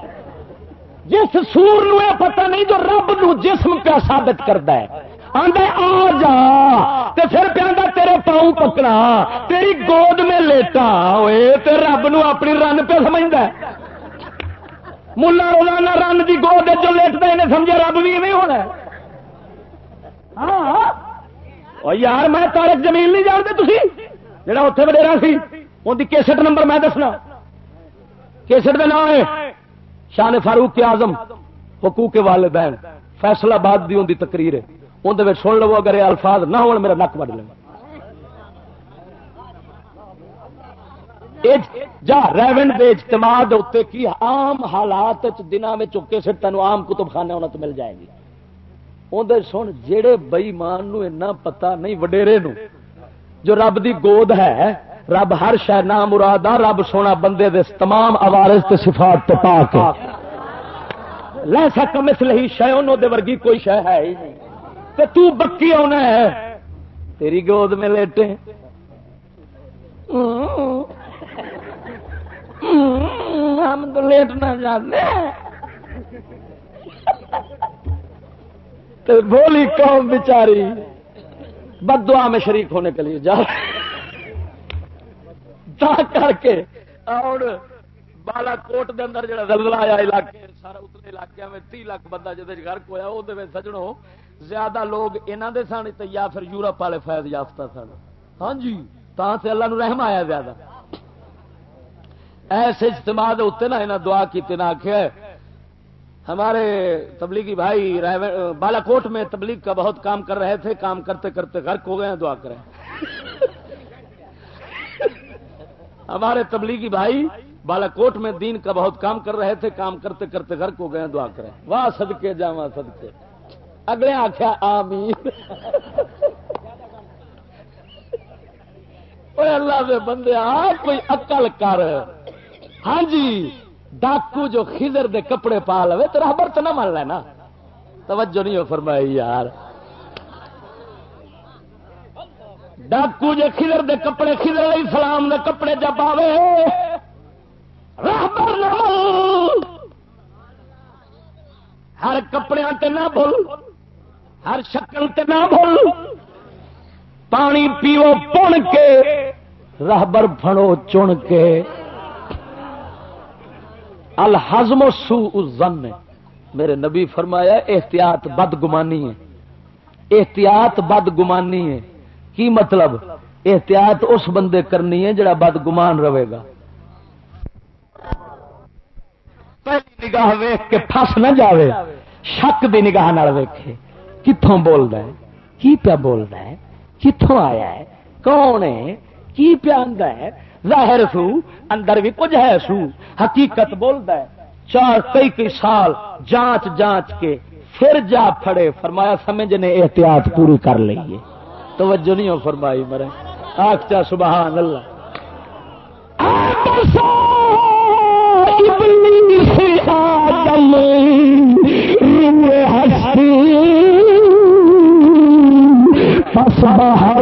Speaker 1: جس سور نو پتہ نہیں جو رب نو جسم پہ ثابت کرتا ہے۔ آدھا آ جا۔ تے پھر پہ تیرے پاؤں پکڑا تیری گود میں لیٹا۔ ہوئے تے رب نو اپنی رن پہ سمجھتا ہے۔ ملا روزانہ رن کی گود جو لیٹتا انہیں سمجھا رب بھی نہیں ہونا ہاں۔ یار میں تارک زمین نہیں جانتے تھی جا اتے وڈیرا سی ان کی کیسٹ نمبر میں دسنا کیسٹ کا نام ہے شان فاروق کے آزم حقوق کے والدین فیصلہ باد دی ان کی تقریر ہے اندر سن لو اگر یہ الفاظ نہ ہو میرا نک وڈ لینا جا ریون دے اجتماع اتنے کی عام حالات دنوں میں چکے سے تین آم کتب خانے ہونا تو مل جائے گی اندر سن جہے بئی مان نو اینا پتا نہیں، وڈیرے نو، جو رب دی گود ہے، رب ہر شہ نام مراد رب سونا بندے دے تمام آوارز تے صفات تے پا کے لے سکم اس لیے شہ انہوں دے ورگی کوئی شہ ہے ہی نہیں۔ تو تو بکی آنا ہے۔ تیری گود میں لیٹے۔ ہم تو لیٹنا چاہتے ہیں تو بولی قوم بیچاری بد دعا میں شریک ہونے کے لیے جا کر کے اور بالا کوٹ دے اندر جڑا زلزلہ آیا علاقے، سارا اتنے علاقے میں تی لاکھ بندہ جہد گرک ہوا وہ سجڑوں زیادہ لوگ انہوں دے سن یا پھر یورپ والے فیض یافتہ سن۔ ہاں جی تا سے اللہ نو رحم آیا زیادہ۔ ایسے اجتماع اتنے نہ انہیں دعا کی نہ آخیا ہمارے تبلیغی بھائی بالا کوٹ میں تبلیغ کا بہت کام کر رہے تھے، کام کرتے کرتے غرق ہو گئے ہیں، دعا کریں۔ ہمارے تبلیغی بھائی بالا کوٹ میں دین کا بہت کام کر رہے تھے، کام کرتے کرتے غرق ہو گئے ہیں، دعا کریں۔ واہ سدکے جا وہاں سدکے اگلے آخیا آمین۔ اللہ دے بندے آ کوئی اکل کر۔ ہاں جی۔ ڈاکو جو خزر دے کپڑے پا لو تو رابر تو نہ من لینا توجہ نہیں ہو فرمائی یار۔ ڈاکو جو خزر دے کپڑے خزر علیہ السلام دے کپڑے جب آوے رابر نہ ہر کپڑے تے نہ بول ہر شکل تے نہ بول پانی پیو پن کے، رہبر فڑو چن کے۔ الحزم سو زن میرے نبی فرمایا، احتیاط بد گمانی ہے۔ احتیاط بد گمانی ہے۔ کی مطلب؟ احتیاط اس بندے کرنی ہے جڑا بد گمان رہے گا۔ پہلی نگاہ ویخ کے پھس نہ جاوے۔ شک دی نگاہ ویکھے۔ کتوں بول رہا ہے؟ کی پیا بول رہا ہے؟ کتوں آیا ہے؟ کون ہے؟ کی پیا ہے؟ ظاہر سو، اندر بھی کچھ ہے سو۔ حقیقت بولتا ہے، چار کئی کئی سال جانچ جانچ کے پھر جا پھڑے۔ فرمایا، سمجھ نے احتیاط پوری کر لیے توجہ نہیں ہو فرمائی مرے۔ آخ چا، سبحان اللہ۔ آدم باہر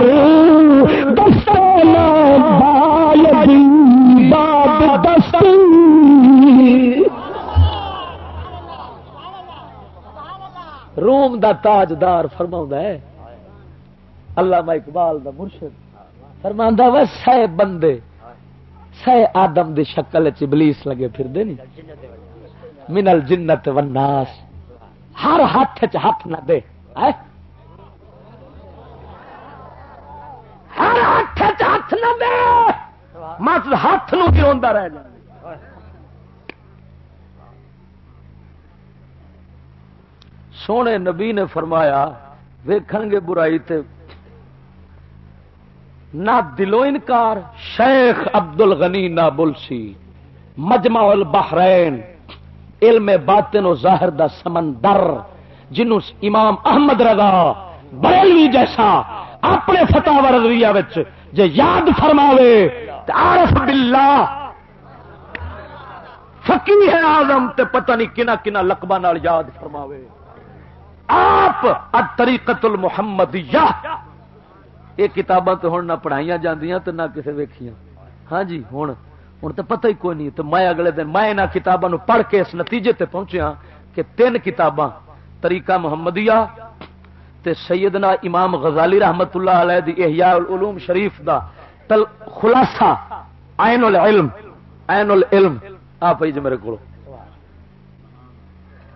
Speaker 1: روم دا تاجدار فرما ہے۔ اللہ اقبال دا مرشد فرما و سہ بندے، سہ آدم دی شکل چبلیس لگے پھر دے نہیں منل جنت وناس ہر ہاتھ چ ہاتھ نہ دے۔ ہر ہاتھ چ ہاتھ نہ دے۔ مت ہاتھ نو گروا رہ جائے۔ سونے نبی نے فرمایا، ویکھن گے برائی تے۔ نہ دلو انکار، شیخ ابد ال غنی نہ بلسی مجمع البحرین، علم باطن و ظاہر دا سمندر جنوں امام احمد رضا بریلوی جیسا اپنے فتح رضویہ وچ جے یاد فرماوے عارف باللہ۔ فقی ہے آزم تے پتہ نہیں کنا کنا لقبہ نال یاد فرماوے۔ آپ طریقت المحمد یہ کتاباں تو ہوں نہ پڑھائی جی نہ کسی ویکھیاں۔ ہاں جی ہوں ہوں تو پتہ ہی کوئی نہیں تو میں اگلے دن، میں یہاں کتابوں پڑھ کے اس نتیجے تے پہنچیا ہاں کہ تین کتاباں، طریقہ محمدیہ تے سیدنا امام غزالی رحمت اللہ علیہ دی احیاء العلوم شریف دا تل خلاصہ، عین العلم عین العلم۔ آپ جی میرے کو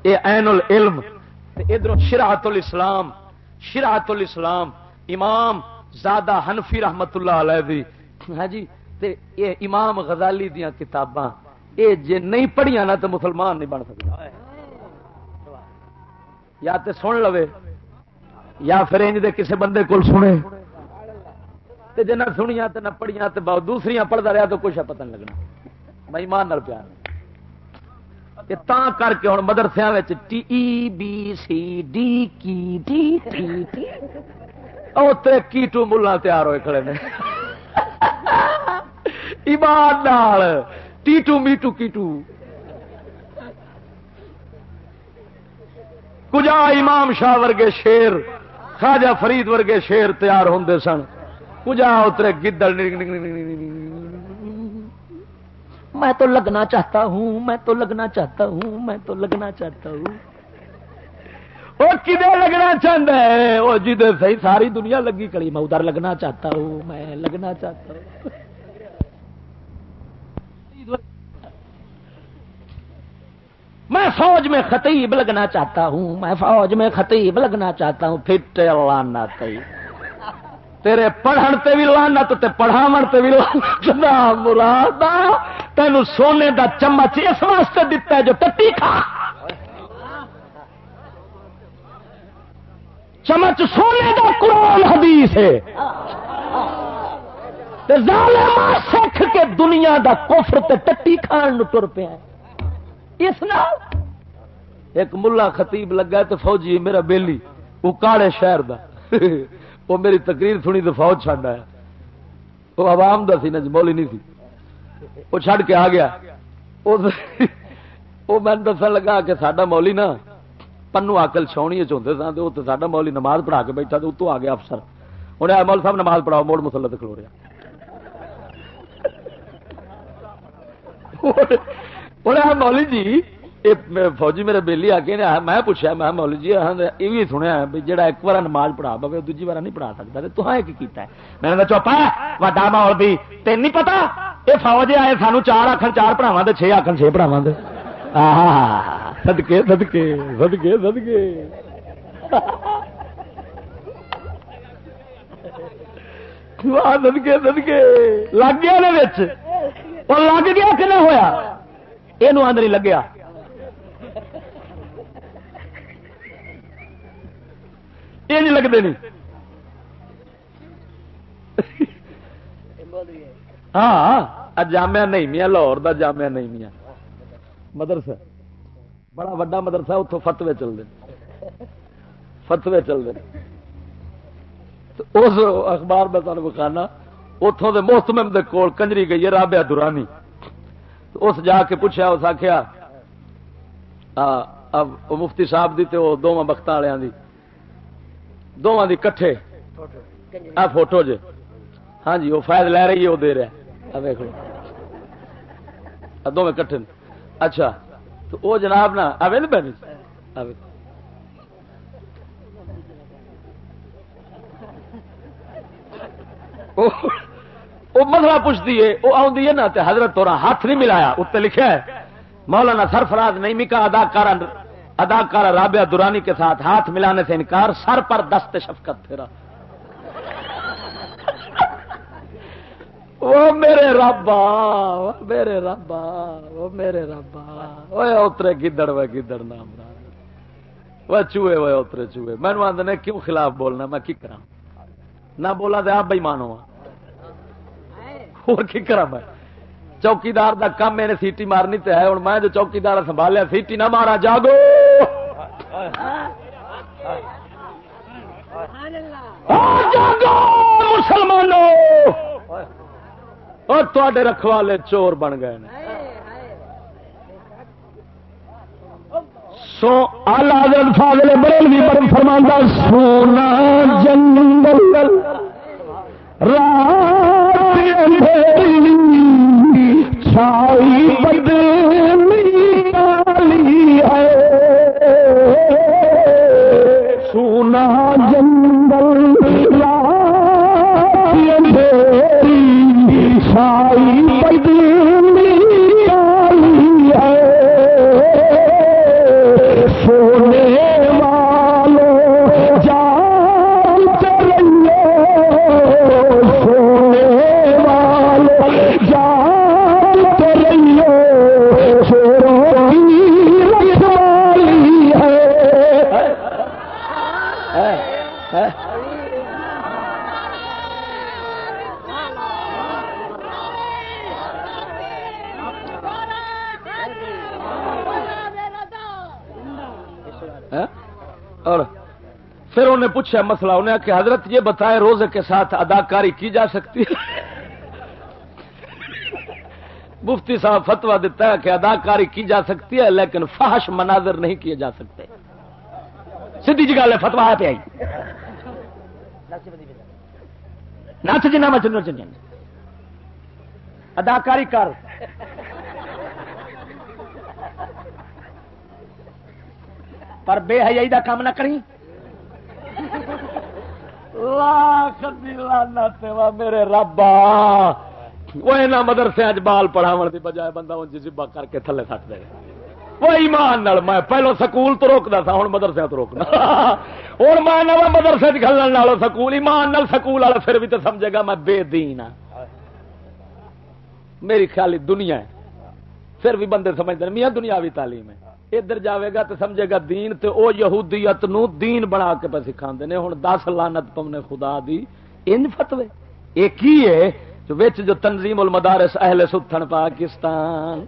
Speaker 1: یہ عین العلم ادھر شراہت الاسلام شراہت الاسلام، امام زادہ حنفی رحمت اللہ علیہ دی۔ ہاں جی تے اے امام غزالی دیا کتاباں۔ اے جے نہیں پڑھیا نا تو مسلمان نہیں بن سکتا۔ یا تے سن لو یا پھر انج دے کسے بندے کول سنے۔ تے جے نہ سنیا تے نہ پڑھیا تے دوسری پڑھتا رہا تو کچھ پتہ نہیں لگنا۔ میں ایمان نال پیار تا کر کے ہوں مدرسیا ٹی بی سی ڈی کی ڈی ٹی اتنے کیٹو ملا تیار ہوئے کھڑے نے ایمان ٹیٹو میٹو کیٹو کجا امام شاہ ورگے شیر خواجہ فرید ورگے شیر تیار ہوں سن کجا اترے گدڑ میں تو لگنا چاہتا ہوں، میں تو لگنا چاہتا ہوں، میں تو لگنا چاہتا ہوں۔ وہ کدے لگنا چاہتا ہے؟ وہ جی صحیح ساری دنیا لگی کڑی میں ادھر لگنا چاہتا ہوں، میں لگنا چاہتا ہوں۔ میں فوج میں خطیب لگنا چاہتا ہوں، میں فوج میں خطیب لگنا چاہتا ہوں، پھر لانا تیرے پڑھن تے بھی لانت تے پڑھاو تے بھی لانت نہ مراد تین سونے دا چمچ اس واسطے دتا ہے جو ٹٹی کھا. چمچ سونے دا قرآن حدیث ہے. سکھ کے دنیا دا کفر تے ٹٹی کھان تر پیا اس نال ایک ملا خطیب لگا تو فوجی میرا بیلی، وہ کاڑے شہر دا. [LAUGHS] وہ میری تقریر سنی تو فوج چڈ آیا۔ وہ عوام دا سی نا مولی نہیں سی۔ وہ چڑ کے آ گیا۔ [LAUGHS] وہ میں دسن لگا کہ سڈا مولی نا پنو آکل چھونی چاہتے سن تو سا مولی نماز پڑھا کے بیٹھا تو اتو آ گیا افسر۔ انہیں مول صاحب نماز پڑھاؤ، موڑ مسلط کھلو رہا۔ [LAUGHS] انہیں مولی جی فوجی میرے بےلی آ کے میں پوچھا میں مول جی یہ بھی سنیا جا ایک بار نماز پڑھا پوے دوجی بار نہیں پڑھا سکتا تو کیتا ہے میں نے چوپا وا مول بھی تین نہیں پتا یہ فوج آئے سانو چار آخر چار پڑھاوا دے چھ آخر چھ پڑھاوا دے سدکے سدکے سدکے سدکے سدکے سدکے لگ گیا لگ گیا کہ نہ ہوا یہ آدھ نہیں لگیا یہ نہیں لگتے نہیں۔ ہاں جامع نہیں میاں لاہور دا جامع نہیں میاں مدرسہ، بڑا وڈا مدرسہ اتوں فتوے چلتے فتوے چلتے اس اخبار میں تمہیں بکھانا اتوں کے محتم کے کول کنجری گئی ہے رابیا دورانی۔ اس جا کے پوچھا اس آخیا مفتی صاحب دی تے دونوں بخت والوں کی دونوں کی کٹھے۔ آ فوٹو جے۔ ہاں جی وہ فائد لے رہی ہے، وہ دے رہا دیکھ لو دونوں کٹھے۔ اچھا تو وہ جناب نا آئے نا بہن وہ مسئلہ پوچھتی ہے وہ آدھی ہے نا حضرت تو ہاتھ نہیں ملایا، اتنے لکھا ہے۔ مولانا سرفراز نہیں مکا اداکار اداکار رابعہ دورانی کے ساتھ ہاتھ ملانے سے انکار، سر پر دست شفقت پھیرا وہ میرے ربا میرے ربا وہ میرے ربا وہ اترے گدڑ وہ گدڑ نام وہ چوہے وہ اترے چوہے۔ میں آدھے کیوں خلاف بولنا؟ میں کی کرا نہ بولا تو آپ بھائی مانو اور کی کرا میں؟ چوکیدار دا کام میرے سیٹی مارنی تو ہے ہوں میں جو چوکیدار سنبھالیا، سیٹی نہ مارا، جاگو! جاگو! مسلمانوں اور تے رکھوالے چور بن گئے سو آلہ فاضل بریلوی پر فرماندہ، سونا جنگل، رات اندھیری چھائی بدلی ہے۔ سونا جن پھر انہیں پوچھا مسئلہ، انہیں کہ حضرت یہ بتائے روزے کے ساتھ اداکاری کی جا سکتی ہے؟ مفتی صاحب فتوا دیتا ہے کہ اداکاری کی جا سکتی ہے، لیکن فحش مناظر نہیں کیے جا سکتے۔ سیدھی جی گل ہے فتوا پہ آئی۔ نچ جنا مچن چن اداکاری کر۔ پر بے حیائی دا کام نہ کری لاکھ میرے ربا۔ وہ یہاں مدرسے اج بال پڑھاو دی بجائے بندہ جذبا کر کے تھلے سٹ دے۔ وہ ایمان نال میں پہلو سکول تو روکتا تھا ہوں مدرسے تو روکنا۔ ہوں میں نو مدرسے چلن والوں سکول، ایمان نال سکول والا پھر بھی تو سمجھے گا میں بے دین ہاں۔ میری خیالی دنیا ہے۔ پھر بھی بندے سمجھتے ہیں، میاں دنیاوی تعلیم ہے۔ ادھر جاوے گا تو سمجھے گا دین تے او یہودیت نو دین بنا کے پہ سکھا نے۔ ہوں دس لانت پونے خدا دی۔ ان فتوے۔ یہ کی ہے؟ جو وچ جو تنظیم المدارس اہل ستھن پاکستان۔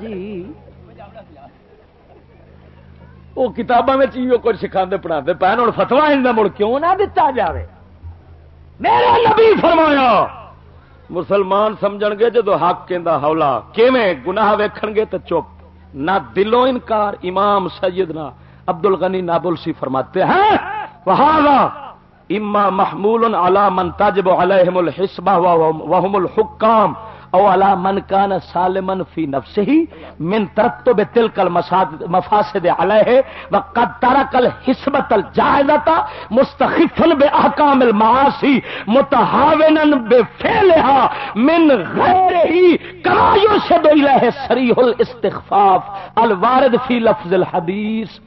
Speaker 1: جی۔ وہ کتاباں کچھ سکھا پڑھا پہن ہوں فتوا ان مڑ کیوں نہ دتا جاوے؟ میرا نبی فرمایا، مسلمان سمجھ گے جدو حق کہ ہولا کیویں گناہ ویکھن گے تو چپ۔ نہ دلوں انکار امام سیدنا عبد الغنی نابلسی فرماتے ہیں۔ وہاں اما محمول علی من تجب علیہم الحسبہ وهم الحکام۔ او علی من کان سالمن فی نفسه من ترتب تلك المفاسد علیہ وقد ترك الحسبۃ الجائزۃ مستخفا باحکام المعاصی متهاونا بفعلها من غیره كما يرشد الیہ صریح الاستخفاف الوارد فی لفظ الحدیث۔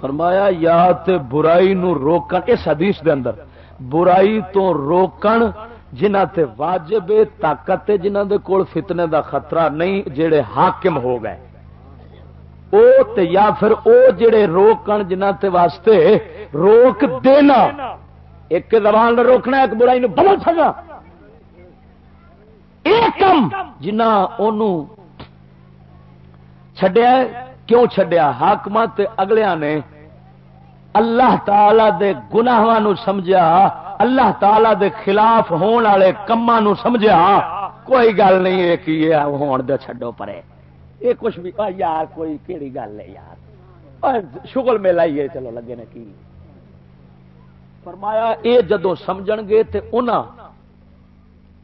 Speaker 1: فرمایا، یا تے برائی نو روکن اس حدیث دے اندر۔ برائی تو روکن، جنہ تے واجب طاقت جنہ دے کول فتنے دا خطرہ نہیں، جڑے حاکم ہو گئے۔ او تے یا پھر او جڑے روکن، جنہ تے واسطے روک دینا۔ ایک زبان نے روکنا، ایک برائی نو بدل سکا ایک کم جنا چڈیا کیوں چڈیا حاکمت اگلیا نے اللہ تعالی دے گناہ سمجھا اللہ تعالی دے خلاف ہون والے کما سمجھا کوئی گل نہیں ہے کہ یہ ہون دے چھڈو پرے۔ یہ کچھ بھی یار، کوئی کہڑی گل ہے یار۔ شغل میلا ہی چلو لگے نا کی۔ فرمایا، اے جدو سمجھ گے تے انہاں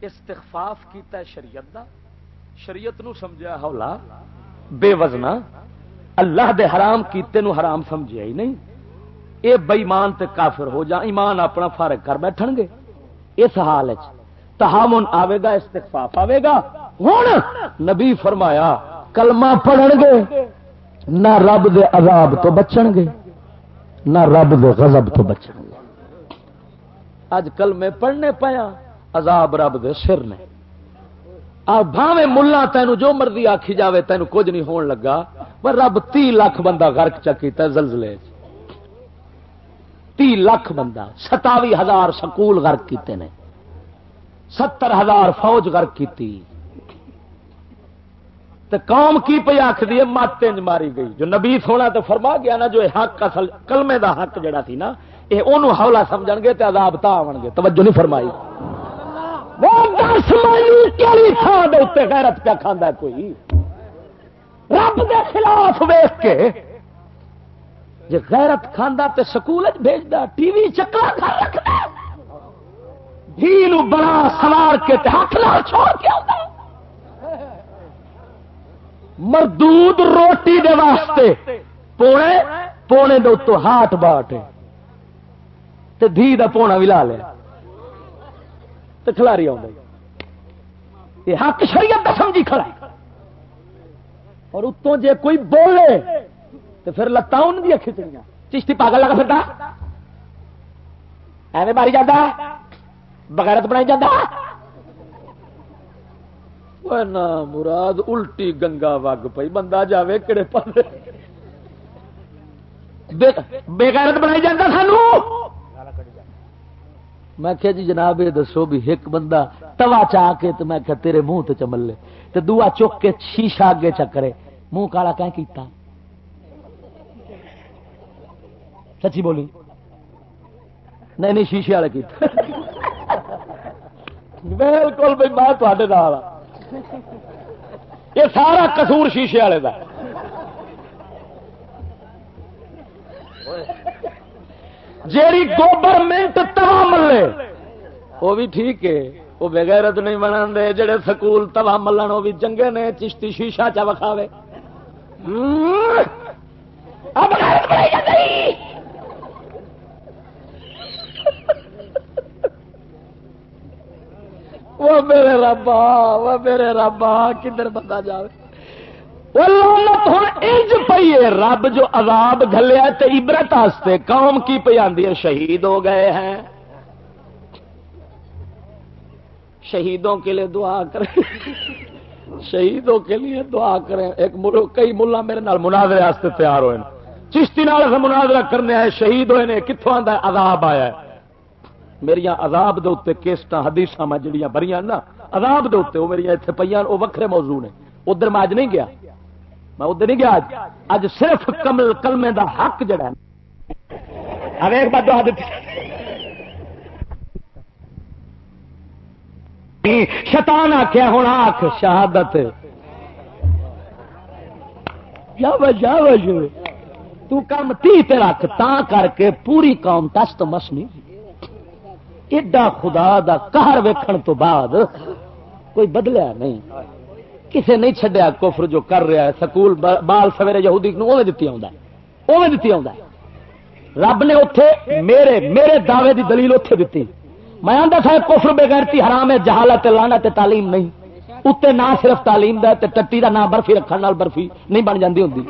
Speaker 1: استخفاف کیتا ہے شریعت دا۔ شریعت نو سمجھا ہولا بے وزنا، اللہ دے حرام کیتے نو حرام سمجھیا ہی نہیں۔ اے بےمان تے کافر ہو جا، ایمان اپنا فارغ کر بیٹھ گے۔ اس حال تحامن آئے گا استخفاف آئے گا۔ ہوں نبی فرمایا، کلمہ پڑھن گے، نہ رب دے عذاب تو بچن گے، نہ رب دے غضب تو بچن گے۔ اج کلمے پڑھنے پایا عذاب رب دے سر نے۔ بھاوے ملا تین جو مرضی آخی جاوے تین کچھ نہیں ہون لگا۔ پر رب تی لاکھ بندہ گرک چکیتا زلزلے تی لاکھ بندہ، ستاوی ہزار سکول گرک کیتے نے، ستر ہزار فوج گرک کی قوم کی پہ آخری مت ماری گئی۔ جو نبی سونا تو فرما گیا نا، جو حق اصل، کلمے دا حق جڑا تھی نا یہ انہوں ہولا سمجھ گے تو عذاب تا آن گے۔ توجہ نہیں فرمائی۔ غیرت پیا کھانا کوئی؟ رب دے خلاف ویخ کے جی غیرت کھانا تے سکول بھیجتا ٹی وی چکر کھا رکھتا دھی بڑا سوار کے ہاتھ لال چھوڑ کے آتا مردود روٹی دے واسطے پونے پونے دو تو ہاتھ باٹ تے دھی دا پونا بھی لا لیا تو کھلاری آ یہ حق شریعت کا سمجھی کھڑا اور اتوں جے کوئی بولے تو پھر لتاں ان دیا کھچڑیاں۔ چشتی پاگل لگا پھرتا ایویں ماری جاتا بغیرت بنائی جاتا مراد الٹی گنگا وگ پی بندہ جاوے کہڑے پاس بےغیرت بنائی جاتا سانو؟ میں کہا جی جناب یہ دسو بھی ایک بندہ توا چاہ کے تو میں کہا تیرے منہ تو چمل لے۔ تو دعا چک کے شیشہ اگے چکرے۔ منہ کالا کہیں کیتا؟ سچی بولی۔ نہیں نہیں، شیشے والے کیتا بالکل بھائی میں تے نال یہ سارا قصور شیشے والے کا جیڑی گورنمنٹ توا ملے، وہ بھی ٹھیک ہے۔ وہ بغیرت نہیں بنا دے، جڑے سکول توا ملن، وہ بھی چنگے نے چشتی شیشا چا وکھاوے۔ وہ میرے ربا وہ میرے ربا کدھر بندہ جائے پی ہے، رب جو عذاب گلیا تو عبرت آستے، قوم کی پہ آدھی ہے، شہید ہو گئے ہیں۔ شہیدوں کے لیے دعا کریں۔ شہیدوں کے لیے دعا کریں۔ ایک ملو کئی ملا میرے نال مناظرے واسطے تیار ہوئے چشتی نال مناظرہ کرنے آئے، شہید ہوئے نے کتوں آتا عذاب آیا ہے۔ میری عذاب دے اتنے کیسٹ حدیث میں جڑیاں بری نا، عذاب دے اتنے وہ میری اتنے پہ وہ وکھرے موضوع نے۔ ادھر میں اج نہیں گیا۔ میں ادھر نہیں گیا اج صرف کمل کلمے دا حق جڑا ایک بات دعا شیطان آخیا ہوں آخ شہادت۔ جا تو کم تی رکھ تا کر کے پوری قوم تست مس نہیں۔ ایڈا خدا دا قہر ویکھن تو بعد کوئی بدلیا نہیں۔ کسے نہیں چڈیا کفر جو کر رہا ہے، سکول بال سویرے یہودی دتی دتی رب نے اتے میرے میرے دعوے دی دلیل اتے دیتی میں آدھا تھا کفر بغیرتی حرام ہے، جہالت لانا تے تعلیم نہیں۔ اتنے نہ صرف تعلیم دا تے ٹٹی دا نام برفی رکھنے نال برفی نہیں بن جاتی ہوں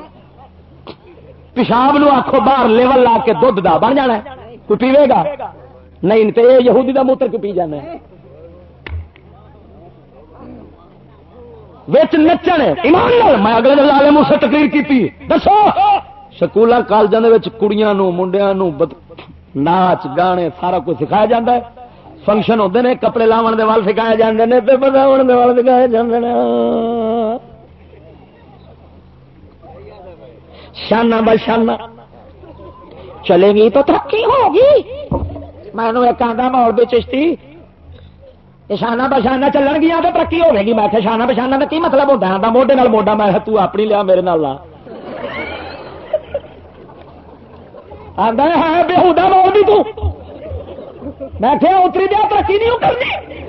Speaker 1: پیشاب نو آخو باہر لیول لا کے دھد دا بن جانا کوئی پیوے گا؟ نہیں تو یہ یہودی دا موتر کی پی جانا ہے؟ نچن ایمان میں اگلے دن لالے تقریر کی دسو۔ سکول کالجوں کے منڈیا ناچ، گانے، سارا کچھ سکھایا جاتا ہے۔ فنکشن ہوتے ہیں کپڑے لاؤن دے وال سکھائے جاتے ہیں بتاؤ دے وال سکھائے جاتے ہیں شانہ بشانہ چلے گی تو ترقی ہوگی۔ میں ایک آدھا موڑ بھی چشتی। شانہ بشانہ چلن گیا تو ترقی ہوے گی میں شانہ بشانہ کا کی مطلب ہوتا ہے؟ موڈے موڈا میں تو اپنی لیا میرے نال آدھا ہے بےحدا موڑ بھی تو۔ میں اتری دیا ترقی نہیں کرنی۔